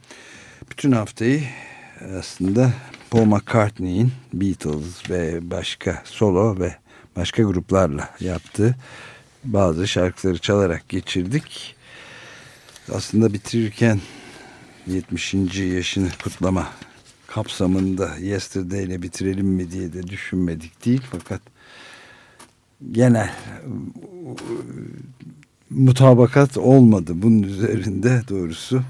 Bütün haftayı aslında Paul McCartney'in Beatles ve başka solo ve başka gruplarla yaptığı bazı şarkıları çalarak geçirdik. Aslında bitirirken 70. yaşını kutlama kapsamında Yesterday ile bitirelim mi diye de düşünmedik değil fakat genel mutabakat olmadı bunun üzerinde doğrusu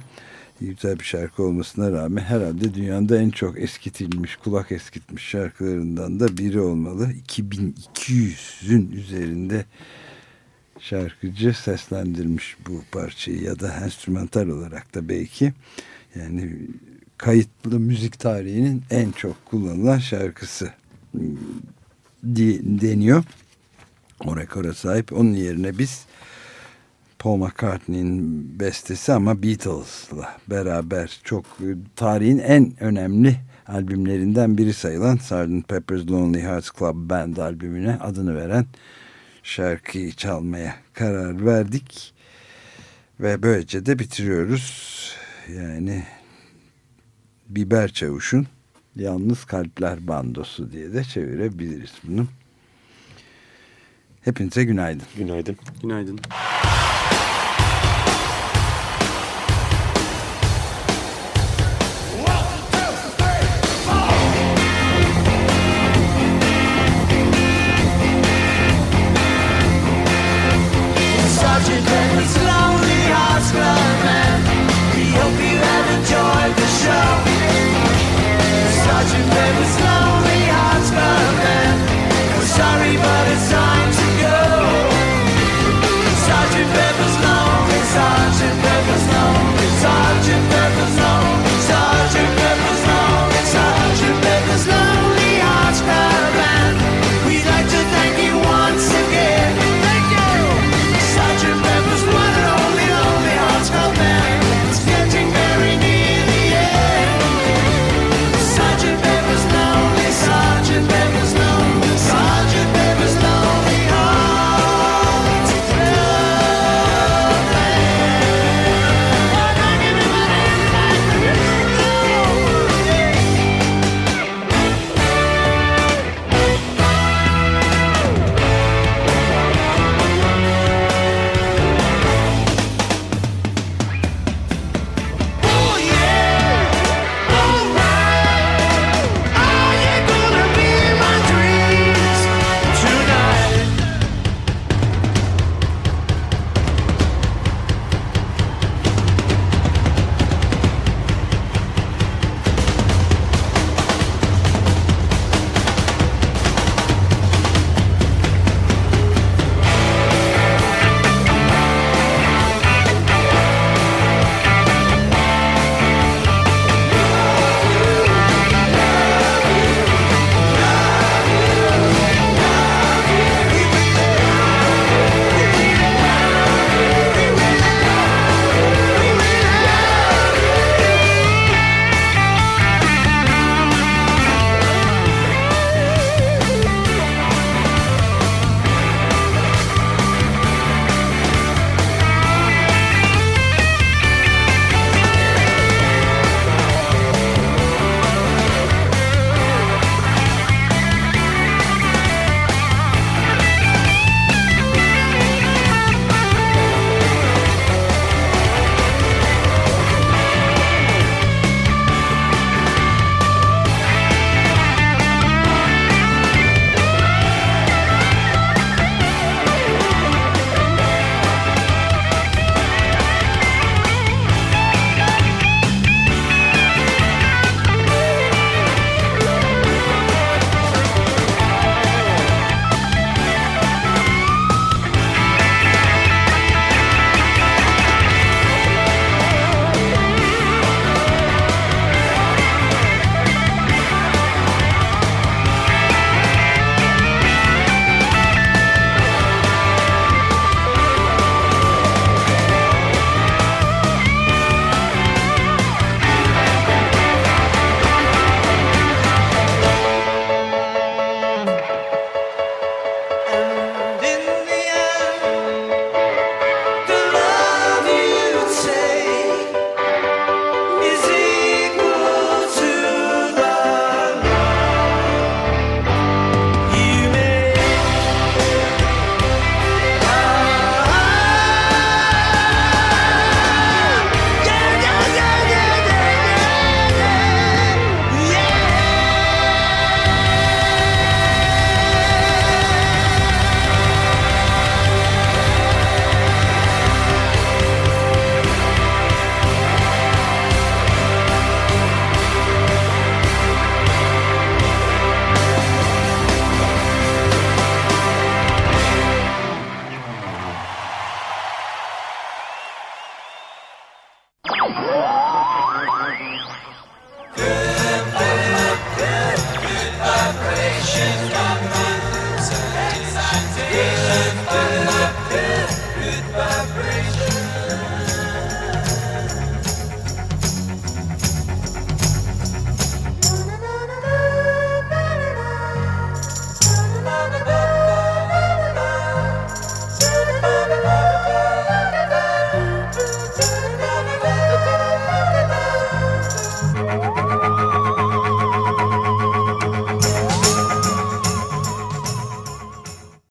güzel bir şarkı olmasına rağmen herhalde dünyada en çok eskitilmiş kulak eskitmiş şarkılarından da biri olmalı 2200'ün üzerinde şarkıcı seslendirmiş bu parçayı ya da enstrümantal olarak da belki yani kayıtlı müzik tarihinin en çok kullanılan şarkısı deniyor. O rekora sahip. Onun yerine biz Paul McCartney'in bestesi ama Beatles'la beraber çok tarihin en önemli albümlerinden biri sayılan Sgt. Pepper's Lonely Hearts Club Band albümüne adını veren şarkıyı çalmaya karar verdik. Ve böylece de bitiriyoruz. Yani Biber Çavuş'un Yalnız Kalpler Bandosu diye de çevirebiliriz bunu. Hepinize günaydın. Günaydın. Günaydın. Sergeant